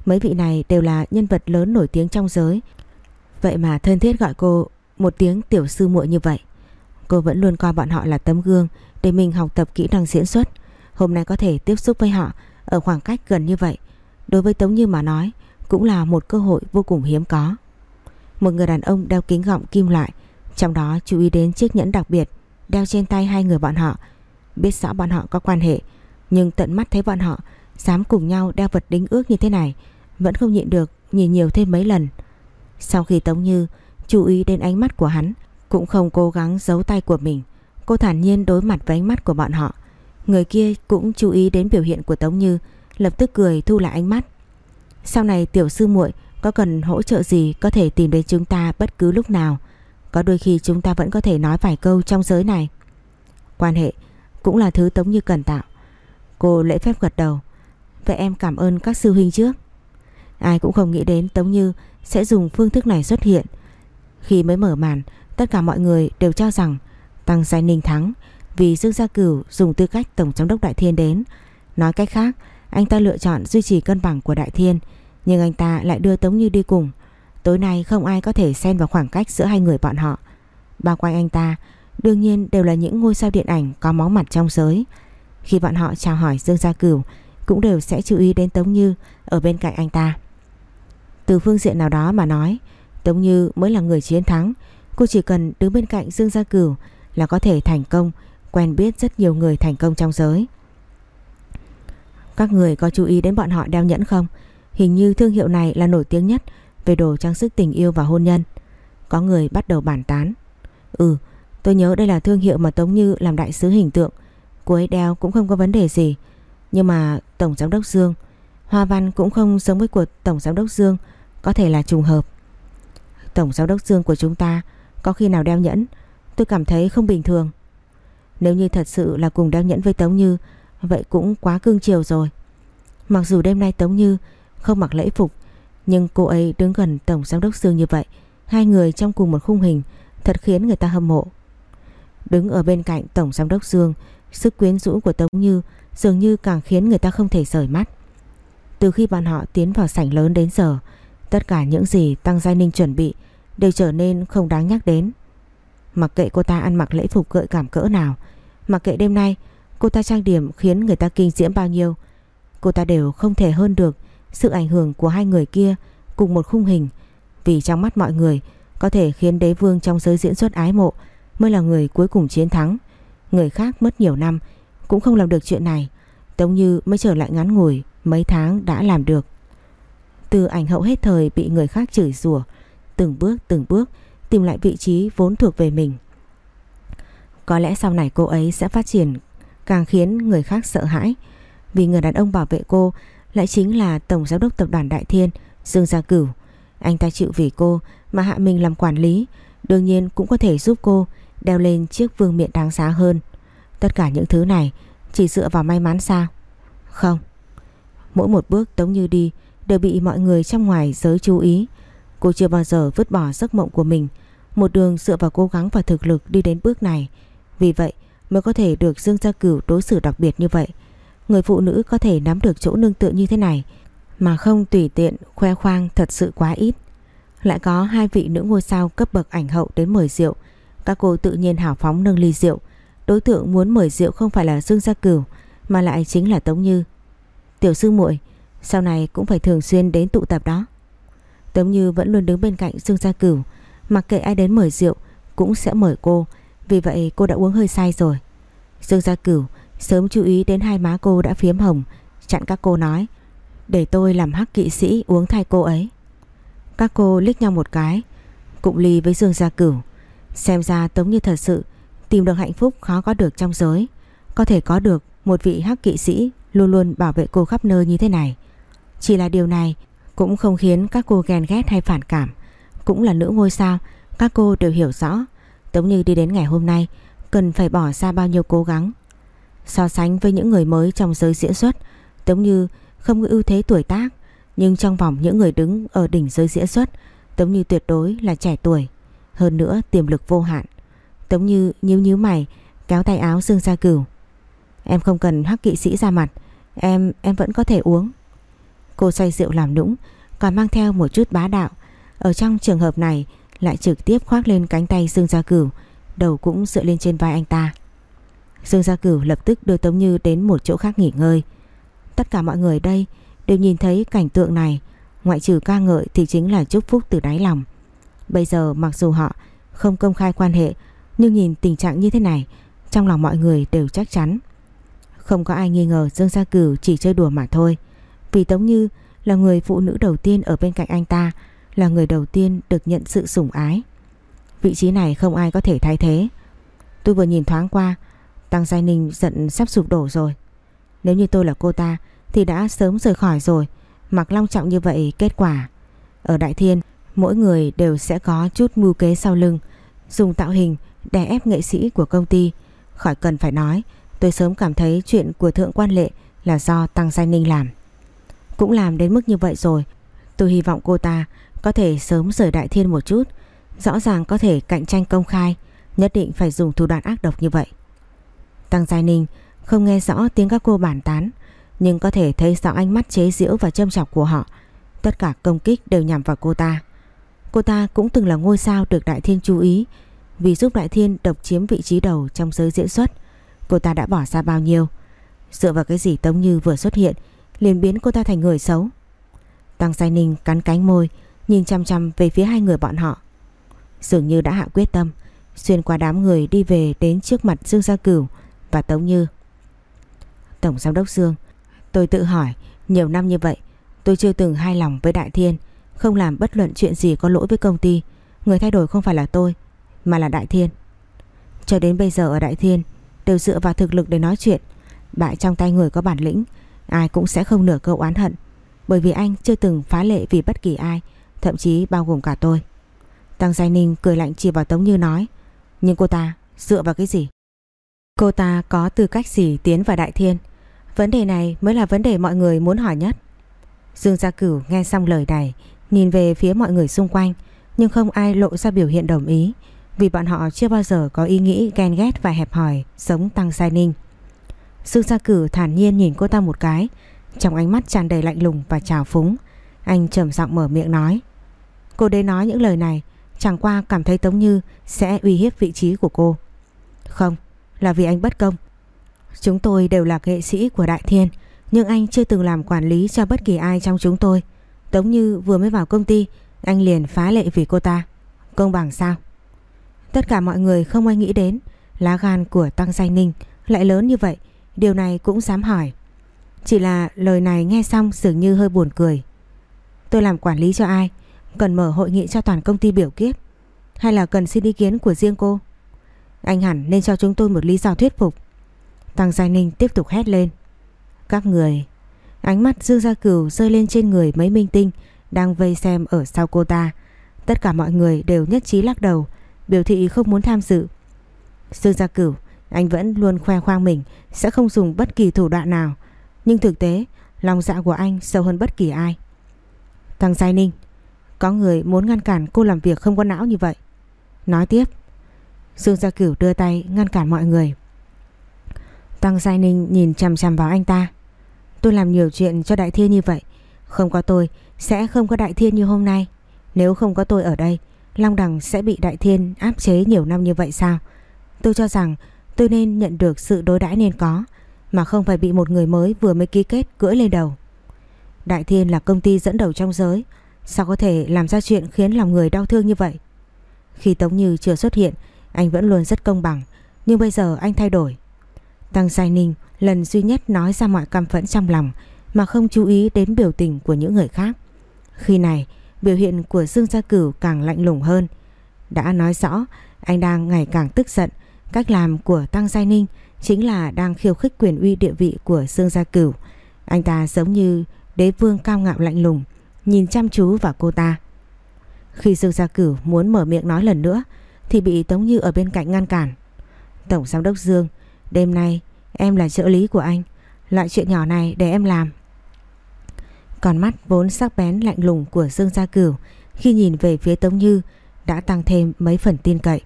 Mấy vị này đều là nhân vật lớn nổi tiếng trong giới. Vậy mà thân thiết gọi cô một tiếng tiểu sư muội như vậy. Cô vẫn luôn coi bọn họ là tấm gương để mình học tập kỹ năng diễn xuất. Hôm nay có thể tiếp xúc với họ ở khoảng cách gần như vậy, Đối với Tống Như mà nói, Cũng là một cơ hội vô cùng hiếm có. Một người đàn ông đeo kính gọng kim loại, Trong đó chú ý đến chiếc nhẫn đặc biệt Đeo trên tay hai người bọn họ. Biết rõ bọn họ có quan hệ, Nhưng tận mắt thấy bọn họ Dám cùng nhau đeo vật đính ước như thế này, Vẫn không nhịn được nhìn nhiều thêm mấy lần. Sau khi Tống Như Chú ý đến ánh mắt của hắn cũng không cố gắng giấu tay của mình Cô thản nhiên đối mặt với ánh mắt của bọn họ Người kia cũng chú ý đến biểu hiện của Tống Như, lập tức cười thu lại ánh mắt. Sau này tiểu sư muội có cần hỗ trợ gì có thể tìm đến chúng ta bất cứ lúc nào. Có đôi khi chúng ta vẫn có thể nói vài câu trong giới này. Quan hệ cũng là thứ Tống Như cần tạo. Cô lễ phép gật đầu. Vậy em cảm ơn các sư huynh trước. Ai cũng không nghĩ đến Tống Như sẽ dùng phương thức này xuất hiện. Khi mới mở màn, tất cả mọi người đều cho rằng Tăng Giai Ninh thắng vì Dương Gia Cửu dùng tư cách Tổng Giám đốc Đại Thiên đến. Nói cách khác, anh ta lựa chọn duy trì cân bằng của Đại Thiên, nhưng anh ta lại đưa Tống Như đi cùng. Tối nay không ai có thể xen vào khoảng cách giữa hai người bọn họ. Bao quanh anh ta Đương nhiên đều là những ngôi sao điện ảnh có máu mặt trong giới. Khi bọn họ chào hỏi Dương Gia Cửu cũng đều sẽ chú ý đến Tống Như ở bên cạnh anh ta. Từ phương diện nào đó mà nói, Tống Như mới là người chiến thắng. Cô chỉ cần đứng bên cạnh Dương Gia Cửu là có thể thành công, quen biết rất nhiều người thành công trong giới. Các người có chú ý đến bọn họ đeo nhẫn không? Hình như thương hiệu này là nổi tiếng nhất về đồ trang sức tình yêu và hôn nhân. Có người bắt đầu bàn tán. Ừ, tôi nhớ đây là thương hiệu mà Tống Như làm đại sứ hình tượng. Cô ấy đeo cũng không có vấn đề gì. Nhưng mà Tổng Giám đốc Dương, Hoa Văn cũng không giống với của Tổng Giám đốc Dương, có thể là trùng hợp. Tổng Giám đốc Dương của chúng ta có khi nào đeo nhẫn, tôi cảm thấy không bình thường. Nếu như thật sự là cùng đeo nhẫn với Tống Như, vậy cũng quá cương chiều rồi. Mặc dù đêm nay Tống Như không mặc lễ phục, nhưng cô ấy đứng gần Tổng Giám đốc Dương như vậy, hai người trong cùng một khung hình thật khiến người ta hâm mộ. Đứng ở bên cạnh Tổng Giám đốc Dương, sức quyến rũ của Tống Như dường như càng khiến người ta không thể rời mắt. Từ khi bọn họ tiến vào sảnh lớn đến giờ, tất cả những gì Tăng Giai Ninh chuẩn bị đều trở nên không đáng nhắc đến. Mặc kệ cô ta ăn mặc lễ phục gợi cảm cỡ nào, mặc kệ đêm nay cô ta trang điểm khiến người ta kinh diễm bao nhiêu, cô ta đều không thể hơn được sự ảnh hưởng của hai người kia cùng một khung hình vì trong mắt mọi người có thể khiến đế vương trong giới diễn xuất ái mộ mới là người cuối cùng chiến thắng. Người khác mất nhiều năm cũng không làm được chuyện này. Tống Như mới trở lại ngắn ngủi mấy tháng đã làm được. Từ ảnh hậu hết thời bị người khác chửi rủa, từng bước từng bước, tìm lại vị trí vốn thuộc về mình. Có lẽ sau này cô ấy sẽ phát triển càng khiến người khác sợ hãi, vì người đàn ông bảo vệ cô lại chính là Tổng Giám đốc Tập đoàn Đại Thiên, Dương Gia Cửu. Anh ta chịu vì cô mà hạ mình làm quản lý, đương nhiên cũng có thể giúp cô đeo lên chiếc vương miện đáng giá hơn. Tất cả những thứ này chỉ dựa vào may mắn sao? Không. Mỗi một bước Tống Như đi đều bị mọi người trong ngoài giới chú ý. Cô chưa bao giờ vứt bỏ giấc mộng của mình. Một đường dựa vào cố gắng và thực lực đi đến bước này. Vì vậy, mới có thể được Dương Gia Cửu đối xử đặc biệt như vậy. Người phụ nữ có thể nắm được chỗ nương tựa như thế này, mà không tùy tiện khoe khoang thật sự quá ít. Lại có hai vị nữ ngôi sao cấp bậc ảnh hậu đến mời rượu. Các cô tự nhiên hào phóng nâng ly rượu. Đối tượng muốn mời rượu không phải là Dương Gia Cửu, mà lại chính là Tống Như. Tiểu sư muội, sau này cũng phải thường xuyên đến tụ tập đó. Tống Như vẫn luôn đứng bên cạnh Dương Gia Cửu, mặc kệ ai đến mời rượu cũng sẽ mời cô, vì vậy cô đã uống hơi say rồi. Dương Gia Cửu sớm chú ý đến hai má cô đã phiếm hồng, chặn các cô nói, để tôi làm hắc kỵ sĩ uống thay cô ấy. Các cô liếc nhau một cái, cụng ly với Dương Gia Cửu, xem ra Tống Như thật sự tìm được hạnh phúc khó có được trong giới, có thể có được một vị hắc kỵ sĩ luôn luôn bảo vệ cô khắp nơi như thế này. Chỉ là điều này cũng không khiến các cô ghen ghét hay phản cảm. Cũng là nữ ngôi sao, các cô đều hiểu rõ. Tống Như đi đến ngày hôm nay cần phải bỏ ra bao nhiêu cố gắng. So sánh với những người mới trong giới diễn xuất, Tống Như không có ưu thế tuổi tác, nhưng trong vòng những người đứng ở đỉnh giới diễn xuất, Tống Như tuyệt đối là trẻ tuổi. Hơn nữa tiềm lực vô hạn. Tống Như nhíu nhíu mày, kéo tay áo Dương Gia Cửu. Em không cần hắc kỵ sĩ ra mặt, em em vẫn có thể uống. Cô say rượu làm nũng, Còn mang theo một chút bá đạo. Ở trong trường hợp này, Lại trực tiếp khoác lên cánh tay Dương Gia Cửu, Đầu cũng dựa lên trên vai anh ta. Dương Gia Cửu lập tức đưa Tống Như đến một chỗ khác nghỉ ngơi. Tất cả mọi người đây Đều nhìn thấy cảnh tượng này, Ngoại trừ ca ngợi thì chính là chúc phúc từ đáy lòng. Bây giờ mặc dù họ Không công khai quan hệ, Nhưng nhìn tình trạng như thế này, Trong lòng mọi người đều chắc chắn. Không có ai nghi ngờ Dương Gia Cửu chỉ chơi đùa mà thôi vì Tống Như là người phụ nữ đầu tiên ở bên cạnh anh ta, là người đầu tiên được nhận sự sủng ái. Vị trí này không ai có thể thay thế. Tôi vừa nhìn thoáng qua, Tăng Giai Ninh giận sắp sụp đổ rồi. Nếu như tôi là cô ta thì đã sớm rời khỏi rồi. Mặc long trọng như vậy kết quả. Ở Đại Thiên, mỗi người đều sẽ có chút mưu kế sau lưng, dùng tạo hình đè ép nghệ sĩ của công ty. Khỏi cần phải nói, tôi sớm cảm thấy chuyện của Thượng Quan Lệ là do Tăng Giai Ninh làm. Cũng làm đến mức như vậy rồi. Tôi hy vọng cô ta có thể sớm rời Đại Thiên một chút. Rõ ràng có thể cạnh tranh công khai, Nhất định phải dùng thủ đoạn ác độc như vậy. Tăng Giai Ninh không nghe rõ tiếng các cô bàn tán, Nhưng có thể thấy rõ ánh mắt chế giễu và châm chọc của họ. Tất cả công kích đều nhằm vào cô ta. Cô ta cũng từng là ngôi sao được Đại Thiên chú ý, Vì giúp Đại Thiên độc chiếm vị trí đầu trong giới diễn xuất. Cô ta đã bỏ ra bao nhiêu? Dựa vào cái gì Tống Như vừa xuất hiện liền biến cô ta thành người xấu. Tăng Giai Ninh cắn cánh môi, Nhìn chăm chăm về phía hai người bọn họ. Dường như đã hạ quyết tâm, Xuyên qua đám người đi về đến trước mặt Dương Gia Cửu và Tống Như. Tổng Giám đốc Dương, Tôi tự hỏi, Nhiều năm như vậy, Tôi chưa từng hài lòng với Đại Thiên, Không làm bất luận chuyện gì có lỗi với công ty, Người thay đổi không phải là tôi, Mà là Đại Thiên. Cho đến bây giờ ở Đại Thiên Đều dựa vào thực lực để nói chuyện, Bại trong tay người có bản lĩnh Ai cũng sẽ không nửa câu oán hận, Bởi vì anh chưa từng phá lệ vì bất kỳ ai, Thậm chí bao gồm cả tôi. Tăng Giai Ninh cười lạnh chỉ vào Tống Như nói, Nhưng cô ta dựa vào cái gì? Cô ta có tư cách gì tiến vào Đại Thiên? Vấn đề này mới là vấn đề mọi người muốn hỏi nhất. Dương Gia Cửu nghe xong lời này, Nhìn về phía mọi người xung quanh, Nhưng không ai lộ ra biểu hiện đồng ý, Vì bọn họ chưa bao giờ có ý nghĩ ghen ghét và hẹp hòi Giống Tăng Giai Ninh. Dương Gia cử thản nhiên nhìn cô ta một cái. Trong ánh mắt tràn đầy lạnh lùng và trào phúng, Anh trầm giọng mở miệng nói, Cô đến nói những lời này, Chẳng qua cảm thấy Tống Như sẽ uy hiếp vị trí của cô. Không, Là vì anh bất công. Chúng tôi đều là nghệ sĩ của Đại Thiên, Nhưng anh chưa từng làm quản lý cho bất kỳ ai trong chúng tôi. Tống Như vừa mới vào công ty, Anh liền phá lệ vì cô ta. Công bằng sao? Tất cả mọi người không ai nghĩ đến, Lá gan của Tăng giai Ninh lại lớn như vậy Điều này cũng dám hỏi. Chỉ là lời này nghe xong dường như hơi buồn cười. Tôi làm quản lý cho ai? Cần mở hội nghị cho toàn công ty biểu kiếp? Hay là cần xin ý kiến của riêng cô? Anh hẳn nên cho chúng tôi một lý do thuyết phục. Tăng Giai Ninh tiếp tục hét lên. Các người, Ánh mắt Dương Gia Cửu rơi lên trên người mấy minh tinh Đang vây xem ở sau cô ta. Tất cả mọi người đều nhất trí lắc đầu, Biểu thị không muốn tham dự. Dương Gia Cửu anh vẫn luôn khoe khoang mình Sẽ không dùng bất kỳ thủ đoạn nào. Nhưng thực tế, Lòng dạ của anh sâu hơn bất kỳ ai. Tăng Giai Ninh, Có người muốn ngăn cản cô làm việc không có não như vậy? Nói tiếp. Dương Gia Cửu đưa tay ngăn cản mọi người. Tăng Giai Ninh nhìn chằm chằm vào anh ta. Tôi làm nhiều chuyện cho Đại Thiên như vậy. Không có tôi sẽ không có Đại Thiên như hôm nay. Nếu không có tôi ở đây, Long Đằng sẽ bị Đại Thiên áp chế nhiều năm như vậy sao? Tôi cho rằng tôi nên nhận được sự đối đãi nên có Mà không phải bị một người mới vừa mới ký kết cưỡi lên đầu Đại Thiên là công ty dẫn đầu trong giới Sao có thể làm ra chuyện khiến lòng người đau thương như vậy Khi Tống Như chưa xuất hiện Anh vẫn luôn rất công bằng Nhưng bây giờ anh thay đổi Tăng Sai Ninh lần duy nhất nói ra mọi căm phẫn trong lòng mà không chú ý đến biểu tình của những người khác. Khi này, biểu hiện của Dương Gia Cửu càng lạnh lùng hơn. Đã nói rõ, anh đang ngày càng tức giận. Cách làm của Tăng Giai Ninh chính là đang khiêu khích quyền uy địa vị của Dương Gia Cửu. Anh ta giống như đế vương cao ngạo lạnh lùng, nhìn chăm chú vào cô ta. Khi Dương Gia Cửu muốn mở miệng nói lần nữa thì bị Tống Như ở bên cạnh ngăn cản. Tổng giám đốc Dương Đêm nay em là trợ lý của anh Loại chuyện nhỏ này để em làm Còn mắt vốn sắc bén lạnh lùng của Dương Gia Cửu Khi nhìn về phía Tống Như Đã tăng thêm mấy phần tin cậy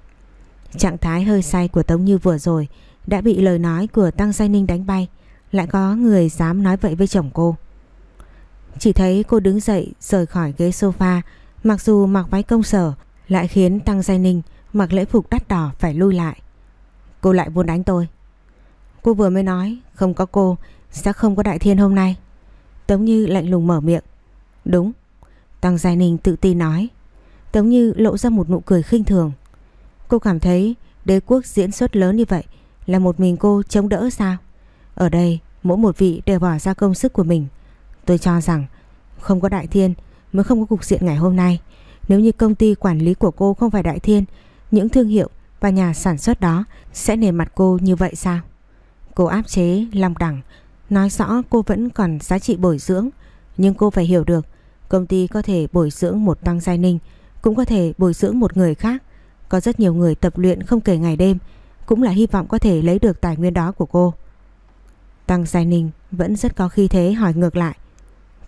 Trạng thái hơi say của Tống Như vừa rồi Đã bị lời nói của Tăng Giai Ninh đánh bay, Lại có người dám nói vậy với chồng cô Chỉ thấy cô đứng dậy, rời khỏi ghế sofa, Mặc dù mặc váy công sở, Lại khiến Tăng Giai Ninh mặc lễ phục đắt đỏ phải lui lại Cô lại muốn đánh tôi Cô vừa mới nói, không có cô, sẽ không có Đại Thiên hôm nay. Tống Như lạnh lùng mở miệng. Đúng. Tăng Giai Ninh tự tin nói. Tống Như lộ ra một nụ cười khinh thường. Cô cảm thấy đế quốc diễn xuất lớn như vậy là một mình cô chống đỡ sao? Ở đây mỗi một vị đều bỏ ra công sức của mình. Tôi cho rằng không có Đại Thiên mới không có cục diện ngày hôm nay. Nếu như công ty quản lý của cô không phải Đại Thiên, những thương hiệu và nhà sản xuất đó sẽ nề mặt cô như vậy sao? Cô áp chế Long Đẳng Nói rõ cô vẫn còn giá trị bồi dưỡng Nhưng cô phải hiểu được Công ty có thể bồi dưỡng một tăng giai ninh Cũng có thể bồi dưỡng một người khác có rất nhiều người tập luyện không kể ngày đêm Cũng là hy vọng có thể lấy được tài nguyên đó của cô. Tăng Giai Ninh vẫn rất có khi thế hỏi ngược lại.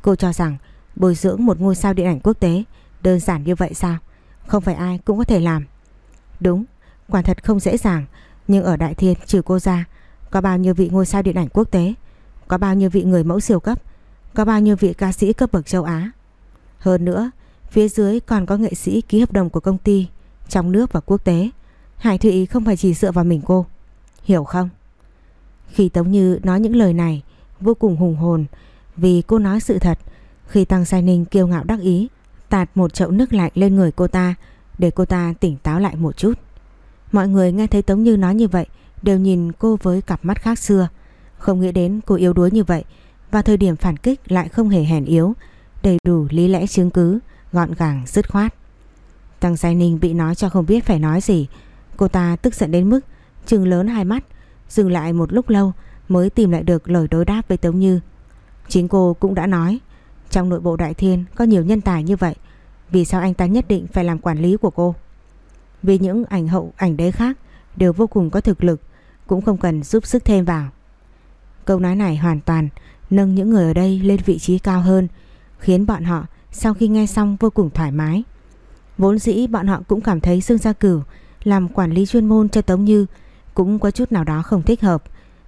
Cô cho rằng bồi dưỡng một ngôi sao điện ảnh quốc tế đơn giản như vậy sao? Không phải ai cũng có thể làm. Đúng, quả thật không dễ dàng Nhưng ở Đại Thiên trừ cô ra có bao nhiêu vị ngôi sao điện ảnh quốc tế Có bao nhiêu vị người mẫu siêu cấp Có bao nhiêu vị ca sĩ cấp bậc châu Á. Hơn nữa Phía dưới còn có nghệ sĩ ký hợp đồng của công ty trong nước và quốc tế. Hải Thụy không phải chỉ dựa vào mình cô. Hiểu không? Khi Tống Như nói những lời này, Vô cùng hùng hồn, Vì cô nói sự thật, Khi Tăng Sai Ninh kiêu ngạo đắc ý, Tạt một chậu nước lạnh lên người cô ta, Để cô ta tỉnh táo lại một chút. Mọi người nghe thấy Tống Như nói như vậy, Đều nhìn cô với cặp mắt khác xưa. Không nghĩ đến cô yếu đuối như vậy, Và thời điểm phản kích lại không hề hèn yếu, Đầy đủ lý lẽ chứng cứ, Gọn gàng, dứt khoát. Tăng Giai Ninh bị nói cho không biết phải nói gì. Cô ta tức giận đến mức Trừng lớn hai mắt, Dừng lại một lúc lâu Mới tìm lại được lời đối đáp với Tống Như. Chính cô cũng đã nói, Trong nội bộ Đại Thiên có nhiều nhân tài như vậy, Vì sao anh ta nhất định phải làm quản lý của cô? Vì những ảnh hậu, ảnh đế khác Đều vô cùng có thực lực, Cũng không cần giúp sức thêm vào. Câu nói này hoàn toàn Nâng những người ở đây lên vị trí cao hơn, Khiến bọn họ sau khi nghe xong vô cùng thoải mái. Vốn dĩ bọn họ cũng cảm thấy Dương Gia Cửu làm quản lý chuyên môn cho Tống Như cũng có chút nào đó không thích hợp,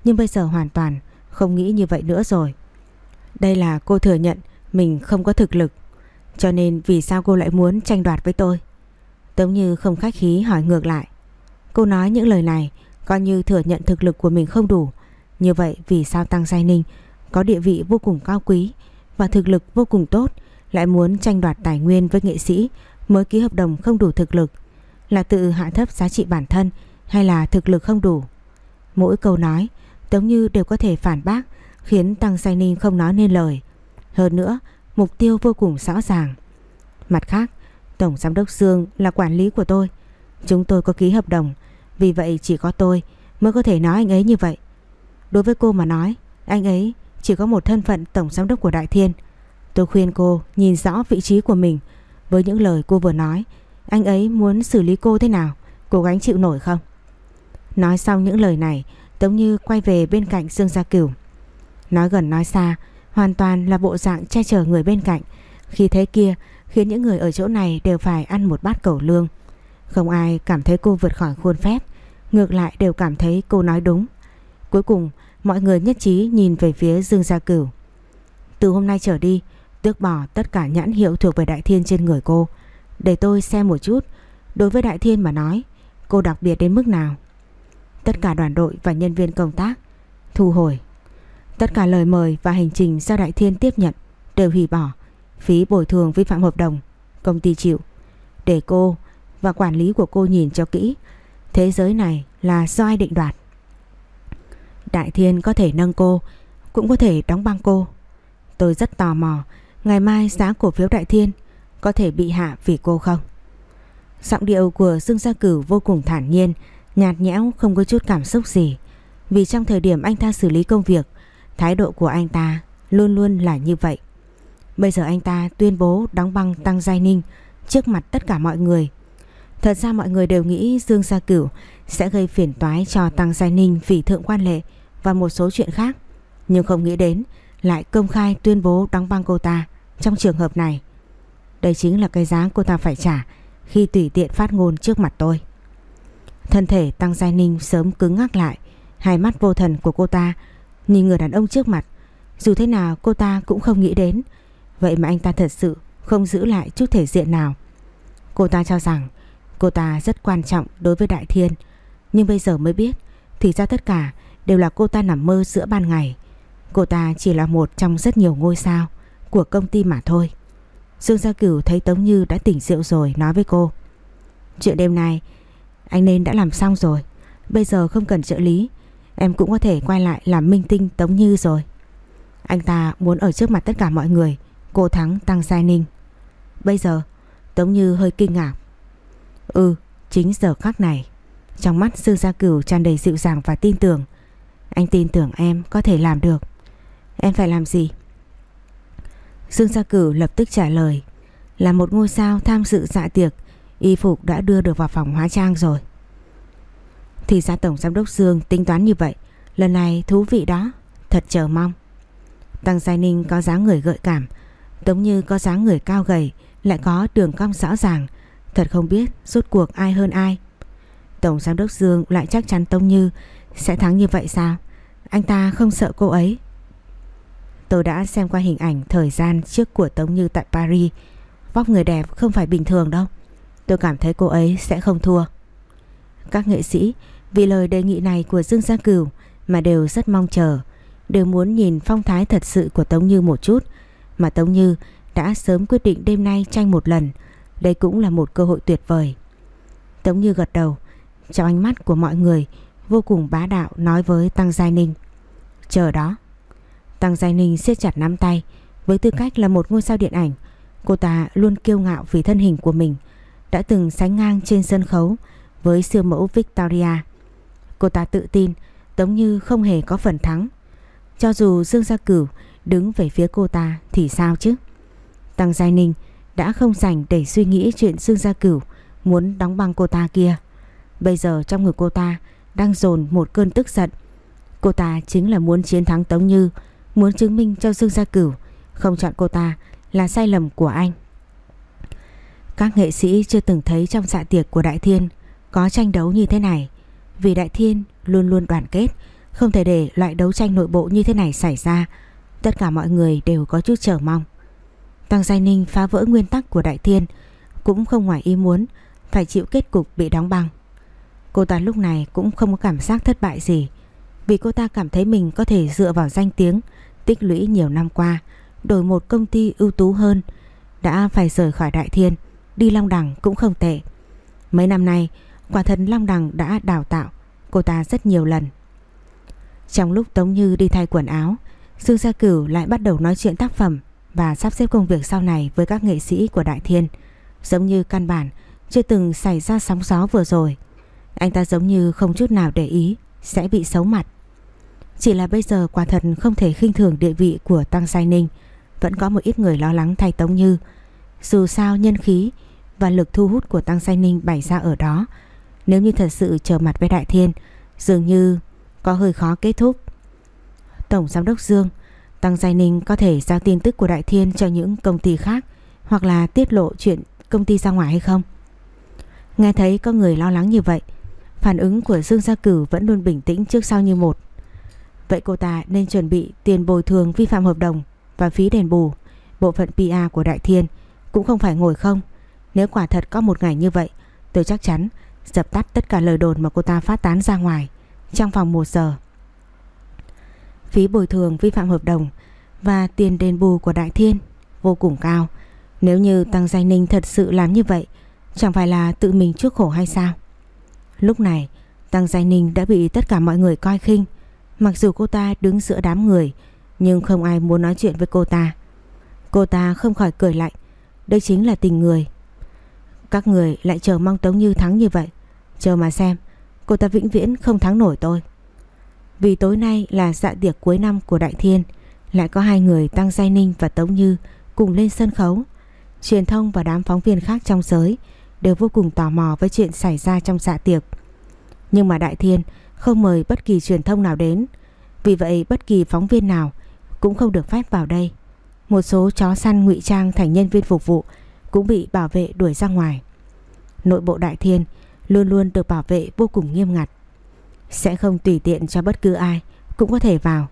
nhưng bây giờ hoàn toàn không nghĩ như vậy nữa rồi. Đây là cô thừa nhận mình không có thực lực, cho nên vì sao cô lại muốn tranh đoạt với tôi? Tống Như không khách khí hỏi ngược lại. Cô nói những lời này coi như thừa nhận thực lực của mình không đủ. Như vậy vì sao Tăng Giai Ninh có địa vị vô cùng cao quý và thực lực vô cùng tốt lại muốn tranh đoạt tài nguyên với nghệ sĩ mới ký hợp đồng không đủ thực lực là tự hạ thấp giá trị bản thân hay là thực lực không đủ. Mỗi câu nói Tống Như đều có thể phản bác khiến Tăng Sai Ninh không nói nên lời. Hơn nữa, mục tiêu vô cùng rõ ràng. Mặt khác, Tổng Giám đốc Dương là quản lý của tôi. Chúng tôi có ký hợp đồng, vì vậy chỉ có tôi mới có thể nói anh ấy như vậy. Đối với cô mà nói, anh ấy chỉ có một thân phận Tổng Giám đốc của Đại Thiên. Tôi khuyên cô nhìn rõ vị trí của mình với những lời cô vừa nói. Anh ấy muốn xử lý cô thế nào? Cô gánh chịu nổi không? Nói xong những lời này, Tống Như quay về bên cạnh Dương Gia Cửu. Nói gần nói xa, Hoàn toàn là bộ dạng che chở người bên cạnh. Khi thế kia, Khiến những người ở chỗ này đều phải ăn một bát cẩu lương. Không ai cảm thấy cô vượt khỏi khuôn phép, Ngược lại đều cảm thấy cô nói đúng. Cuối cùng, mọi người nhất trí nhìn về phía Dương Gia Cửu. Từ hôm nay trở đi Tước bỏ tất cả nhãn hiệu thuộc về Đại Thiên trên người cô. Để tôi xem một chút. Đối với Đại Thiên mà nói, Cô đặc biệt đến mức nào? Tất cả đoàn đội và nhân viên công tác, Thu hồi. Tất cả lời mời và hành trình do Đại Thiên tiếp nhận Đều hủy bỏ. Phí bồi thường vi phạm hợp đồng, Công ty chịu. Để cô và quản lý của cô nhìn cho kỹ, Thế giới này là do ai định đoạt? Đại Thiên có thể nâng cô, Cũng có thể đóng băng cô. Tôi rất tò mò Ngày mai giá cổ phiếu Đại Thiên có thể bị hạ vì cô không? Giọng điệu của Dương Gia Cửu vô cùng thản nhiên, nhạt nhẽo không có chút cảm xúc gì. Vì trong thời điểm anh ta xử lý công việc, thái độ của anh ta luôn luôn là như vậy. Bây giờ anh ta tuyên bố đóng băng Tăng Giai Ninh trước mặt tất cả mọi người. Thật ra mọi người đều nghĩ Dương Gia Cửu sẽ gây phiền toái cho Tăng Giai Ninh vì thượng quan lệ và một số chuyện khác. Nhưng không nghĩ đến lại công khai tuyên bố đóng băng cô ta trong trường hợp này. Đây chính là cái giá cô ta phải trả khi tùy tiện phát ngôn trước mặt tôi. Thân thể Tăng Giai Ninh sớm cứng ngắc lại, hai mắt vô thần của cô ta nhìn người đàn ông trước mặt. Dù thế nào cô ta cũng không nghĩ đến, vậy mà anh ta thật sự không giữ lại chút thể diện nào. Cô ta cho rằng cô ta rất quan trọng đối với Đại Thiên, nhưng bây giờ mới biết thì ra tất cả đều là cô ta nằm mơ giữa ban ngày. Cô ta chỉ là một trong rất nhiều ngôi sao của công ty mà thôi. Dương Gia Cửu thấy Tống Như đã tỉnh rượu rồi, nói với cô. Chuyện đêm nay, anh nên đã làm xong rồi. Bây giờ không cần trợ lý. Em cũng có thể quay lại làm minh tinh Tống Như rồi. Anh ta muốn ở trước mặt tất cả mọi người. Cô thắng, Tăng Giai Ninh. Bây giờ, Tống Như hơi kinh ngạc. Ừ chính giờ khắc này, Trong mắt Dương Gia Cửu tràn đầy dịu dàng và tin tưởng. Anh tin tưởng em có thể làm được. Em phải làm gì? Dương Gia Cửu lập tức trả lời, Là một ngôi sao tham dự dạ tiệc, Y phục đã đưa được vào phòng hóa trang rồi. Thì ra Tổng Giám đốc Dương tính toán như vậy, Lần này thú vị đó, Thật chờ mong. Tăng Giai Ninh có dáng người gợi cảm Tống Như có dáng người cao gầy, Lại có đường cong rõ ràng, Thật không biết rốt cuộc ai hơn ai. Tổng Giám đốc Dương lại chắc chắn Tống Như, Sẽ thắng như vậy sao? Anh ta không sợ cô ấy. Tôi đã xem qua hình ảnh thời gian trước của Tống Như tại Paris. Vóc người đẹp không phải bình thường đâu. Tôi cảm thấy cô ấy sẽ không thua. Các nghệ sĩ vì lời đề nghị này của Dương Gia Cửu mà đều rất mong chờ, đều muốn nhìn phong thái thật sự của Tống Như một chút, mà Tống Như đã sớm quyết định đêm nay tranh một lần, đây cũng là một cơ hội tuyệt vời. Tống Như gật đầu, trong ánh mắt của mọi người vô cùng bá đạo nói với Tăng Giai Ninh. Chờ đó. Tăng Giai Ninh siết chặt nắm tay, với tư cách là một ngôi sao điện ảnh, cô ta luôn kiêu ngạo vì thân hình của mình, đã từng sánh ngang trên sân khấu với siêu mẫu Victoria. Cô ta tự tin Tống Như không hề có phần thắng. Cho dù Dương Gia Cửu đứng về phía cô ta thì sao chứ? Tăng Giai Ninh đã không dành để suy nghĩ chuyện Dương Gia Cửu muốn đóng băng cô ta kia. Bây giờ trong người cô ta đang dồn một cơn tức giận. Cô ta chính là muốn chiến thắng Tống Như, muốn chứng minh cho Dương Gia Cửu không chọn cô ta là sai lầm của anh. Các nghệ sĩ chưa từng thấy trong dạ tiệc của Đại Thiên có tranh đấu như thế này. Vì Đại Thiên luôn luôn đoàn kết, không thể để loại đấu tranh nội bộ như thế này xảy ra. Tất cả mọi người đều có chút chờ mong. Tăng Giai Ninh phá vỡ nguyên tắc của Đại Thiên cũng không ngoài ý muốn phải chịu kết cục bị đóng băng. Cô ta lúc này cũng không có cảm giác thất bại gì vì cô ta cảm thấy mình có thể dựa vào danh tiếng tích lũy nhiều năm qua, đổi một công ty ưu tú hơn, đã phải rời khỏi Đại Thiên, đi Long Đằng cũng không tệ. Mấy năm nay, quả thật Long Đằng đã đào tạo cô ta rất nhiều lần. Trong lúc Tống Như đi thay quần áo, Dương Gia Cửu lại bắt đầu nói chuyện tác phẩm và sắp xếp công việc sau này với các nghệ sĩ của Đại Thiên, giống như căn bản chưa từng xảy ra sóng gió vừa rồi. Anh ta giống như không chút nào để ý, sẽ bị xấu mặt. Chỉ là bây giờ quả thật không thể khinh thường địa vị của Tăng Sai Ninh. Vẫn có một ít người lo lắng thay Tống Như. Dù sao nhân khí và lực thu hút của Tăng Sai Ninh bày ra ở đó. Nếu như thật sự trở mặt với Đại Thiên, dường như có hơi khó kết thúc. Tổng Giám đốc Dương, Tăng Giai Ninh có thể giao tin tức của Đại Thiên cho những công ty khác hoặc là tiết lộ chuyện công ty ra ngoài hay không? Nghe thấy có người lo lắng như vậy, phản ứng của Dương Gia Cử vẫn luôn bình tĩnh trước sau như một. Vậy cô ta nên chuẩn bị tiền bồi thường vi phạm hợp đồng và phí đền bù. Bộ phận PA của Đại Thiên cũng không phải ngồi không. Nếu quả thật có một ngày như vậy, tôi chắc chắn dập tắt tất cả lời đồn mà cô ta phát tán ra ngoài trong vòng 1 giờ. Phí bồi thường vi phạm hợp đồng và tiền đền bù của Đại Thiên vô cùng cao. Nếu như Tăng Giai Ninh thật sự làm như vậy, chẳng phải là tự mình chuốc khổ hay sao? Lúc này, Tăng Giai Ninh đã bị tất cả mọi người coi khinh. Mặc dù cô ta đứng giữa đám người, nhưng không ai muốn nói chuyện với cô ta. Cô ta không khỏi cười lạnh, đây chính là tình người. Các người lại chờ mong Tống Như thắng như vậy. Chờ mà xem, cô ta vĩnh viễn không thắng nổi tôi. Vì tối nay là dạ tiệc cuối năm của Đại Thiên, lại có hai người Tăng Giai Ninh và Tống Như cùng lên sân khấu. Truyền thông và đám phóng viên khác trong giới đều vô cùng tò mò với chuyện xảy ra trong dạ tiệc. Nhưng mà Đại Thiên không mời bất kỳ truyền thông nào đến, vì vậy bất kỳ phóng viên nào cũng không được phép vào đây. Một số chó săn ngụy trang thành nhân viên phục vụ cũng bị bảo vệ đuổi ra ngoài. Nội bộ Đại Thiên luôn luôn được bảo vệ vô cùng nghiêm ngặt. Sẽ không tùy tiện cho bất cứ ai cũng có thể vào.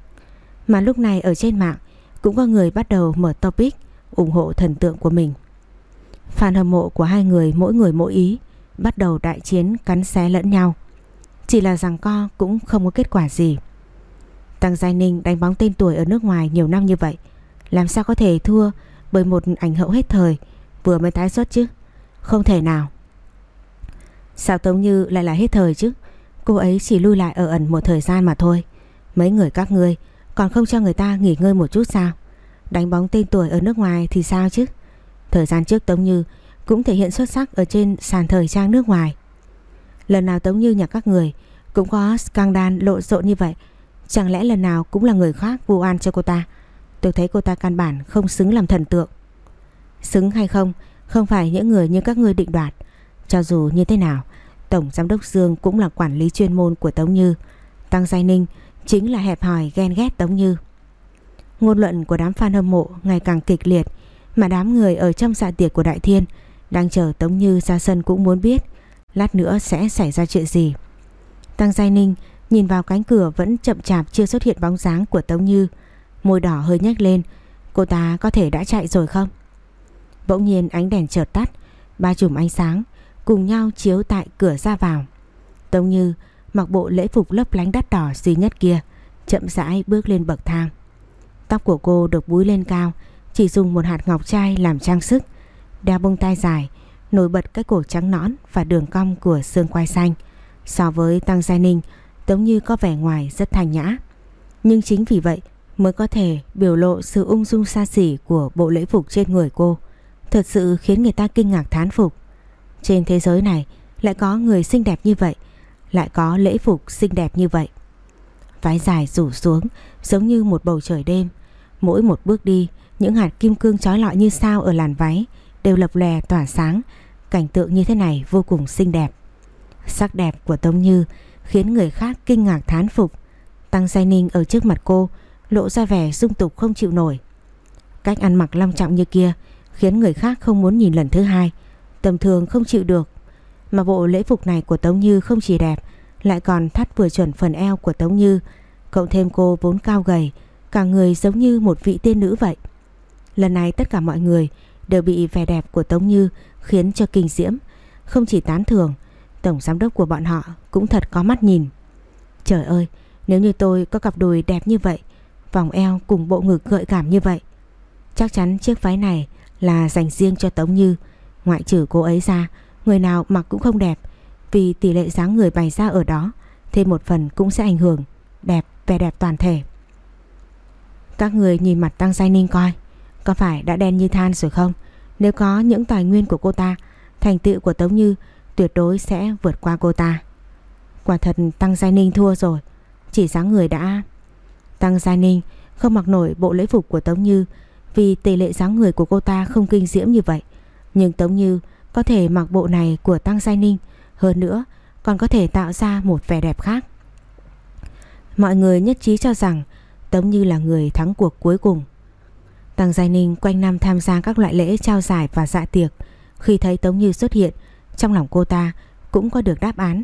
Mà lúc này ở trên mạng cũng có người bắt đầu mở topic ủng hộ thần tượng của mình. Fan hâm mộ của hai người mỗi người mỗi ý bắt đầu đại chiến cắn xé lẫn nhau. Chỉ là rằng co cũng không có kết quả gì. Tăng Giai Ninh đánh bóng tên tuổi ở nước ngoài nhiều năm như vậy. Làm sao có thể thua bởi một ảnh hậu hết thời, vừa mới tái xuất chứ? Không thể nào. Sao Tống Như lại là hết thời chứ? Cô ấy chỉ lui lại ở ẩn một thời gian mà thôi. Mấy người các ngươi còn không cho người ta nghỉ ngơi một chút sao? Đánh bóng tên tuổi ở nước ngoài thì sao chứ? Thời gian trước Tống Như cũng thể hiện xuất sắc ở trên sàn thời trang nước ngoài. Lần nào Tống Như nhà các người cũng có scandal lộn rộn như vậy. Chẳng lẽ lần nào cũng là người khác vu oan cho cô ta? Tôi thấy cô ta căn bản không xứng làm thần tượng. Xứng hay không, không phải những người như các ngươi định đoạt. Cho dù như thế nào, Tổng Giám đốc Dương cũng là quản lý chuyên môn của Tống Như. Tăng Giai Ninh chính là hẹp hòi ghen ghét Tống Như. Ngôn luận của đám fan hâm mộ ngày càng kịch liệt mà đám người ở trong dạ tiệc của Đại Thiên đang chờ Tống Như ra sân cũng muốn biết lát nữa sẽ xảy ra chuyện gì. Tăng Giai Ninh nhìn vào cánh cửa vẫn chậm chạp chưa xuất hiện bóng dáng của Tống Như. Môi đỏ hơi nhếch lên, cô ta có thể đã chạy rồi không? Bỗng nhiên ánh đèn chợt tắt, ba chùm ánh sáng cùng nhau chiếu tại cửa ra vào. Tống Như mặc bộ lễ phục lấp lánh đắt đỏ duy nhất kia, chậm rãi bước lên bậc thang. Tóc của cô được búi lên cao, chỉ dùng một hạt ngọc trai làm trang sức, đeo bông tai dài, nổi bật cái cổ trắng nõn và đường cong của xương quai xanh. So với Tăng Gia Ninh, Tống Như có vẻ ngoài rất thanh nhã. Nhưng chính vì vậy mới có thể biểu lộ sự ung dung xa xỉ của bộ lễ phục trên người cô. Thật sự khiến người ta kinh ngạc thán phục. Trên thế giới này lại có người xinh đẹp như vậy, lại có lễ phục xinh đẹp như vậy. Váy dài rủ xuống giống như một bầu trời đêm. Mỗi một bước đi, những hạt kim cương trói lọi như sao ở làn váy đều lập lè tỏa sáng. Cảnh tượng như thế này vô cùng xinh đẹp. Sắc đẹp của Tống Như khiến người khác kinh ngạc thán phục. Tăng Giai Ninh ở trước mặt cô lộ ra vẻ dung tục không chịu nổi. Cách ăn mặc long trọng như kia khiến người khác không muốn nhìn lần thứ hai, tầm thường không chịu được. Mà bộ lễ phục này của Tống Như không chỉ đẹp, lại còn thắt vừa chuẩn phần eo của Tống Như, cộng thêm cô vốn cao gầy, cả người giống như một vị tiên nữ vậy. Lần này tất cả mọi người đều bị vẻ đẹp của Tống Như khiến cho kinh diễm, không chỉ tán thưởng, tổng giám đốc của bọn họ cũng thật có mắt nhìn. Trời ơi, nếu như tôi có cặp đùi đẹp như vậy, vòng eo cùng bộ ngực gợi cảm như vậy, chắc chắn chiếc váy này là dành riêng cho Tống Như. Ngoại trừ cô ấy ra, người nào mặc cũng không đẹp, vì tỷ lệ dáng người bày ra ở đó, thêm một phần cũng sẽ ảnh hưởng đẹp vẻ đẹp toàn thể. Các người nhìn mặt Tăng Giai Ninh coi, có phải đã đen như than rồi không? Nếu có những tài nguyên của cô ta, thành tựu của Tống Như tuyệt đối sẽ vượt qua cô ta. Quả thật Tăng Giai Ninh thua rồi, chỉ dáng người đã... Tăng Giai Ninh không mặc nổi bộ lễ phục của Tống Như vì tỷ lệ dáng người của cô ta không kinh diễm như vậy. Nhưng Tống Như có thể mặc bộ này của Tăng Giai Ninh hơn nữa còn có thể tạo ra một vẻ đẹp khác. Mọi người nhất trí cho rằng Tống Như là người thắng cuộc cuối cùng. Tăng Giai Ninh quanh năm tham gia các loại lễ trao giải và dạ tiệc. Khi thấy Tống Như xuất hiện, trong lòng cô ta cũng có được đáp án.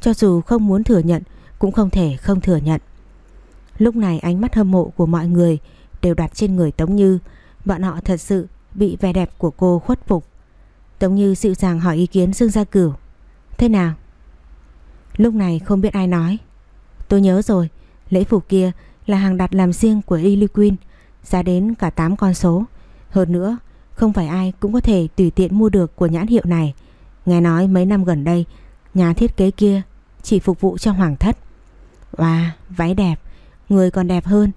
Cho dù không muốn thừa nhận, cũng không thể không thừa nhận. Lúc này ánh mắt hâm mộ của mọi người đều đặt trên người Tống Như. Bọn họ thật sự bị vẻ đẹp của cô khuất phục. Tống Như dịu dàng hỏi ý kiến Dương Gia Cửu. Thế nào? Lúc này không biết ai nói. Tôi nhớ rồi, lễ phục kia là hàng đặt làm riêng của Illy Queen, giá đến cả 8 con số. Hơn nữa, không phải ai cũng có thể tùy tiện mua được của nhãn hiệu này. Nghe nói mấy năm gần đây, nhà thiết kế kia chỉ phục vụ cho hoàng thất. Wow, váy đẹp, người còn đẹp hơn.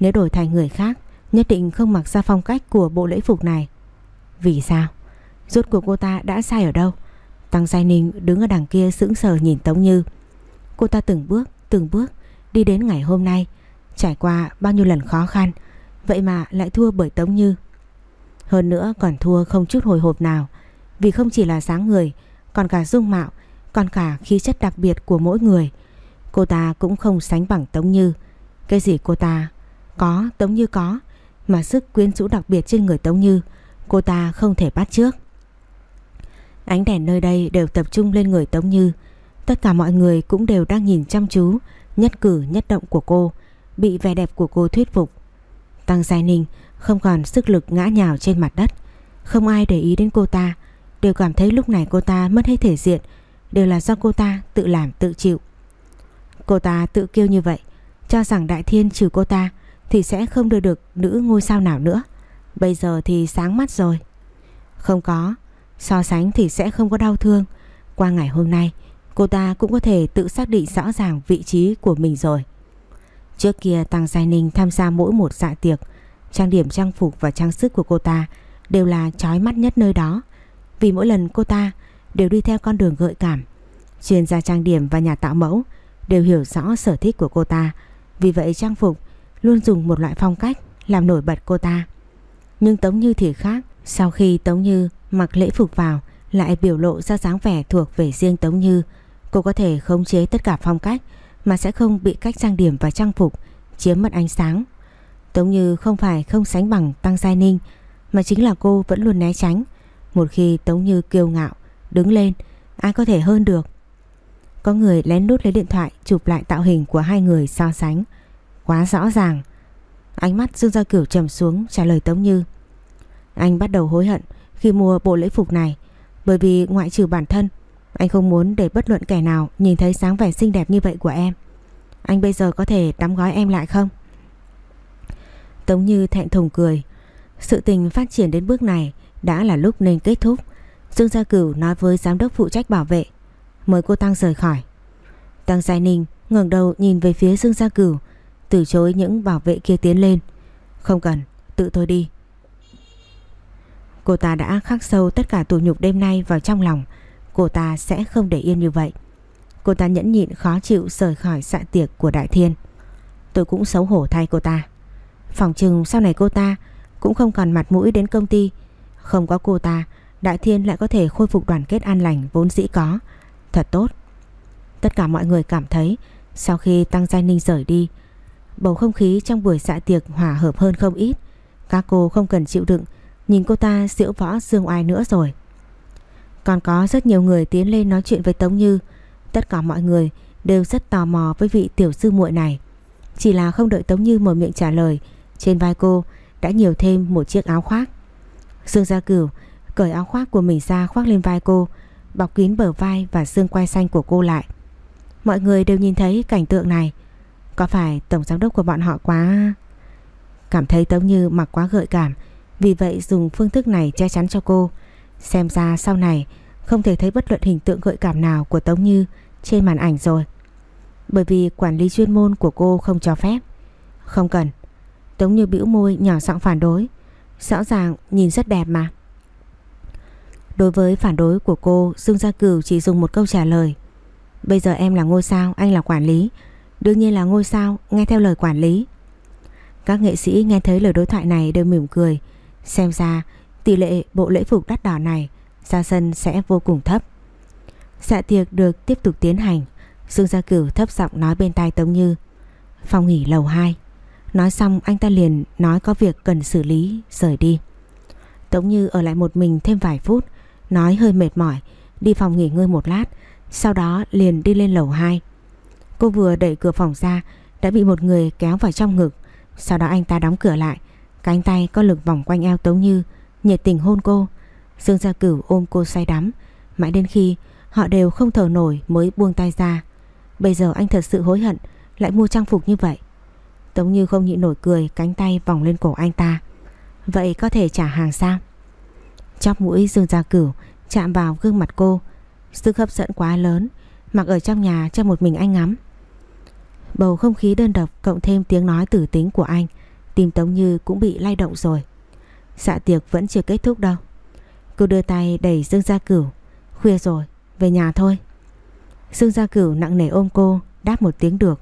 Nếu đổi thành người khác, nhất định không mặc ra phong cách của bộ lễ phục này. Vì sao? Rốt cuộc cô ta đã sai ở đâu? Tăng Giai Ninh đứng ở đằng kia sững sờ nhìn Tống Như. Cô ta từng bước, từng bước đi đến ngày hôm nay, trải qua bao nhiêu lần khó khăn, vậy mà lại thua bởi Tống Như. Hơn nữa còn thua không chút hồi hộp nào, vì không chỉ là sáng người, còn cả dung mạo, còn cả khí chất đặc biệt của mỗi người. Cô ta cũng không sánh bằng Tống Như. Cái gì cô ta có, Tống Như có, mà sức quyến rũ đặc biệt trên người Tống Như, cô ta không thể bắt trước. Ánh đèn nơi đây đều tập trung lên người Tống Như. Tất cả mọi người cũng đều đang nhìn chăm chú nhất cử nhất động của cô, bị vẻ đẹp của cô thuyết phục. Tăng Giai Ninh không còn sức lực ngã nhào trên mặt đất. Không ai để ý đến cô ta, đều cảm thấy lúc này cô ta mất hết thể diện, đều là do cô ta tự làm tự chịu. Cô ta tự kêu như vậy, cho rằng Đại Thiên trừ cô ta thì sẽ không đưa được nữ ngôi sao nào nữa. Bây giờ thì sáng mắt rồi. Không có, So sánh thì sẽ không có đau thương Qua ngày hôm nay Cô ta cũng có thể tự xác định rõ ràng vị trí của mình rồi Trước kia, Tăng Giai Ninh tham gia mỗi một dạ tiệc, Trang điểm, trang phục và trang sức của cô ta Đều là chói mắt nhất nơi đó. Vì mỗi lần cô ta đều đi theo con đường gợi cảm, Chuyên gia trang điểm và nhà tạo mẫu Đều hiểu rõ sở thích của cô ta. Vì vậy, trang phục luôn dùng một loại phong cách Làm nổi bật cô ta. Nhưng Tống Như thì khác. Sau khi Tống Như Mặc lễ phục vào, lại biểu lộ ra dáng vẻ thuộc về riêng Tống Như. Cô có thể khống chế tất cả phong cách mà sẽ không bị cách trang điểm và trang phục chiếm mất ánh sáng. Tống Như không phải không sánh bằng Tăng Giai Ninh mà chính là cô vẫn luôn né tránh. Một khi Tống Như kiêu ngạo, đứng lên, ai có thể hơn được. Có người lén nút lấy điện thoại chụp lại tạo hình của hai người so sánh. Quá rõ ràng. Ánh mắt Dương Gia Cửu trầm xuống trả lời Tống Như. Anh bắt đầu hối hận khi mua bộ lễ phục này bởi vì ngoại trừ bản thân anh không muốn để bất luận kẻ nào nhìn thấy sáng vẻ xinh đẹp như vậy của em. Anh bây giờ có thể đóng gói em lại không? Tống Như thẹn thùng cười. Sự tình phát triển đến bước này đã là lúc nên kết thúc. Dương Gia Cửu nói với giám đốc phụ trách bảo vệ. Mời cô Tăng rời khỏi. Tăng Giai Ninh ngẩng đầu nhìn về phía Dương Gia Cửu, từ chối những bảo vệ kia tiến lên. Không cần, tự tôi đi. Cô ta đã khắc sâu tất cả tù nhục đêm nay vào trong lòng. Cô ta sẽ không để yên như vậy. Cô ta nhẫn nhịn khó chịu rời khỏi dạ tiệc của Đại Thiên. Tôi cũng xấu hổ thay cô ta. Phòng trừng sau này cô ta cũng không còn mặt mũi đến công ty. Không có cô ta, Đại Thiên lại có thể khôi phục đoàn kết an lành vốn dĩ có. Thật tốt. Tất cả mọi người cảm thấy sau khi Tăng Giai Ninh rời đi, bầu không khí trong buổi dạ tiệc hòa hợp hơn không ít. Các cô không cần chịu đựng, nhìn cô ta diễu võ dương oai nữa rồi. Còn có rất nhiều người tiến lên nói chuyện với Tống Như. Tất cả mọi người đều rất tò mò với vị tiểu sư muội này. Chỉ là không đợi Tống Như mở miệng trả lời, trên vai cô đã nhiều thêm một chiếc áo khoác. Dương Gia Cửu cởi áo khoác của mình ra khoác lên vai cô, bọc kín bờ vai và xương quai xanh của cô lại. Mọi người đều nhìn thấy cảnh tượng này. Có phải tổng giám đốc của bọn họ quá... Cảm thấy Tống Như mặc quá gợi cảm, vì vậy dùng phương thức này che chắn cho cô. Xem ra sau này không thể thấy bất luận hình tượng gợi cảm nào của Tống Như trên màn ảnh rồi. Bởi vì quản lý chuyên môn của cô không cho phép. Không cần. Tống Như bĩu môi nhỏ giọng phản đối. Rõ ràng nhìn rất đẹp mà. Đối với phản đối của cô, Dương Gia Cửu chỉ dùng một câu trả lời. Bây giờ em là ngôi sao, anh là quản lý. Đương nhiên là ngôi sao, nghe theo lời quản lý. Các nghệ sĩ nghe thấy lời đối thoại này đều mỉm cười. Xem ra tỷ lệ bộ lễ phục đắt đỏ này ra sân sẽ vô cùng thấp. Dạ tiệc được tiếp tục tiến hành. Dương Gia Cửu thấp giọng nói bên tai Tống Như. Phòng nghỉ lầu 2. Nói xong anh ta liền nói có việc cần xử lý, rời đi. Tống Như ở lại một mình thêm vài phút, nói hơi mệt mỏi, đi phòng nghỉ ngơi một lát, sau đó liền đi lên lầu 2. Cô vừa đẩy cửa phòng ra, đã bị một người kéo vào trong ngực, sau đó anh ta đóng cửa lại, cánh tay có lực vòng quanh eo Tống Như, nhiệt tình hôn cô. Dương Gia Cửu ôm cô say đắm, mãi đến khi họ đều không thở nổi mới buông tay ra. Bây giờ anh thật sự hối hận lại mua trang phục như vậy. Tống Như không nhịn nổi cười cánh tay vòng lên cổ anh ta. Vậy có thể trả hàng sao? Chóp mũi Dương Gia Cửu chạm vào gương mặt cô. Sức hấp dẫn quá lớn, mặc ở trong nhà cho một mình anh ngắm. Bầu không khí đơn độc cộng thêm tiếng nói tử tính của anh, tim Tống Như cũng bị lay động rồi. Dạ tiệc vẫn chưa kết thúc đâu. Cô đưa tay đẩy Dương Gia Cửu. Khuya rồi, về nhà thôi. Dương Gia Cửu nặng nề ôm cô, đáp một tiếng được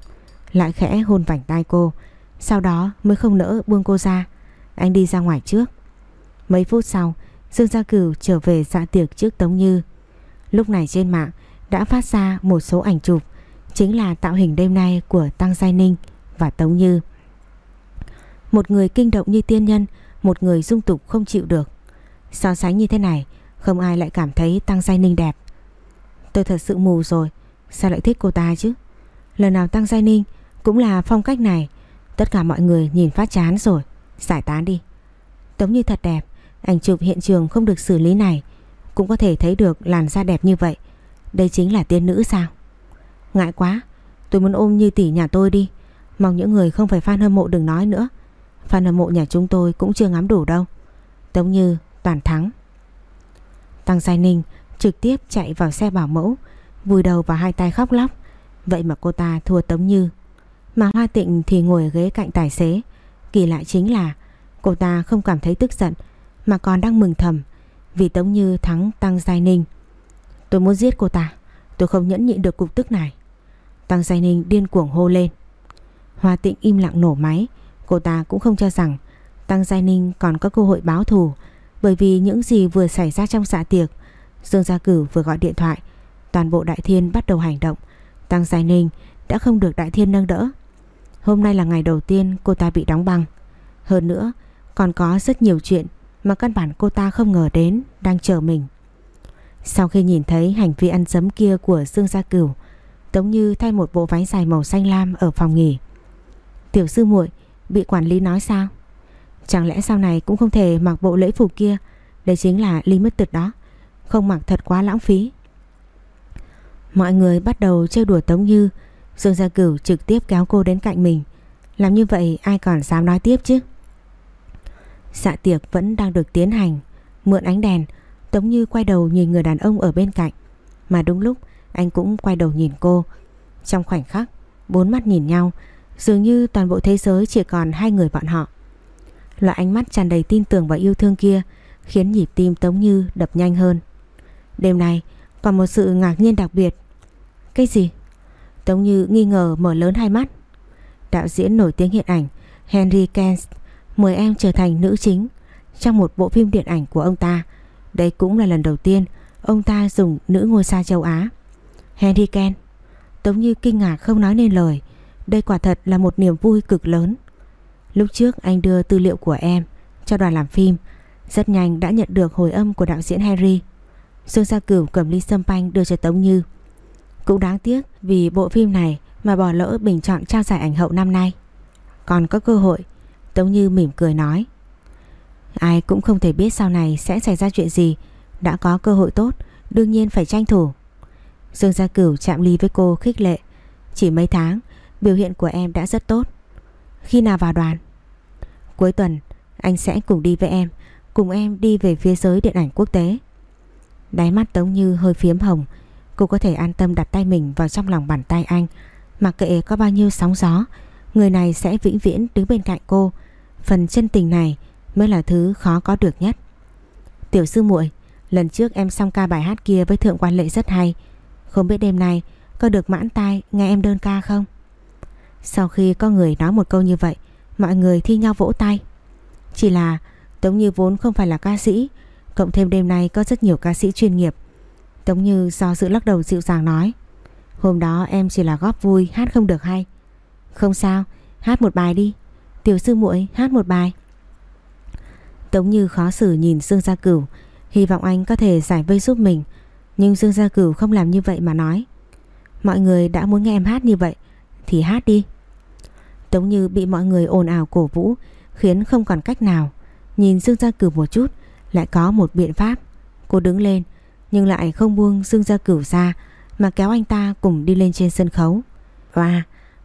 lại khẽ hôn vảnh tay cô, sau đó mới không nỡ buông cô ra. Anh đi ra ngoài trước. Mấy phút sau, Dương Gia Cửu trở về dạ tiệc trước Tống Như. Lúc này trên mạng đã phát ra một số ảnh chụp, chính là tạo hình đêm nay của Tăng Giai Ninh và Tống Như. Một người kinh động như tiên nhân, một người dung tục không chịu được. So sánh như thế này, không ai lại cảm thấy Tăng Giai Ninh đẹp. Tôi thật sự mù rồi, sao lại thích cô ta chứ? Lần nào Tăng Giai Ninh cũng là phong cách này Tất cả mọi người nhìn phát chán rồi Giải tán đi Tống như thật đẹp Ảnh chụp hiện trường không được xử lý này Cũng có thể thấy được làn da đẹp như vậy Đây chính là tiên nữ sao Ngại quá Tôi muốn ôm như tỷ nhà tôi đi Mong những người không phải fan hâm mộ đừng nói nữa Fan hâm mộ nhà chúng tôi cũng chưa ngắm đủ đâu. Tống như toàn thắng. Tăng Giai Ninh trực tiếp chạy vào xe bảo mẫu, Vùi đầu vào hai tay khóc lóc. Vậy mà cô ta thua Tống Như. Mà Hoa Tịnh thì ngồi ở ghế cạnh tài xế. Kỳ lạ chính là Cô ta không cảm thấy tức giận, Mà còn đang mừng thầm Vì Tống Như thắng Tăng Giai Ninh. Tôi muốn giết cô ta, Tôi không nhẫn nhịn được cục tức này. Tăng Giai Ninh điên cuồng hô lên. Hoa Tịnh im lặng nổ máy Cô ta cũng không cho rằng Tăng Giai Ninh còn có cơ hội báo thù, Bởi vì những gì vừa xảy ra trong dạ tiệc, Dương Gia Cử vừa gọi điện thoại, Toàn bộ Đại Thiên bắt đầu hành động. Tăng Giai Ninh đã không được Đại Thiên nâng đỡ. Hôm nay là ngày đầu tiên cô ta bị đóng băng. Hơn nữa, còn có rất nhiều chuyện mà căn bản cô ta không ngờ đến đang chờ mình. Sau khi nhìn thấy hành vi ăn dấm kia của Dương Gia Cửu Tống Như thay một bộ váy dài màu xanh lam ở phòng nghỉ, Tiểu sư muội bị quản lý nói sao? Chẳng lẽ sau này cũng không thể mặc bộ lễ phục kia? Đây chính là limit tuyệt đó. Không mặc thật quá lãng phí. Mọi người bắt đầu chơi đùa Tống Như. Dương Gia Cửu trực tiếp kéo cô đến cạnh mình. Làm như vậy ai còn dám nói tiếp chứ? Dạ tiệc vẫn đang được tiến hành. Mượn ánh đèn, Tống Như quay đầu nhìn người đàn ông ở bên cạnh. Mà đúng lúc, anh cũng quay đầu nhìn cô. Trong khoảnh khắc, Bốn mắt nhìn nhau Dường như toàn bộ thế giới chỉ còn hai người bọn họ Loại ánh mắt tràn đầy tin tưởng và yêu thương kia Khiến nhịp tim Tống Như đập nhanh hơn Đêm nay, còn một sự ngạc nhiên đặc biệt Cái gì? Tống Như nghi ngờ mở lớn hai mắt Đạo diễn nổi tiếng hiện ảnh Henry Kent, mời em trở thành nữ chính trong một bộ phim điện ảnh của ông ta. Đây cũng là lần đầu tiên ông ta dùng nữ ngôi sao châu Á. Henry Kent Tống Như kinh ngạc không nói nên lời. Đây quả thật là một niềm vui cực lớn. Lúc trước anh đưa tư liệu của em cho đoàn làm phim. Rất nhanh đã nhận được hồi âm của đạo diễn Harry. Dương Gia Cửu cầm ly sâm panh đưa cho Tống Như. Cũng đáng tiếc vì bộ phim này mà bỏ lỡ bình chọn trao giải ảnh hậu năm nay. Còn có cơ hội, Tống Như mỉm cười nói. Ai cũng không thể biết sau này sẽ xảy ra chuyện gì, đã có cơ hội tốt, đương nhiên phải tranh thủ. Dương Gia Cửu chạm ly với cô khích lệ. Chỉ mấy tháng, biểu hiện của em đã rất tốt. Khi nào vào đoàn? Cuối tuần, anh sẽ cùng đi với em, cùng em đi về phía giới điện ảnh quốc tế. Đáy mắt Tống Như hơi phiếm hồng, cô có thể an tâm đặt tay mình vào trong lòng bàn tay anh, mặc kệ có bao nhiêu sóng gió, người này sẽ vĩnh viễn đứng bên cạnh cô. Phần chân tình này mới là thứ khó có được nhất. Tiểu sư muội, lần trước em xong ca bài hát kia với thượng quan lệ rất hay, không biết đêm nay có được mãn tai nghe em đơn ca không? Sau khi có người nói một câu như vậy, mọi người thi nhau vỗ tay. Chỉ là Tống Như vốn không phải là ca sĩ, cộng thêm đêm nay có rất nhiều ca sĩ chuyên nghiệp. Tống Như do sự lắc đầu dịu dàng nói, hôm đó em chỉ là góp vui hát không được hay. Không sao, hát một bài đi. Tiểu sư muội hát một bài. Tống Như khó xử nhìn Dương Gia Cửu, hy vọng anh có thể giải vây giúp mình. Nhưng Dương Gia Cửu không làm như vậy mà nói. Mọi người đã muốn nghe em hát như vậy, thì hát đi. Tống Như bị mọi người ồn ào cổ vũ, khiến không còn cách nào. Nhìn Dương Gia Cửu một chút, lại có một biện pháp. Cô đứng lên, nhưng lại không buông Dương Gia Cửu ra, mà kéo anh ta cùng đi lên trên sân khấu. Và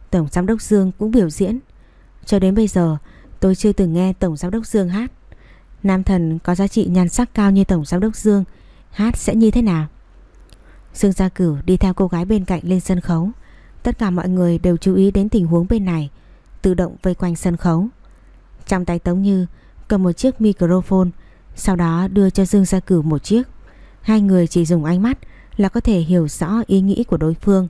Tổng Giám đốc Dương cũng biểu diễn. Cho đến bây giờ, tôi chưa từng nghe Tổng Giám đốc Dương hát. Nam thần có giá trị nhan sắc cao như Tổng Giám đốc Dương, hát sẽ như thế nào? Dương Gia Cửu đi theo cô gái bên cạnh lên sân khấu. Tất cả mọi người đều chú ý đến tình huống bên này, tự động vây quanh sân khấu. Trong tay Tống Như cầm một chiếc microphone, sau đó đưa cho Dương Gia Cửu một chiếc. Hai người chỉ dùng ánh mắt là có thể hiểu rõ ý nghĩ của đối phương.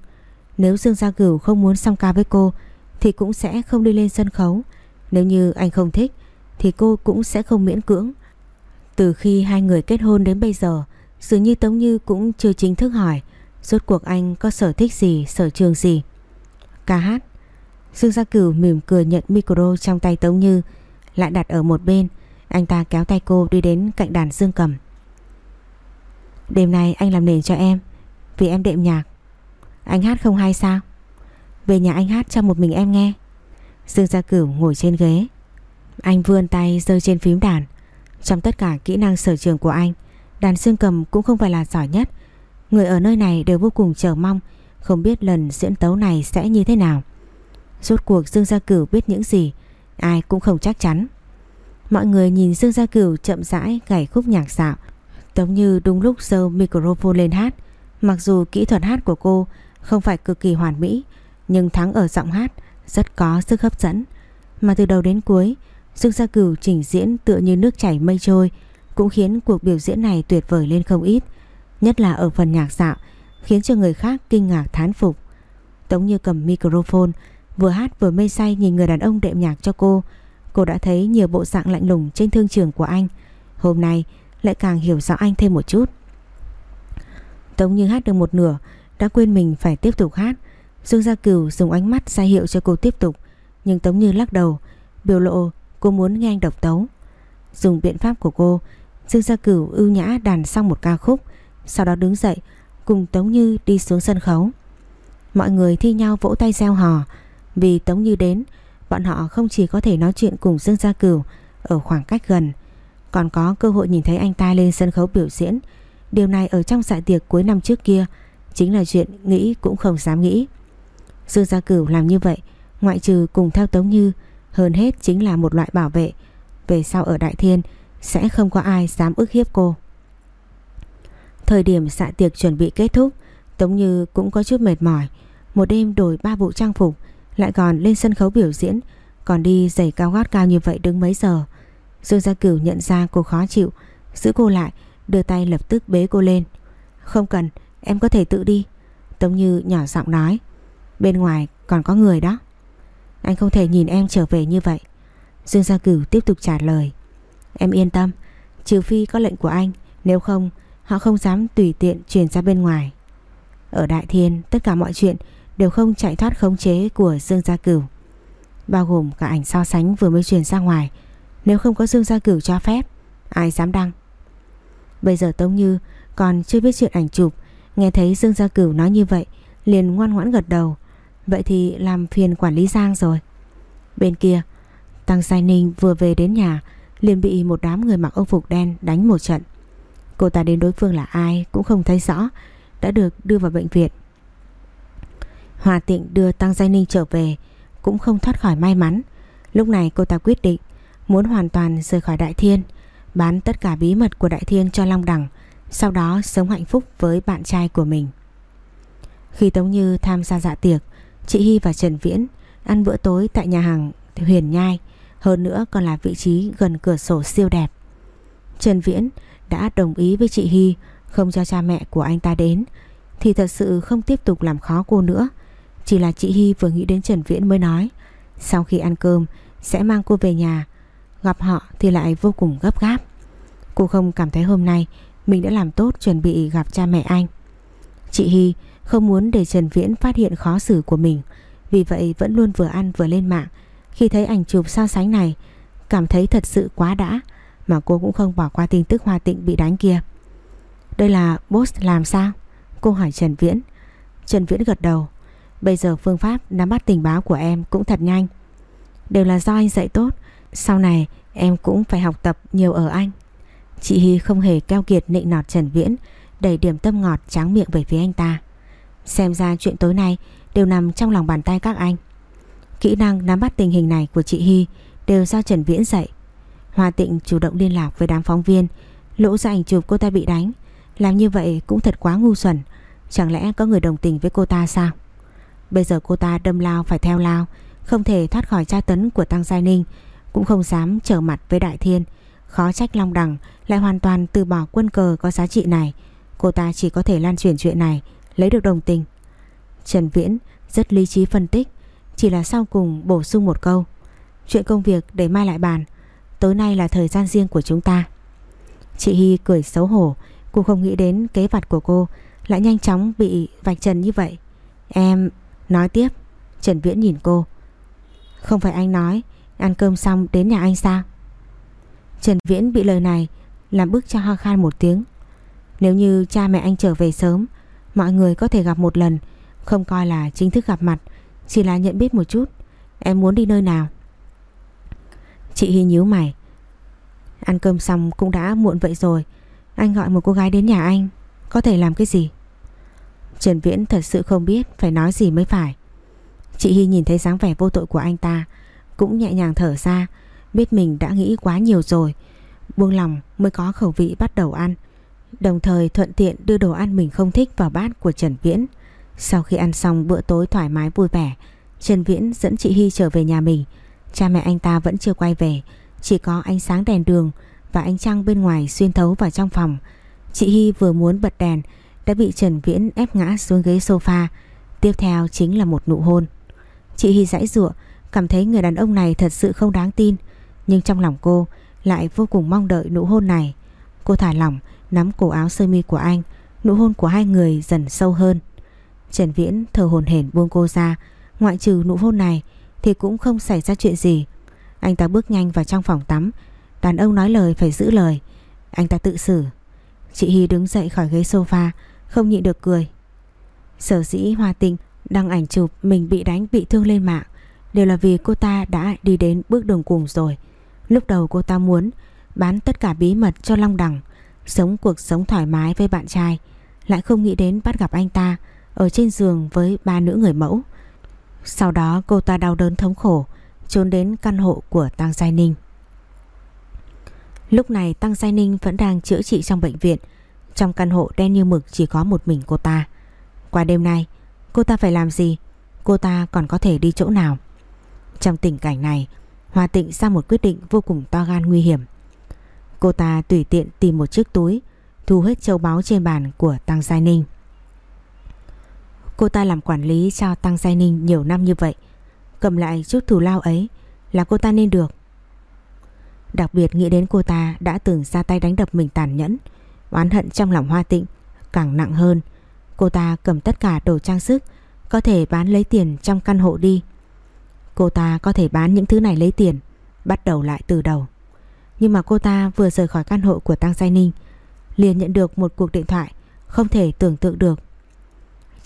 Nếu Dương Gia Cửu không muốn song ca với cô thì cũng sẽ không đi lên sân khấu. Nếu như anh không thích thì cô cũng sẽ không miễn cưỡng. Từ khi hai người kết hôn đến bây giờ, dường như Tống Như cũng chưa chính thức hỏi rốt cuộc anh có sở thích gì, sở trường gì. Ca hát. Dương Gia Cửu mỉm cười nhận micro trong tay Tống Như, lại đặt ở một bên. Anh ta kéo tay cô đi đến cạnh đàn dương cầm. Đêm nay anh làm nền cho em, vì em đệm nhạc. Anh hát không hay sao? Về nhà anh hát cho một mình em nghe. Dương Gia Cửu ngồi trên ghế. Anh vươn tay rơi trên phím đàn. Trong tất cả kỹ năng sở trường của anh, đàn dương cầm cũng không phải là giỏi nhất. Người ở nơi này đều vô cùng chờ mong, không biết lần diễn tấu này sẽ như thế nào. Rốt cuộc Dương Gia Cửu biết những gì, ai cũng không chắc chắn. Mọi người nhìn Dương Gia Cửu chậm rãi gảy khúc nhạc dạo. Tống như đúng lúc giơ microphone lên hát. Mặc dù kỹ thuật hát của cô không phải cực kỳ hoàn mỹ, nhưng thắng ở giọng hát rất có sức hấp dẫn. Mà từ đầu đến cuối, Dương Gia Cửu trình diễn tựa như nước chảy mây trôi cũng khiến cuộc biểu diễn này tuyệt vời lên không ít. Nhất là ở phần nhạc dạo, khiến cho người khác kinh ngạc thán phục. Tống như cầm microphone, vừa hát vừa mê say nhìn người đàn ông đệm nhạc cho cô. Cô đã thấy nhiều bộ dạng lạnh lùng trên thương trường của anh. Hôm nay lại càng hiểu rõ anh thêm một chút. Tống như hát được một nửa, đã quên mình phải tiếp tục hát. Dương Gia Cửu dùng ánh mắt ra hiệu cho cô tiếp tục, nhưng Tống Như lắc đầu, biểu lộ cô muốn nghe anh độc tấu. Dùng biện pháp của cô, Dương Gia Cửu ưu nhã đàn xong một ca khúc sau đó đứng dậy, cùng Tống Như đi xuống sân khấu. Mọi người thi nhau vỗ tay gieo hò vì Tống Như đến, bọn họ không chỉ có thể nói chuyện cùng Dương Gia Cửu ở khoảng cách gần, còn có cơ hội nhìn thấy anh ta lên sân khấu biểu diễn. Điều này ở trong dạ tiệc cuối năm trước kia, Chính là chuyện nghĩ cũng không dám nghĩ Dương Gia Cửu làm như vậy, Ngoại trừ cùng theo Tống Như, Hơn hết chính là một loại bảo vệ Về sau ở Đại Thiên, Sẽ không có ai dám ức hiếp cô Thời điểm dạ tiệc chuẩn bị kết thúc, Tống Như cũng có chút mệt mỏi. Một đêm đổi ba bộ trang phục, Lại còn lên sân khấu biểu diễn, Còn đi giày cao gót cao như vậy đứng mấy giờ. Dương Gia Cửu nhận ra cô khó chịu, Giữ cô lại, Đưa tay lập tức bế cô lên. Không cần, em có thể tự đi. Tống Như nhỏ giọng nói. Bên ngoài còn có người đó. Anh không thể nhìn em trở về như vậy. Dương Gia Cửu tiếp tục trả lời. Em yên tâm, Trừ phi có lệnh của anh, Nếu không họ không dám tùy tiện truyền ra bên ngoài. Ở Đại Thiên, Tất cả mọi chuyện đều không chạy thoát khống chế Của Dương Gia Cửu. Bao gồm cả ảnh so sánh vừa mới truyền ra ngoài. Nếu không có Dương Gia Cửu cho phép, Ai dám đăng? Bây giờ Tống Như còn chưa biết chuyện ảnh chụp, Nghe thấy Dương Gia Cửu nói như vậy, Liền ngoan ngoãn gật đầu. Vậy thì làm phiền quản lý Giang rồi. Bên kia, Tăng Sai Ninh vừa về đến nhà, liền bị một đám người mặc âu phục đen đánh một trận. Cô ta đến đối phương là ai cũng không thấy rõ, Đã được đưa vào bệnh viện. Hòa Tịnh đưa Tăng Giai Ninh trở về, Cũng không thoát khỏi may mắn. Lúc này cô ta quyết định Muốn hoàn toàn rời khỏi Đại Thiên, Bán tất cả bí mật của Đại Thiên cho Long Đằng Sau đó sống hạnh phúc với bạn trai của mình. Khi Tống Như tham gia dạ tiệc, Chị Hy và Trần Viễn ăn bữa tối tại nhà hàng Huyền Nhai, hơn nữa còn là vị trí gần cửa sổ siêu đẹp. Trần Viễn đã đồng ý với chị Hy, Không cho cha mẹ của anh ta đến, Thì thật sự không tiếp tục làm khó cô nữa. Chỉ là chị Hy vừa nghĩ đến Trần Viễn mới nói, Sau khi ăn cơm, Sẽ mang cô về nhà. Gặp họ thì lại vô cùng gấp gáp. Cô không cảm thấy hôm nay Mình đã làm tốt chuẩn bị gặp cha mẹ anh. Chị Hy không muốn để Trần Viễn phát hiện khó xử của mình, Vì vậy vẫn luôn vừa ăn vừa lên mạng. Khi thấy ảnh chụp so sánh này, Cảm thấy thật sự quá đã. Mà cô cũng không bỏ qua tin tức Hoa Tịnh bị đánh kia. Đây là boss làm sao? Cô hỏi Trần Viễn. Trần Viễn gật đầu. Bây giờ phương pháp nắm bắt tình báo của em cũng thật nhanh. Đều là do anh dạy tốt. Sau này, em cũng phải học tập nhiều ở anh. Chị Hy không hề keo kiệt nịnh nọt Trần Viễn Đẩy điểm tâm ngọt tráng miệng về phía anh ta. Xem ra chuyện tối nay đều nằm trong lòng bàn tay các anh. Kỹ năng nắm bắt tình hình này của chị Hy đều do Trần Viễn dạy. Hoa Tịnh chủ động liên lạc với đám phóng viên, lỗ ra ảnh chụp cô ta bị đánh. Làm như vậy cũng thật quá ngu xuẩn. Chẳng lẽ có người đồng tình với cô ta sao? Bây giờ cô ta đâm lao phải theo lao, không thể thoát khỏi tra tấn của Tăng Giai Ninh, cũng không dám trở mặt với Đại Thiên. Khó trách Long Đằng lại hoàn toàn từ bỏ quân cờ có giá trị này. Cô ta chỉ có thể lan truyền chuyện này, lấy được đồng tình. Trần Viễn rất lý trí phân tích, chỉ là sau cùng bổ sung một câu Chuyện công việc để mai lại bàn Tối nay là thời gian riêng của chúng ta. Chị Hy cười xấu hổ, Cô không nghĩ đến kế vặt của cô, Lại nhanh chóng bị vạch trần như vậy. Em, nói tiếp. Trần Viễn nhìn cô. Không phải anh nói, Ăn cơm xong đến nhà anh sao? Trần Viễn bị lời này Làm bức cho ho khan một tiếng. Nếu như cha mẹ anh trở về sớm, Mọi người có thể gặp một lần, Không coi là chính thức gặp mặt, chỉ là nhận biết một chút. Em muốn đi nơi nào? Chị Hy nhíu mày. Ăn cơm xong cũng đã muộn vậy rồi. Anh gọi một cô gái đến nhà anh, Có thể làm cái gì? Trần Viễn thật sự không biết Phải nói gì mới phải. Chị Hy nhìn thấy dáng vẻ vô tội của anh ta, Cũng nhẹ nhàng thở ra, Biết mình đã nghĩ quá nhiều rồi, Buông lòng mới có khẩu vị bắt đầu ăn, Đồng thời thuận tiện đưa đồ ăn mình không thích vào bát của Trần Viễn. Sau khi ăn xong bữa tối thoải mái vui vẻ, Trần Viễn dẫn chị Hy trở về nhà mình. Cha mẹ anh ta vẫn chưa quay về. Chỉ có ánh sáng đèn đường Và ánh trăng bên ngoài xuyên thấu vào trong phòng. Chị Hy vừa muốn bật đèn, Đã bị Trần Viễn ép ngã xuống ghế sofa. Tiếp theo chính là một nụ hôn. Chị Hy dãy dụa Cảm thấy người đàn ông này thật sự không đáng tin. Nhưng trong lòng cô Lại vô cùng mong đợi nụ hôn này. Cô thả lỏng, Nắm cổ áo sơ mi của anh. Nụ hôn của hai người dần sâu hơn. Trần Viễn thở hồn hển buông cô ra. Ngoại trừ nụ hôn này thì cũng không xảy ra chuyện gì. Anh ta bước nhanh vào trong phòng tắm. Đàn ông nói lời phải giữ lời. Anh ta tự xử. Chị Hy đứng dậy khỏi ghế sofa, Không nhịn được cười. Sở dĩ Hoa Tinh đăng ảnh chụp Mình bị đánh, bị thương lên mạng Đều là vì cô ta đã đi đến bước đường cùng rồi. Lúc đầu cô ta muốn Bán tất cả bí mật cho Long Đằng, Sống cuộc sống thoải mái với bạn trai, lại không nghĩ đến bắt gặp anh ta ở trên giường với ba nữ người mẫu. Sau đó cô ta đau đớn thống khổ trốn đến căn hộ của Tăng Giai Ninh. Lúc này Tăng Giai Ninh vẫn đang chữa trị trong bệnh viện. Trong căn hộ đen như mực chỉ có một mình cô ta. Qua đêm nay, cô ta phải làm gì? Cô ta còn có thể đi chỗ nào? Trong tình cảnh này, Hoa Tịnh ra một quyết định vô cùng to gan nguy hiểm. Cô ta tùy tiện tìm một chiếc túi, thu hết châu báu trên bàn của Tăng Giai Ninh. Cô ta làm quản lý cho Tăng Giai Ninh nhiều năm như vậy, cầm lại chút thù lao ấy là cô ta nên được. Đặc biệt nghĩ đến cô ta đã từng ra tay đánh đập mình tàn nhẫn, oán hận trong lòng Hoa Tịnh càng nặng hơn. Cô ta cầm tất cả đồ trang sức có thể bán lấy tiền trong căn hộ đi. Cô ta có thể bán những thứ này lấy tiền, bắt đầu lại từ đầu. Nhưng mà cô ta vừa rời khỏi căn hộ của Tăng Giai Ninh, liền nhận được một cuộc điện thoại không thể tưởng tượng được.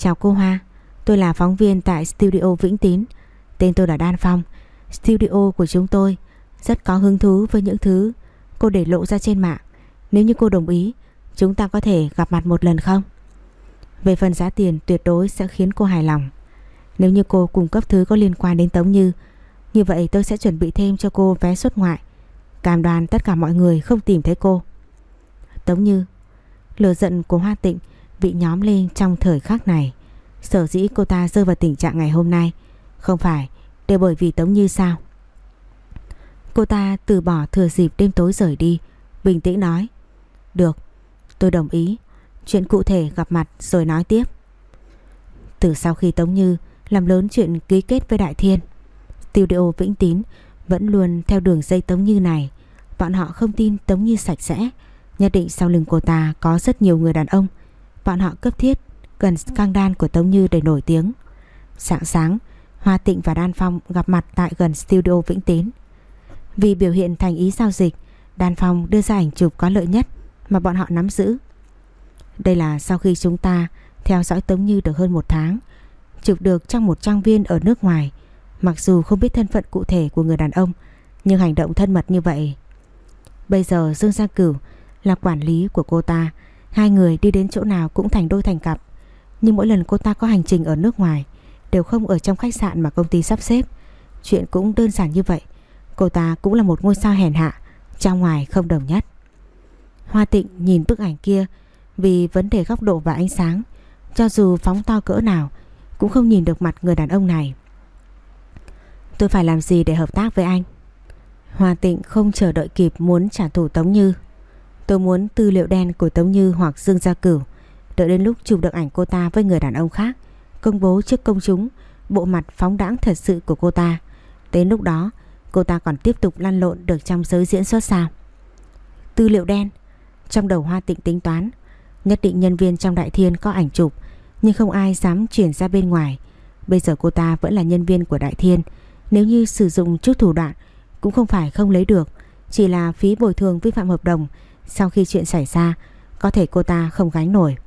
Chào cô Hoa, tôi là phóng viên tại studio Vĩnh Tín, tên tôi là Đan Phong. Studio của chúng tôi rất có hứng thú với những thứ cô để lộ ra trên mạng. Nếu như cô đồng ý, chúng ta có thể gặp mặt một lần không? Về phần giá tiền tuyệt đối sẽ khiến cô hài lòng. Nếu như cô cung cấp thứ có liên quan đến Tống Như, như vậy tôi sẽ chuẩn bị thêm cho cô vé xuất ngoại. Cảm đoàn tất cả mọi người không tìm thấy cô. Tống Như, lừa giận của Hoa Tịnh bị nhóm lên trong thời khắc này. Sở dĩ cô ta rơi vào tình trạng ngày hôm nay, không phải đều bởi vì Tống Như sao? Cô ta từ bỏ thừa dịp đêm tối rời đi, Bình tĩnh nói, Được, tôi đồng ý, Chuyện cụ thể gặp mặt rồi nói tiếp Từ sau khi Tống Như Làm lớn chuyện ký kết với Đại Thiên, Studio Vĩnh Tín Vẫn luôn theo đường dây Tống Như này Bọn họ không tin Tống Như sạch sẽ, Nhất định sau lưng cô ta có rất nhiều người đàn ông Bọn họ cấp thiết Cần scandal của Tống Như để nổi tiếng Sáng sáng Hoa Tịnh và Đan Phong gặp mặt tại gần studio Vĩnh Tín vì biểu hiện thành ý giao dịch, Đan Phong đưa ra ảnh chụp có lợi nhất mà bọn họ nắm giữ. Đây là sau khi chúng ta theo dõi Tống Như được hơn một tháng, chụp được trong một trang viên ở nước ngoài. Mặc dù không biết thân phận cụ thể của người đàn ông, nhưng hành động thân mật như vậy. Bây giờ Dương Gia Cửu là quản lý của cô ta, hai người đi đến chỗ nào cũng thành đôi thành cặp. Nhưng mỗi lần cô ta có hành trình ở nước ngoài, đều không ở trong khách sạn mà công ty sắp xếp. Chuyện cũng đơn giản như vậy. Cô ta cũng là một ngôi sao hèn hạ Trong ngoài không đồng nhất Hoa tịnh nhìn bức ảnh kia Vì vấn đề góc độ và ánh sáng Cho dù phóng to cỡ nào Cũng không nhìn được mặt người đàn ông này Tôi phải làm gì để hợp tác với anh Hoa tịnh không chờ đợi kịp Muốn trả thù Tống Như Tôi muốn tư liệu đen của Tống Như hoặc Dương Gia Cửu. Đợi đến lúc chụp được ảnh cô ta với người đàn ông khác, Công bố trước công chúng, Bộ mặt phóng đãng thật sự của cô ta. Đến lúc đó, Cô ta còn tiếp tục lăn lộn được trong giới diễn xuất sao Tư liệu đen, Trong đầu Hoa Tịnh tính toán, Nhất định nhân viên trong Đại Thiên có ảnh chụp, Nhưng không ai dám chuyển ra bên ngoài. Bây giờ cô ta vẫn là nhân viên của Đại Thiên, Nếu như sử dụng chút thủ đoạn Cũng không phải không lấy được, Chỉ là phí bồi thường vi phạm hợp đồng sau khi chuyện xảy ra, Có thể cô ta không gánh nổi.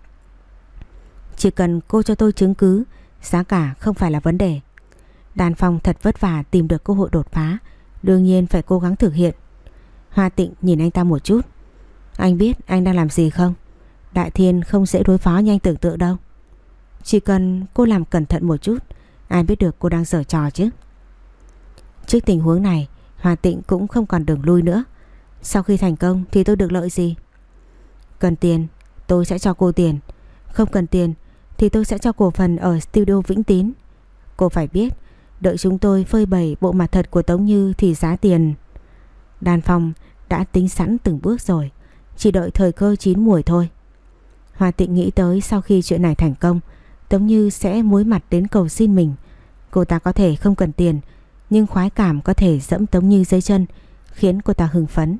Chỉ cần cô cho tôi chứng cứ, Giá cả không phải là vấn đề. Đàn Phong thật vất vả tìm được cơ hội đột phá, Đương nhiên phải cố gắng thực hiện. Hoa tịnh nhìn anh ta một chút. Anh biết anh đang làm gì không? Đại Thiên không dễ đối phó như anh tưởng tượng đâu. Chỉ cần cô làm cẩn thận một chút, Ai biết được cô đang giở trò chứ. Trước tình huống này, Hoa tịnh cũng không còn đường lui nữa. Sau khi thành công thì tôi được lợi gì? Cần tiền, Tôi sẽ cho cô tiền. Không cần tiền Thì tôi sẽ cho cổ phần ở studio Vĩnh Tín. Cô phải biết, Đợi chúng tôi phơi bày bộ mặt thật của Tống Như thì giá tiền Đàn phòng đã tính sẵn từng bước rồi. Chỉ đợi thời cơ chín mùi thôi. Hoa tịnh nghĩ tới sau khi chuyện này thành công, Tống Như sẽ muối mặt đến cầu xin mình. Cô ta có thể không cần tiền, Nhưng khoái cảm có thể dẫm Tống Như dưới chân, Khiến cô ta hưng phấn.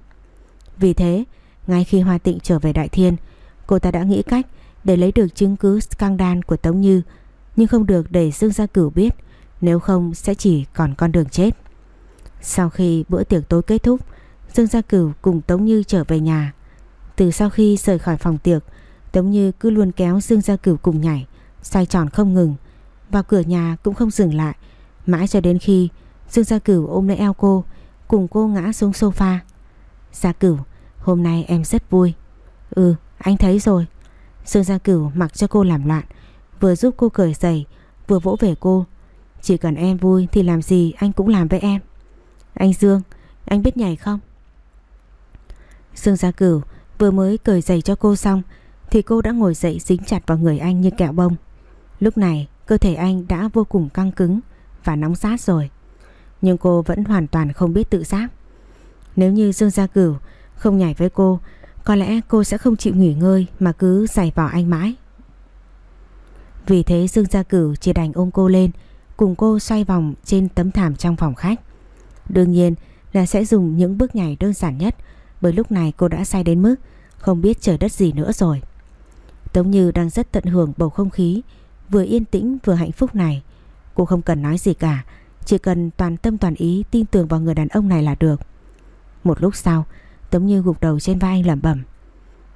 Vì thế, Ngay khi Hoa tịnh trở về Đại Thiên, Cô ta đã nghĩ cách để lấy được chứng cứ scandal của Tống Như, Nhưng không được để Dương Gia Cửu biết, nếu không sẽ chỉ còn con đường chết. Sau khi bữa tiệc tối kết thúc, Dương Gia Cửu cùng Tống Như trở về nhà. Từ sau khi rời khỏi phòng tiệc, Tống Như cứ luôn kéo Dương Gia Cửu cùng nhảy, Xoay tròn không ngừng. Vào cửa nhà cũng không dừng lại, Mãi cho đến khi Dương Gia Cửu ôm lấy eo cô, Cùng cô ngã xuống sofa. Gia Cửu, Hôm nay em rất vui. Ừ anh thấy rồi. Dương Gia Cửu mặc cho cô làm loạn, Vừa giúp cô cởi giày, Vừa vỗ về cô. Chỉ cần em vui thì làm gì anh cũng làm với em. Anh Dương, Anh biết nhảy không? Dương Gia Cửu vừa mới cởi giày cho cô xong Thì cô đã ngồi dậy dính chặt vào người anh như kẹo bông. Lúc này, cơ thể anh đã vô cùng căng cứng Và nóng sát rồi. Nhưng cô vẫn hoàn toàn không biết tự giác. Nếu như Dương Gia Cửu không nhảy với cô, Có lẽ cô sẽ không chịu nghỉ ngơi Mà cứ giày vào anh mãi. Vì thế Dương Gia Cửu chỉ đành ôm cô lên, Cùng cô xoay vòng trên tấm thảm trong phòng khách. Đương nhiên là sẽ dùng những bước nhảy đơn giản nhất, Bởi lúc này cô đã say đến mức Không biết trời đất gì nữa rồi. Tống Như đang rất tận hưởng bầu không khí, Vừa yên tĩnh vừa hạnh phúc này. Cô không cần nói gì cả, Chỉ cần toàn tâm toàn ý tin tưởng vào người đàn ông này là được. Một lúc sau, Tống Như gục đầu trên vai anh lẩm bẩm.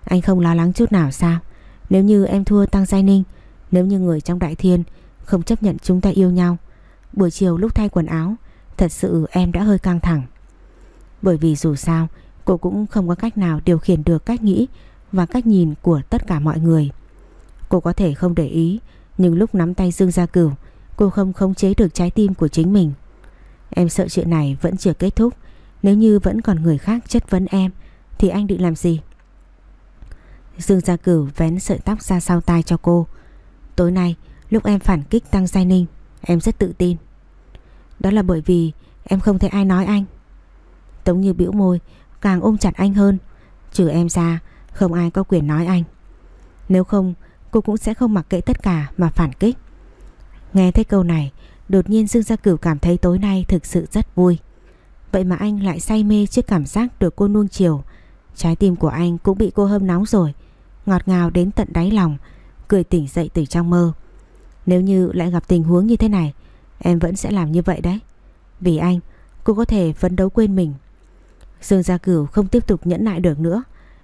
Anh không lo lắng chút nào sao? Nếu như em thua Tăng Giai Ninh, Nếu như người trong đại thiên Không chấp nhận chúng ta yêu nhau, Buổi chiều lúc thay quần áo, Thật sự em đã hơi căng thẳng. Bởi vì dù sao, Cô cũng không có cách nào điều khiển được cách nghĩ Và cách nhìn của tất cả mọi người. Cô có thể không để ý, Nhưng lúc nắm tay Dương Gia Cửu, Cô không khống chế được trái tim của chính mình. Em sợ chuyện này vẫn chưa kết thúc nếu như vẫn còn người khác chất vấn em, Thì anh định làm gì? Dương Gia Cửu vén sợi tóc ra sau tai cho cô. Tối nay, lúc em phản kích Tăng Giai Ninh, Em rất tự tin. Đó là bởi vì em không thấy ai nói anh. Tống như bĩu môi, Càng ôm chặt anh hơn. Trừ em ra, không ai có quyền nói anh. Nếu không, cô cũng sẽ không mặc kệ tất cả mà phản kích. Nghe thấy câu này, Đột nhiên Dương Gia Cửu cảm thấy tối nay thực sự rất vui. Vậy mà anh lại say mê trước cảm giác được cô nuông chiều. Trái tim của anh cũng bị cô hâm nóng rồi. Ngọt ngào đến tận đáy lòng, Cười tỉnh dậy từ trong mơ. Nếu như lại gặp tình huống như thế này, Em vẫn sẽ làm như vậy đấy. Vì anh, cô có thể phấn đấu quên mình. Dương Gia Cửu không tiếp tục nhẫn nại được nữa.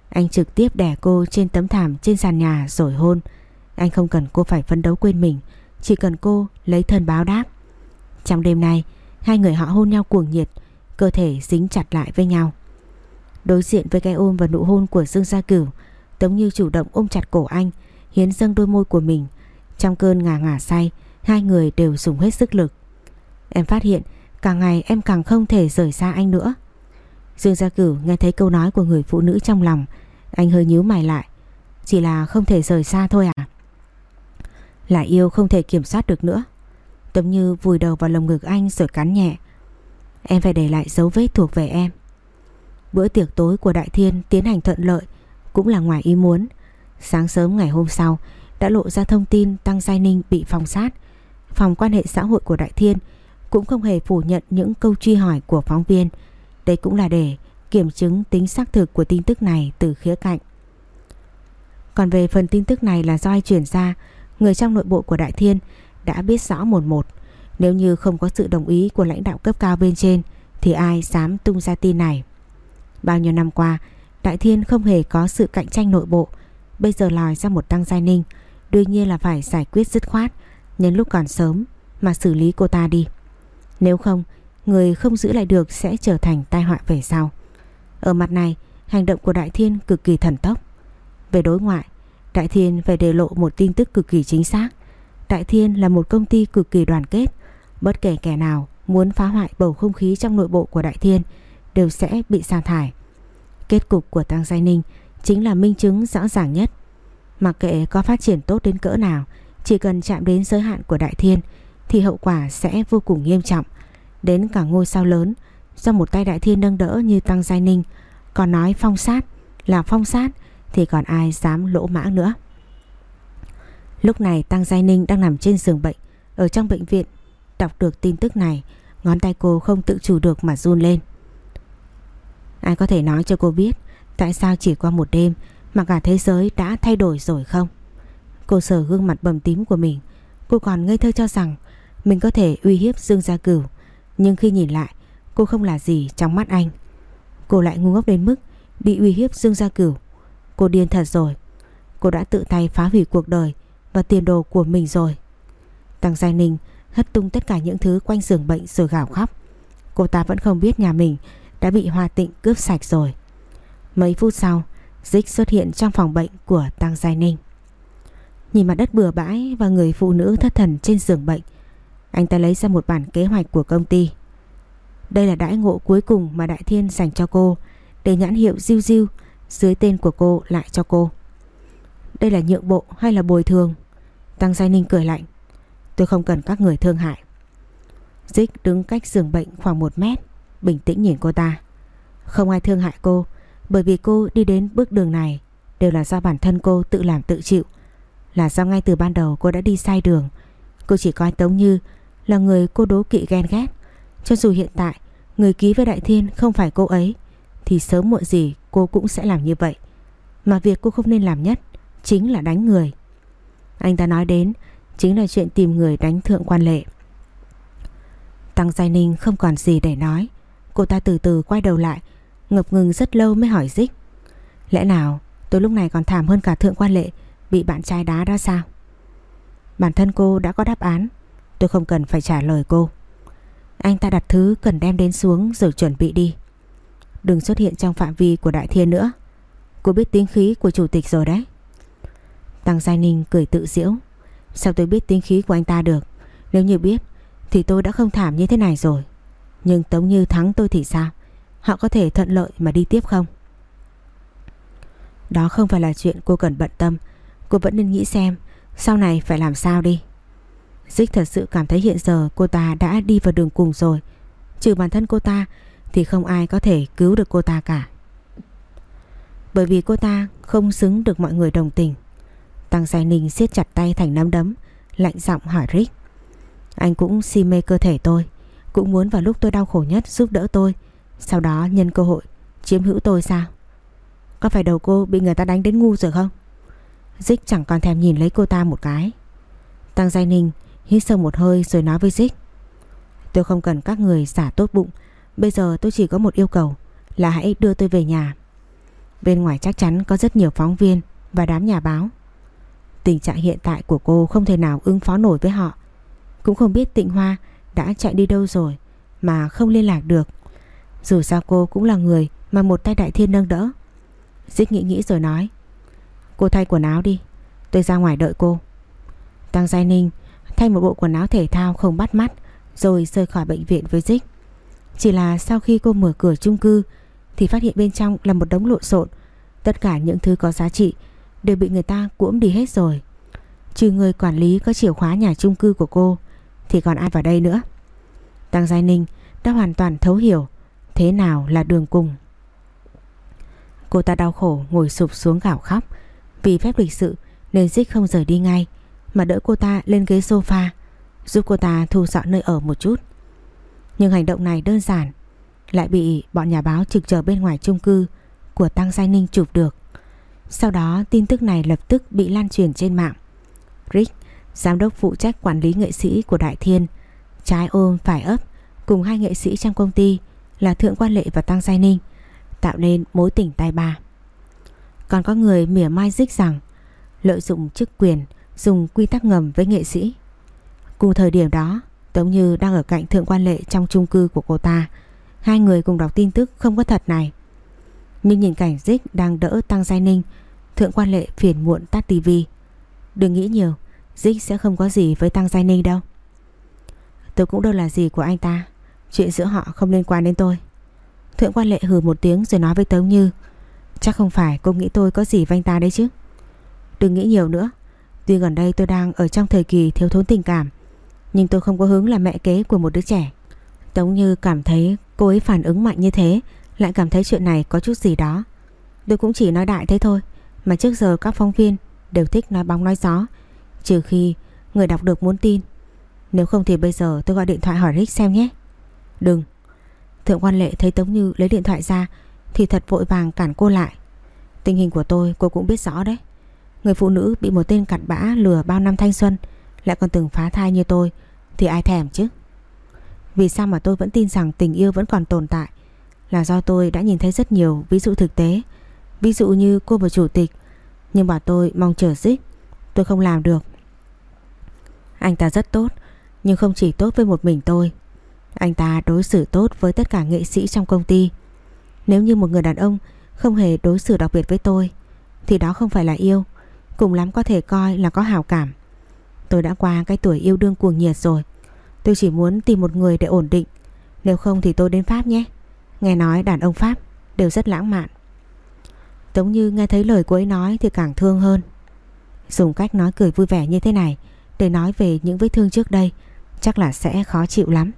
Anh trực tiếp đè cô trên tấm thảm trên sàn nhà rồi hôn. Anh không cần cô phải phấn đấu quên mình, Chỉ cần cô lấy thân báo đáp. Trong đêm nay, Hai người họ hôn nhau cuồng nhiệt. Cơ thể dính chặt lại với nhau. Đối diện với cái ôm và nụ hôn của Dương Gia Cửu, Tống Như chủ động ôm chặt cổ anh, Hiến dâng đôi môi của mình. Trong cơn ngà ngả say, Hai người đều dùng hết sức lực. Em phát hiện càng ngày em càng không thể rời xa anh nữa. Dương Gia Cửu nghe thấy câu nói của người phụ nữ trong lòng, Anh hơi nhíu mày lại. Chỉ là không thể rời xa thôi à? Là yêu không thể kiểm soát được nữa. Tống Như vùi đầu vào lồng ngực anh rồi cắn nhẹ. Em phải để lại dấu vết thuộc về em Bữa tiệc tối của Đại Thiên tiến hành thuận lợi Cũng là ngoài ý muốn Sáng sớm ngày hôm sau Đã lộ ra thông tin Tăng Giai Ninh bị phòng sát Phòng quan hệ xã hội của Đại Thiên Cũng không hề phủ nhận những câu truy hỏi của phóng viên đây cũng là để kiểm chứng tính xác thực của tin tức này từ khía cạnh. Còn về phần tin tức này là do ai chuyển ra, người trong nội bộ của Đại Thiên đã biết rõ một một. Nếu như không có sự đồng ý của lãnh đạo cấp cao bên trên thì ai dám tung ra tin này. Bao nhiêu năm qua, Đại Thiên không hề có sự cạnh tranh nội bộ. Bây giờ lòi ra một tăng giai ninh, đương nhiên là phải giải quyết dứt khoát, nhân lúc còn sớm mà xử lý cô ta đi. Nếu không, người không giữ lại được sẽ trở thành tai họa về sau. Ở mặt này, hành động của Đại Thiên cực kỳ thần tốc. Về đối ngoại, Đại Thiên phải đề lộ một tin tức cực kỳ chính xác. Đại Thiên là một công ty cực kỳ đoàn kết. Bất kể kẻ nào muốn phá hoại bầu không khí trong nội bộ của Đại Thiên đều sẽ bị sa thải. Kết cục của Tăng Giai Ninh chính là minh chứng rõ ràng nhất. Mặc kệ có phát triển tốt đến cỡ nào, chỉ cần chạm đến giới hạn của Đại Thiên thì hậu quả sẽ vô cùng nghiêm trọng. Đến cả ngôi sao lớn Do một tay đại thiên nâng đỡ như Tăng Giai Ninh Còn nói phong sát Là phong sát Thì còn ai dám lỗ mãng nữa Lúc này Tăng Giai Ninh đang nằm trên giường bệnh Ở trong bệnh viện Đọc được tin tức này, Ngón tay cô không tự chủ được mà run lên. Ai có thể nói cho cô biết Tại sao chỉ qua một đêm Mà cả thế giới đã thay đổi rồi không? Cô sờ gương mặt bầm tím của mình. Cô còn ngây thơ cho rằng Mình có thể uy hiếp Dương Gia Cửu. Nhưng khi nhìn lại, Cô không là gì trong mắt anh. Cô lại ngu ngốc đến mức Bị uy hiếp Dương Gia Cửu. Cô điên thật rồi. Cô đã tự tay phá hủy cuộc đời Và tiền đồ của mình rồi. Tăng Giai Ninh hất tung tất cả những thứ quanh giường bệnh rồi gào khóc. Cô ta vẫn không biết nhà mình Đã bị Hoa Tịnh cướp sạch rồi. Mấy phút sau, Dích xuất hiện trong phòng bệnh của Tăng Giai Ninh. Nhìn mặt đất bừa bãi và người phụ nữ thất thần trên giường bệnh, Anh ta lấy ra một bản kế hoạch của công ty. Đây là đãi ngộ cuối cùng mà Đại Thiên dành cho cô Để nhãn hiệu Diêu Diêu dưới tên của cô lại cho cô. Đây là nhượng bộ hay là bồi thường? Tăng Giai Ninh cười lạnh. Tôi không cần các người thương hại. Dích đứng cách giường bệnh khoảng một mét, Bình tĩnh nhìn cô ta. Không ai thương hại cô, Bởi vì cô đi đến bước đường này Đều là do bản thân cô tự làm tự chịu. Là do ngay từ ban đầu cô đã đi sai đường. Cô chỉ coi Tống Như Là người cô đố kỵ ghen ghét. Cho dù hiện tại, Người ký với Đại Thiên không phải cô ấy, Thì sớm muộn gì cô cũng sẽ làm như vậy. Mà việc cô không nên làm nhất Chính là đánh người. Anh ta nói đến Chính là chuyện tìm người đánh thượng quan lệ. Tăng Giai Ninh không còn gì để nói. Cô ta từ từ quay đầu lại, Ngập ngừng rất lâu mới hỏi dích. Lẽ nào tôi lúc này còn thảm hơn cả thượng quan lệ, Bị bạn trai đá ra sao? Bản thân cô đã có đáp án, Tôi không cần phải trả lời cô. Anh ta đặt thứ cần đem đến xuống Rồi chuẩn bị đi. Đừng xuất hiện trong phạm vi của Đại Thiên nữa. Cô biết tính khí của chủ tịch rồi đấy. Tăng Giai Ninh cười tự diễu Sao tôi biết tính khí của anh ta được? Nếu như biết, Thì tôi đã không thảm như thế này rồi. Nhưng Tống Như thắng tôi thì sao? Họ có thể thuận lợi mà đi tiếp không? Đó không phải là chuyện cô cần bận tâm. Cô vẫn nên nghĩ xem, Sau này phải làm sao đi. Dích thật sự cảm thấy hiện giờ cô ta đã đi vào đường cùng rồi. Trừ bản thân cô ta, Thì không ai có thể cứu được cô ta cả. Bởi vì cô ta không xứng được mọi người đồng tình. Tăng Giai Ninh siết chặt tay thành nắm đấm, Lạnh giọng hỏi Rick. Anh cũng si mê cơ thể tôi, Cũng muốn vào lúc tôi đau khổ nhất giúp đỡ tôi, Sau đó nhân cơ hội Chiếm hữu tôi sao? Có phải đầu cô bị người ta đánh đến ngu rồi không? Dích chẳng còn thèm nhìn lấy cô ta một cái. Tăng Giai Ninh hít sâu một hơi rồi nói với Dích Tôi không cần các người xả tốt bụng, Bây giờ tôi chỉ có một yêu cầu Là hãy đưa tôi về nhà. Bên ngoài chắc chắn có rất nhiều phóng viên Và đám nhà báo. Tình trạng hiện tại của cô không thể nào ứng phó nổi với họ. Cũng không biết Tịnh Hoa đã chạy đi đâu rồi Mà không liên lạc được. Dù sao cô cũng là người Mà một tay đại thiên nâng đỡ. Dích nghĩ nghĩ rồi nói, Cô thay quần áo đi, Tôi ra ngoài đợi cô. Tăng Giai Ninh thay một bộ quần áo thể thao không bắt mắt Rồi rời khỏi bệnh viện với Dích. Chỉ là sau khi cô mở cửa chung cư Thì phát hiện bên trong là một đống lộn xộn, Tất cả những thứ có giá trị đều bị người ta cuỗm đi hết rồi. Trừ người quản lý có chìa khóa nhà chung cư của cô, thì còn ai vào đây nữa. Tăng Giai Ninh đã hoàn toàn thấu hiểu thế nào là đường cùng. Cô ta đau khổ ngồi sụp xuống gào khóc, vì phép lịch sự nên Dích không rời đi ngay, mà đỡ cô ta lên ghế sofa, giúp cô ta thu dọn nơi ở một chút. Nhưng hành động này đơn giản, lại bị bọn nhà báo trực chờ bên ngoài chung cư của Tăng Giai Ninh chụp được. Sau đó tin tức này lập tức bị lan truyền trên mạng. Rick, giám đốc phụ trách quản lý nghệ sĩ của Đại Thiên, trái ôm phải ấp cùng hai nghệ sĩ trong công ty là Thượng Quan Lệ và Tăng Giai Ninh tạo nên mối tình tai ba. Còn có người mỉa mai Rick rằng lợi dụng chức quyền dùng quy tắc ngầm với nghệ sĩ. Cùng thời điểm đó, Tống Như đang ở cạnh Thượng Quan Lệ trong chung cư của cô ta. Hai người cùng đọc tin tức không có thật này. Nhưng nhìn cảnh Dích đang đỡ Tăng Giai Ninh, Thượng quan lệ phiền muộn tắt tivi. Đừng nghĩ nhiều Dích sẽ không có gì với Tăng Giai Ninh đâu. Tôi cũng đâu là gì của anh ta, Chuyện giữa họ không liên quan đến tôi. Thượng quan lệ hừ một tiếng rồi nói với Tống Như, Chắc không phải cô nghĩ tôi có gì với anh ta đấy chứ. Đừng nghĩ nhiều nữa, Tuy gần đây tôi đang ở trong thời kỳ thiếu thốn tình cảm, Nhưng tôi không có hứng là mẹ kế của một đứa trẻ. Tống Như cảm thấy cô ấy phản ứng mạnh như thế lại cảm thấy chuyện này có chút gì đó. Tôi cũng chỉ nói đại thế thôi, Mà trước giờ các phóng viên đều thích nói bóng nói gió, Trừ khi người đọc được muốn tin. Nếu không thì bây giờ tôi gọi điện thoại hỏi Rick xem nhé. Đừng. Thượng quan lệ thấy Tống Như lấy điện thoại ra Thì thật vội vàng cản cô lại. Tình hình của tôi cô cũng biết rõ đấy. Người phụ nữ bị một tên cặn bã lừa bao năm thanh xuân, Lại còn từng phá thai như tôi Thì ai thèm chứ? Vì sao mà tôi vẫn tin rằng tình yêu vẫn còn tồn tại? Là do tôi đã nhìn thấy rất nhiều ví dụ thực tế. Ví dụ như cô và chủ tịch. Nhưng bảo tôi mong chờ dích Tôi không làm được. Anh ta rất tốt, Nhưng không chỉ tốt với một mình tôi. Anh ta đối xử tốt với tất cả nghệ sĩ trong công ty. Nếu như một người đàn ông Không hề đối xử đặc biệt với tôi, Thì đó không phải là yêu. Cùng lắm có thể coi là có hào cảm. Tôi đã qua cái tuổi yêu đương cuồng nhiệt rồi. Tôi chỉ muốn tìm một người để ổn định. Nếu không thì tôi đến Pháp nhé. Nghe nói đàn ông Pháp đều rất lãng mạn. Tống Như nghe thấy lời cô ấy nói thì càng thương hơn. Dùng cách nói cười vui vẻ như thế này Để nói về những vết thương trước đây, Chắc là sẽ khó chịu lắm.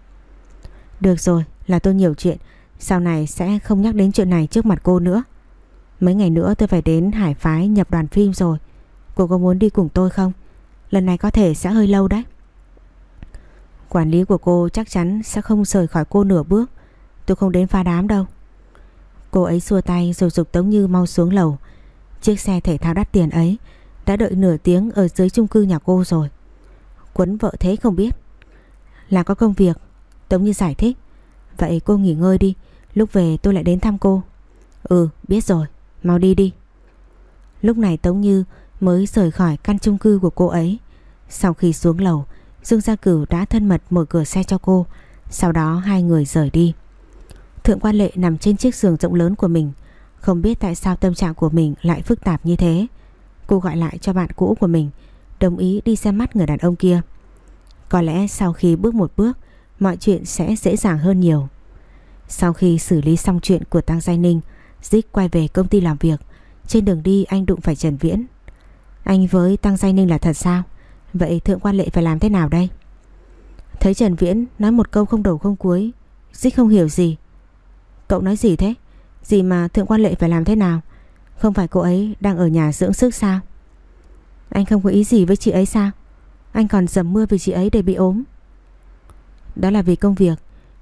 Được rồi, là tôi nhiều chuyện, Sau này sẽ không nhắc đến chuyện này trước mặt cô nữa. Mấy ngày nữa tôi phải đến Hải Phái nhập đoàn phim rồi. Cô có muốn đi cùng tôi không? Lần này có thể sẽ hơi lâu đấy. Quản lý của cô chắc chắn sẽ không rời khỏi cô nửa bước. Tôi không đến pha đám đâu. Cô ấy xua tay rồi dục Tống Như mau xuống lầu. Chiếc xe thể thao đắt tiền ấy Đã đợi nửa tiếng ở dưới chung cư nhà cô rồi. Quấn vợ thế không biết. Là có công việc, Tống Như giải thích. Vậy cô nghỉ ngơi đi, Lúc về tôi lại đến thăm cô. Ừ biết rồi, Mau đi đi. Lúc này Tống Như mới rời khỏi căn chung cư của cô ấy. Sau khi xuống lầu, Dương Gia Cửu đã thân mật mở cửa xe cho cô. Sau đó hai người rời đi. Thượng quan lệ nằm trên chiếc giường rộng lớn của mình. Không biết tại sao tâm trạng của mình lại phức tạp như thế. Cô gọi lại cho bạn cũ của mình, Đồng ý đi xem mắt người đàn ông kia. Có lẽ sau khi bước một bước, Mọi chuyện sẽ dễ dàng hơn nhiều. Sau khi xử lý xong chuyện của Tăng Giai Ninh Dích quay về công ty làm việc. Trên đường đi, anh đụng phải Trần Viễn. Anh với Tăng Giai Ninh là thật sao? Vậy thượng quan lệ phải làm thế nào đây? Thấy Trần Viễn nói một câu không đầu không cuối Dích không hiểu gì. Cậu nói gì thế? Gì mà thượng quan lệ phải làm thế nào? Không phải cô ấy đang ở nhà dưỡng sức sao? Anh không có ý gì với chị ấy sao? Anh còn dầm mưa vì chị ấy để bị ốm. Đó là vì công việc.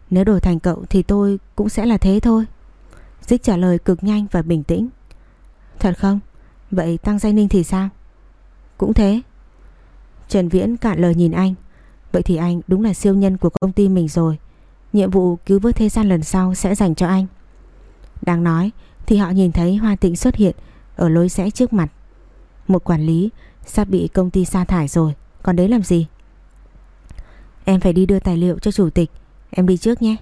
Nếu đổi thành cậu thì tôi cũng sẽ là thế thôi. Dích trả lời cực nhanh và bình tĩnh. Thật không? Vậy Tăng Danh Ninh thì sao? Cũng thế. Trần Viễn cạn lời nhìn anh. Vậy thì anh đúng là siêu nhân của công ty mình rồi. Nhiệm vụ cứu vớt thế gian lần sau sẽ dành cho anh. Đang nói, Thì họ nhìn thấy Hoa Tịnh xuất hiện Ở lối rẽ trước mặt. Một quản lý, sắp bị công ty sa thải rồi, Còn đấy làm gì? Em phải đi đưa tài liệu cho chủ tịch, Em đi trước nhé.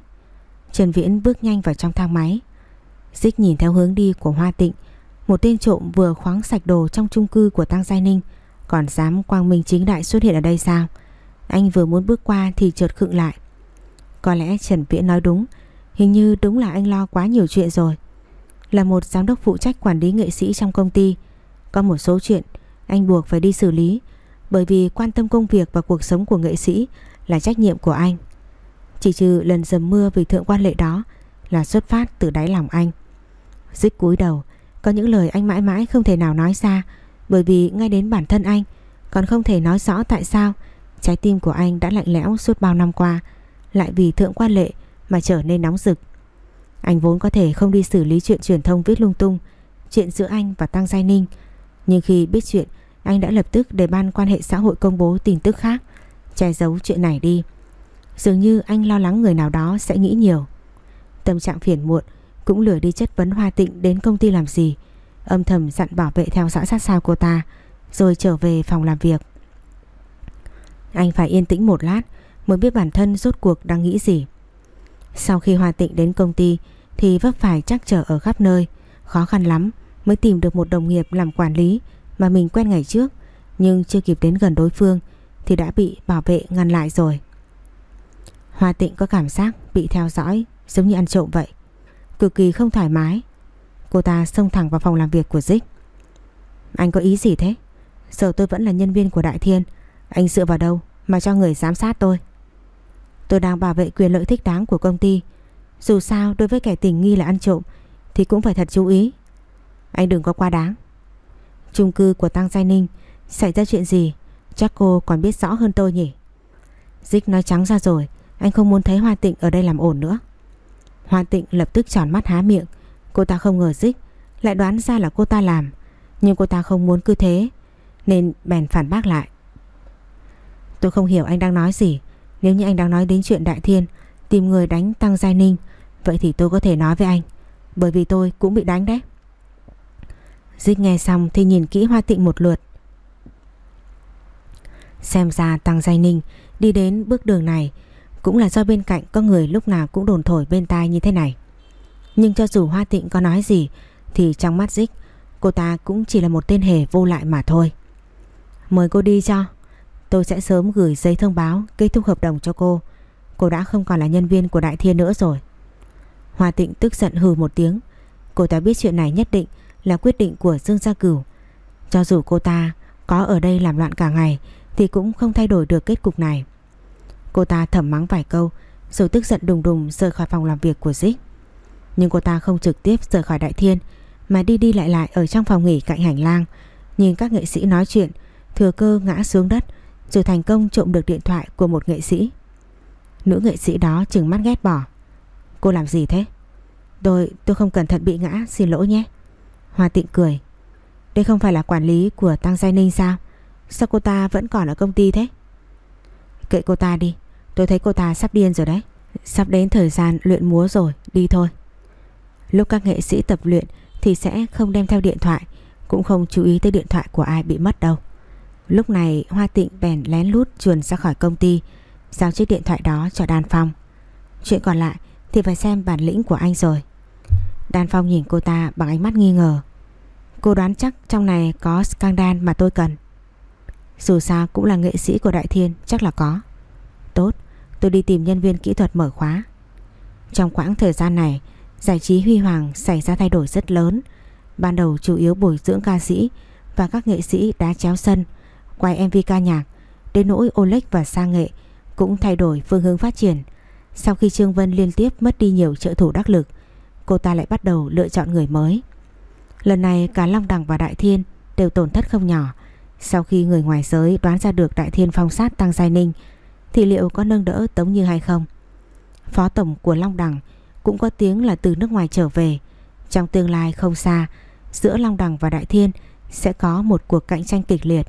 Trần Viễn bước nhanh vào trong thang máy. Dích nhìn theo hướng đi của Hoa Tịnh, Một tên trộm vừa khoáng sạch đồ trong chung cư của Tăng Giai Ninh, Còn dám quang minh chính đại xuất hiện ở đây sao? Anh vừa muốn bước qua thì chợt khựng lại. Có lẽ Trần Viễn nói đúng. Hình như đúng là anh lo quá nhiều chuyện rồi. Là một giám đốc phụ trách quản lý nghệ sĩ trong công ty. Có một số chuyện anh buộc phải đi xử lý, Bởi vì quan tâm công việc và cuộc sống của nghệ sĩ là trách nhiệm của anh. Chỉ trừ lần dầm mưa vì thượng quan lệ đó là xuất phát từ đáy lòng anh. Dích cúi đầu, Có những lời anh mãi mãi không thể nào nói ra, Bởi vì ngay đến bản thân anh, Còn không thể nói rõ tại sao Trái tim của anh đã lạnh lẽo suốt bao năm qua. Lại vì thượng quan lệ Mà trở nên nóng rực. Anh vốn có thể không đi xử lý chuyện truyền thông viết lung tung, Chuyện giữa anh và Tăng Giai Ninh, Nhưng khi biết chuyện, Anh đã lập tức để ban quan hệ xã hội công bố tin tức khác, Che giấu chuyện này đi. Dường như anh lo lắng người nào đó sẽ nghĩ nhiều. Tâm trạng phiền muộn, cũng lừa đi chất vấn Hoa Tịnh đến công ty làm gì, Âm thầm dặn bảo vệ theo dõi sát sao cô ta, Rồi trở về phòng làm việc. Anh phải yên tĩnh một lát Mới biết bản thân rốt cuộc đang nghĩ gì. Sau khi Hoa Tịnh đến công ty, Thì vấp phải trắc trở ở khắp nơi. Khó khăn lắm Mới tìm được một đồng nghiệp làm quản lý Mà mình quen ngày trước, Nhưng chưa kịp đến gần đối phương Thì đã bị bảo vệ ngăn lại rồi. Hoa Tịnh có cảm giác bị theo dõi, Giống như ăn trộm vậy. Cực kỳ không thoải mái. Cô ta xông thẳng vào phòng làm việc của Dích. Anh có ý gì thế? Giờ tôi vẫn là nhân viên của Đại Thiên, Anh dựa vào đâu mà cho người giám sát tôi? Tôi đang bảo vệ quyền lợi thích đáng của công ty. Dù sao, đối với kẻ tình nghi là ăn trộm, Thì cũng phải thật chú ý. Anh đừng có quá đáng. Chung cư của Tăng Giai Ninh, Xảy ra chuyện gì, Chắc cô còn biết rõ hơn tôi nhỉ? Dích nói trắng ra rồi, Anh không muốn thấy Hoa Tịnh ở đây làm ổn nữa. Hoa Tịnh lập tức tròn mắt há miệng. Cô ta không ngờ dích Lại đoán ra là cô ta làm, Nhưng cô ta không muốn cứ thế, Nên bèn phản bác lại. Tôi không hiểu anh đang nói gì nếu như anh đang nói đến chuyện Đại Thiên, Tìm người đánh Tăng Giai Ninh, Vậy thì tôi có thể nói với anh, Bởi vì tôi cũng bị đánh đấy. Dích nghe xong thì nhìn kỹ Hoa Tịnh một lượt. Xem ra Tăng Giai Ninh đi đến bước đường này cũng là do bên cạnh có người lúc nào cũng đồn thổi bên tai như thế này. Nhưng cho dù Hoa Tịnh có nói gì, Thì trong mắt Dích, Cô ta cũng chỉ là một tên hề vô lại mà thôi. Mời cô đi cho. Tôi sẽ sớm gửi giấy thông báo kết thúc hợp đồng cho cô. Cô đã không còn là nhân viên của Đại Thiên nữa rồi. hòa Tịnh tức giận hừ một tiếng. Cô ta biết chuyện này nhất định là quyết định của Dương Gia Cửu. Cho dù cô ta có ở đây làm loạn cả ngày thì cũng không thay đổi được kết cục này. Cô ta thầm mắng vài câu, rồi tức giận đùng đùng rời khỏi phòng làm việc của Dích. Nhưng cô ta không trực tiếp rời khỏi Đại Thiên, mà đi đi lại lại ở trong phòng nghỉ cạnh hành lang, nhìn các nghệ sĩ nói chuyện, thừa cơ ngã xuống đất rồi thành công trộm được điện thoại của một nghệ sĩ. Nữ nghệ sĩ đó chừng mắt ghét bỏ. Cô làm gì thế? Tôi, tôi không cẩn thận bị ngã, xin lỗi nhé. Hoa tịnh cười. Đây không phải là quản lý của Tăng Giai Ninh sao? Sao cô ta vẫn còn ở công ty thế? Kệ cô ta đi, tôi thấy cô ta sắp điên rồi đấy. Sắp đến thời gian luyện múa rồi, đi thôi. Lúc các nghệ sĩ tập luyện thì sẽ không đem theo điện thoại, cũng không chú ý tới điện thoại của ai bị mất đâu. Lúc này Hoa Tịnh bèn lén lút chuồn ra khỏi công ty, giao chiếc điện thoại đó cho Đan Phong. Chuyện còn lại thì phải xem bản lĩnh của anh rồi. Đan Phong nhìn cô ta bằng ánh mắt nghi ngờ. Cô đoán chắc trong này có scandal mà tôi cần. Dù sao cũng là nghệ sĩ của Đại Thiên chắc là có. Tốt, tôi đi tìm nhân viên kỹ thuật mở khóa. Trong quãng thời gian này, giải trí Huy Hoàng xảy ra thay đổi rất lớn. Ban đầu chủ yếu bồi dưỡng ca sĩ và các nghệ sĩ đá chéo sân, quay MV ca nhạc, đến nỗi Oleg và Sa Nghệ cũng thay đổi phương hướng phát triển. Sau khi Trương Vân liên tiếp mất đi nhiều trợ thủ đắc lực, cô ta lại bắt đầu lựa chọn người mới. Lần này cả Long Đằng và Đại Thiên đều tổn thất không nhỏ. Sau khi người ngoài giới đoán ra được Đại Thiên phong sát Tăng Giai Ninh thì liệu có nâng đỡ Tống Như hay không? Phó tổng của Long Đằng cũng có tiếng là từ nước ngoài trở về. Trong tương lai không xa, giữa Long Đằng và Đại Thiên sẽ có một cuộc cạnh tranh kịch liệt.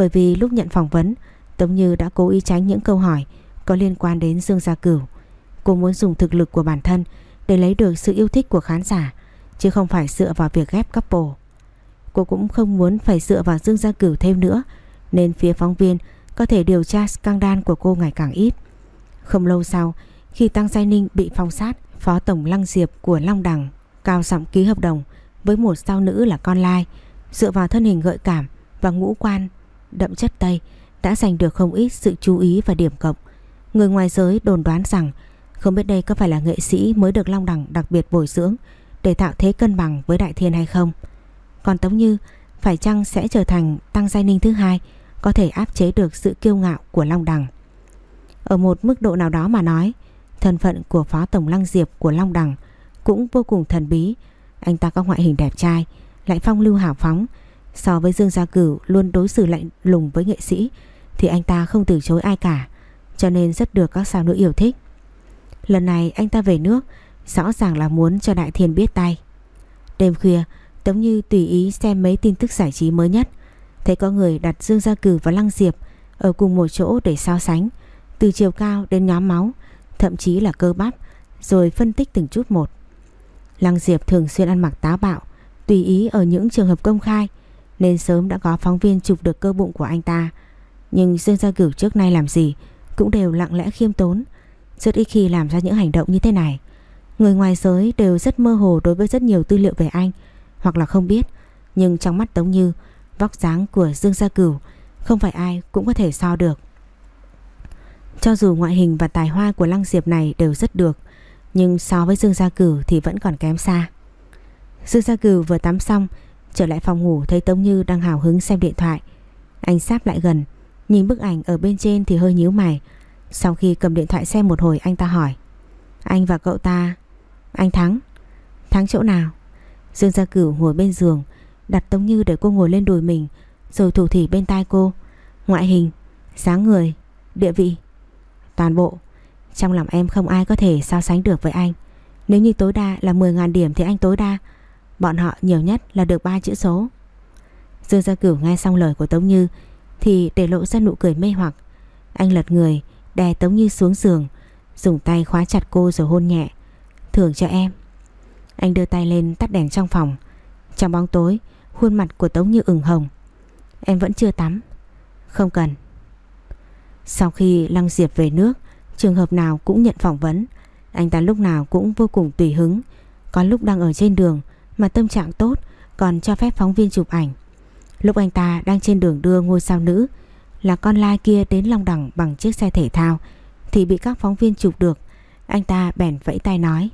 Bởi vì lúc nhận phỏng vấn, Tống Như đã cố ý tránh những câu hỏi có liên quan đến Dương Gia Cửu. Cô muốn dùng thực lực của bản thân để lấy được sự yêu thích của khán giả, chứ không phải dựa vào việc ghép couple. Cô cũng không muốn phải dựa vào Dương Gia Cửu thêm nữa, nên phía phóng viên có thể điều tra scandal của cô ngày càng ít. Không lâu sau, khi Tăng Giai Ninh bị phong sát, Phó Tổng Lăng Diệp của Long Đằng cao giọng ký hợp đồng với một sao nữ là con lai, dựa vào thân hình gợi cảm và ngũ quan đậm chất Tây đã giành được không ít sự chú ý và điểm cộng. Người ngoài giới đồn đoán rằng không biết đây có phải là nghệ sĩ mới được Long Đằng đặc biệt bồi dưỡng để tạo thế cân bằng với Đại Thiên hay không. Còn Tống Như phải chăng sẽ trở thành tăng giai ninh thứ hai có thể áp chế được sự kiêu ngạo của Long Đằng. Ở một mức độ nào đó mà nói, thân phận của Phó Tổng Lăng Diệp của Long Đằng cũng vô cùng thần bí. Anh ta có ngoại hình đẹp trai, lại phong lưu hào phóng. So với Dương Gia Cửu luôn đối xử lạnh lùng với nghệ sĩ thì anh ta không từ chối ai cả, cho nên rất được các sao nữ yêu thích. Lần này anh ta về nước Rõ ràng là muốn cho Đại Thiên biết tay. Đêm khuya Tống Như tùy ý xem mấy tin tức giải trí mới nhất. Thấy có người đặt Dương Gia Cử và Lăng Diệp Ở cùng một chỗ để so sánh Từ chiều cao đến nhóm máu Thậm chí là cơ bắp Rồi phân tích từng chút một. Lăng Diệp thường xuyên ăn mặc táo bạo Tùy ý ở những trường hợp công khai nên sớm đã có phóng viên chụp được cơ bụng của anh ta. Nhưng Dương Gia Cửu trước nay làm gì Cũng đều lặng lẽ khiêm tốn, rất ít khi làm ra những hành động như thế này. Người ngoài giới đều rất mơ hồ đối với rất nhiều tư liệu về anh, Hoặc là không biết. Nhưng trong mắt Tống Như, Vóc dáng của Dương Gia Cửu Không phải ai cũng có thể so được. Cho dù ngoại hình và tài hoa của Lăng Diệp này đều rất được, Nhưng so với Dương Gia Cửu thì vẫn còn kém xa. Dương Gia Cửu vừa tắm xong Trở lại phòng ngủ thấy Tống Như đang hào hứng xem điện thoại. Anh sáp lại gần Nhìn bức ảnh ở bên trên thì hơi nhíu mày. Sau khi cầm điện thoại xem một hồi anh ta hỏi. Anh và cậu ta Anh Thắng Thắng chỗ nào? Dương Gia Cửu ngồi bên giường Đặt Tống Như để cô ngồi lên đùi mình Rồi thủ thỉ bên tai cô. Ngoại hình, dáng người, địa vị. Toàn bộ Trong lòng em không ai có thể so sánh được với anh. Nếu như tối đa là 10.000 điểm Thì anh tối đa Bọn họ nhiều nhất là được 3 chữ số. Dương Gia Cửu nghe xong lời của Tống Như Thì để lộ ra nụ cười mê hoặc. Anh lật người, Đè Tống Như xuống giường, Dùng tay khóa chặt cô rồi hôn nhẹ. Thưởng cho em. Anh đưa tay lên tắt đèn trong phòng. Trong bóng tối, Khuôn mặt của Tống Như ửng hồng. Em vẫn chưa tắm. Không cần. Sau khi Lăng Diệp về nước, Trường hợp nào cũng nhận phỏng vấn. Anh ta lúc nào cũng vô cùng tùy hứng, Có lúc đang ở trên đường mà tâm trạng tốt, Còn cho phép phóng viên chụp ảnh Lúc anh ta đang trên đường đưa ngôi sao nữ, là con lai kia đến Long đẳng bằng chiếc xe thể thao, thì bị các phóng viên chụp được. Anh ta bèn vẫy tay nói,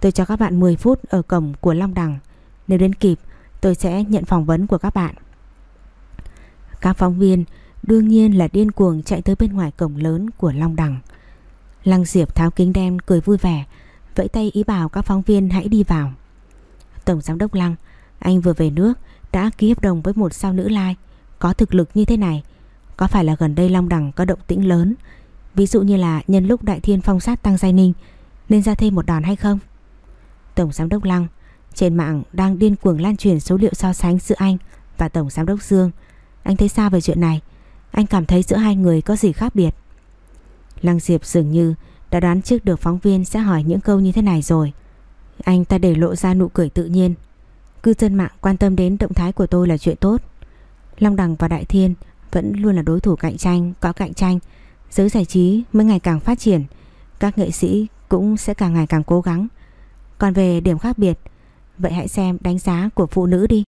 Tôi cho các bạn 10 phút ở cổng của Long đẳng. Nếu đến kịp, tôi sẽ nhận phỏng vấn của các bạn. Các phóng viên đương nhiên là điên cuồng chạy tới bên ngoài cổng lớn của Long đẳng. Lăng Diệp tháo kính đen cười vui vẻ, vẫy tay ý bảo các phóng viên hãy đi vào. Tổng giám đốc Lăng, anh vừa về nước đã ký hợp đồng với một sao nữ lai có thực lực như thế này. Có phải là gần đây Long Đằng có động tĩnh lớn, ví dụ như là nhân lúc Đại Thiên phong sát tăng giai ninh nên ra thêm một đòn hay không? Tổng giám đốc Lăng, trên mạng đang điên cuồng lan truyền số liệu so sánh giữa anh và Tổng giám đốc Dương. Anh thấy sao về chuyện này? Anh cảm thấy giữa hai người có gì khác biệt? Lăng Diệp dường như đã đoán trước được phóng viên sẽ hỏi những câu như thế này rồi. Anh ta để lộ ra nụ cười tự nhiên. Cư dân mạng quan tâm đến động thái của tôi là chuyện tốt. Long Đằng và Đại Thiên vẫn luôn là đối thủ cạnh tranh, có cạnh tranh. Giới giải trí mới ngày càng phát triển. Các nghệ sĩ cũng sẽ càng ngày càng cố gắng. Còn về điểm khác biệt, vậy hãy xem đánh giá của phụ nữ đi.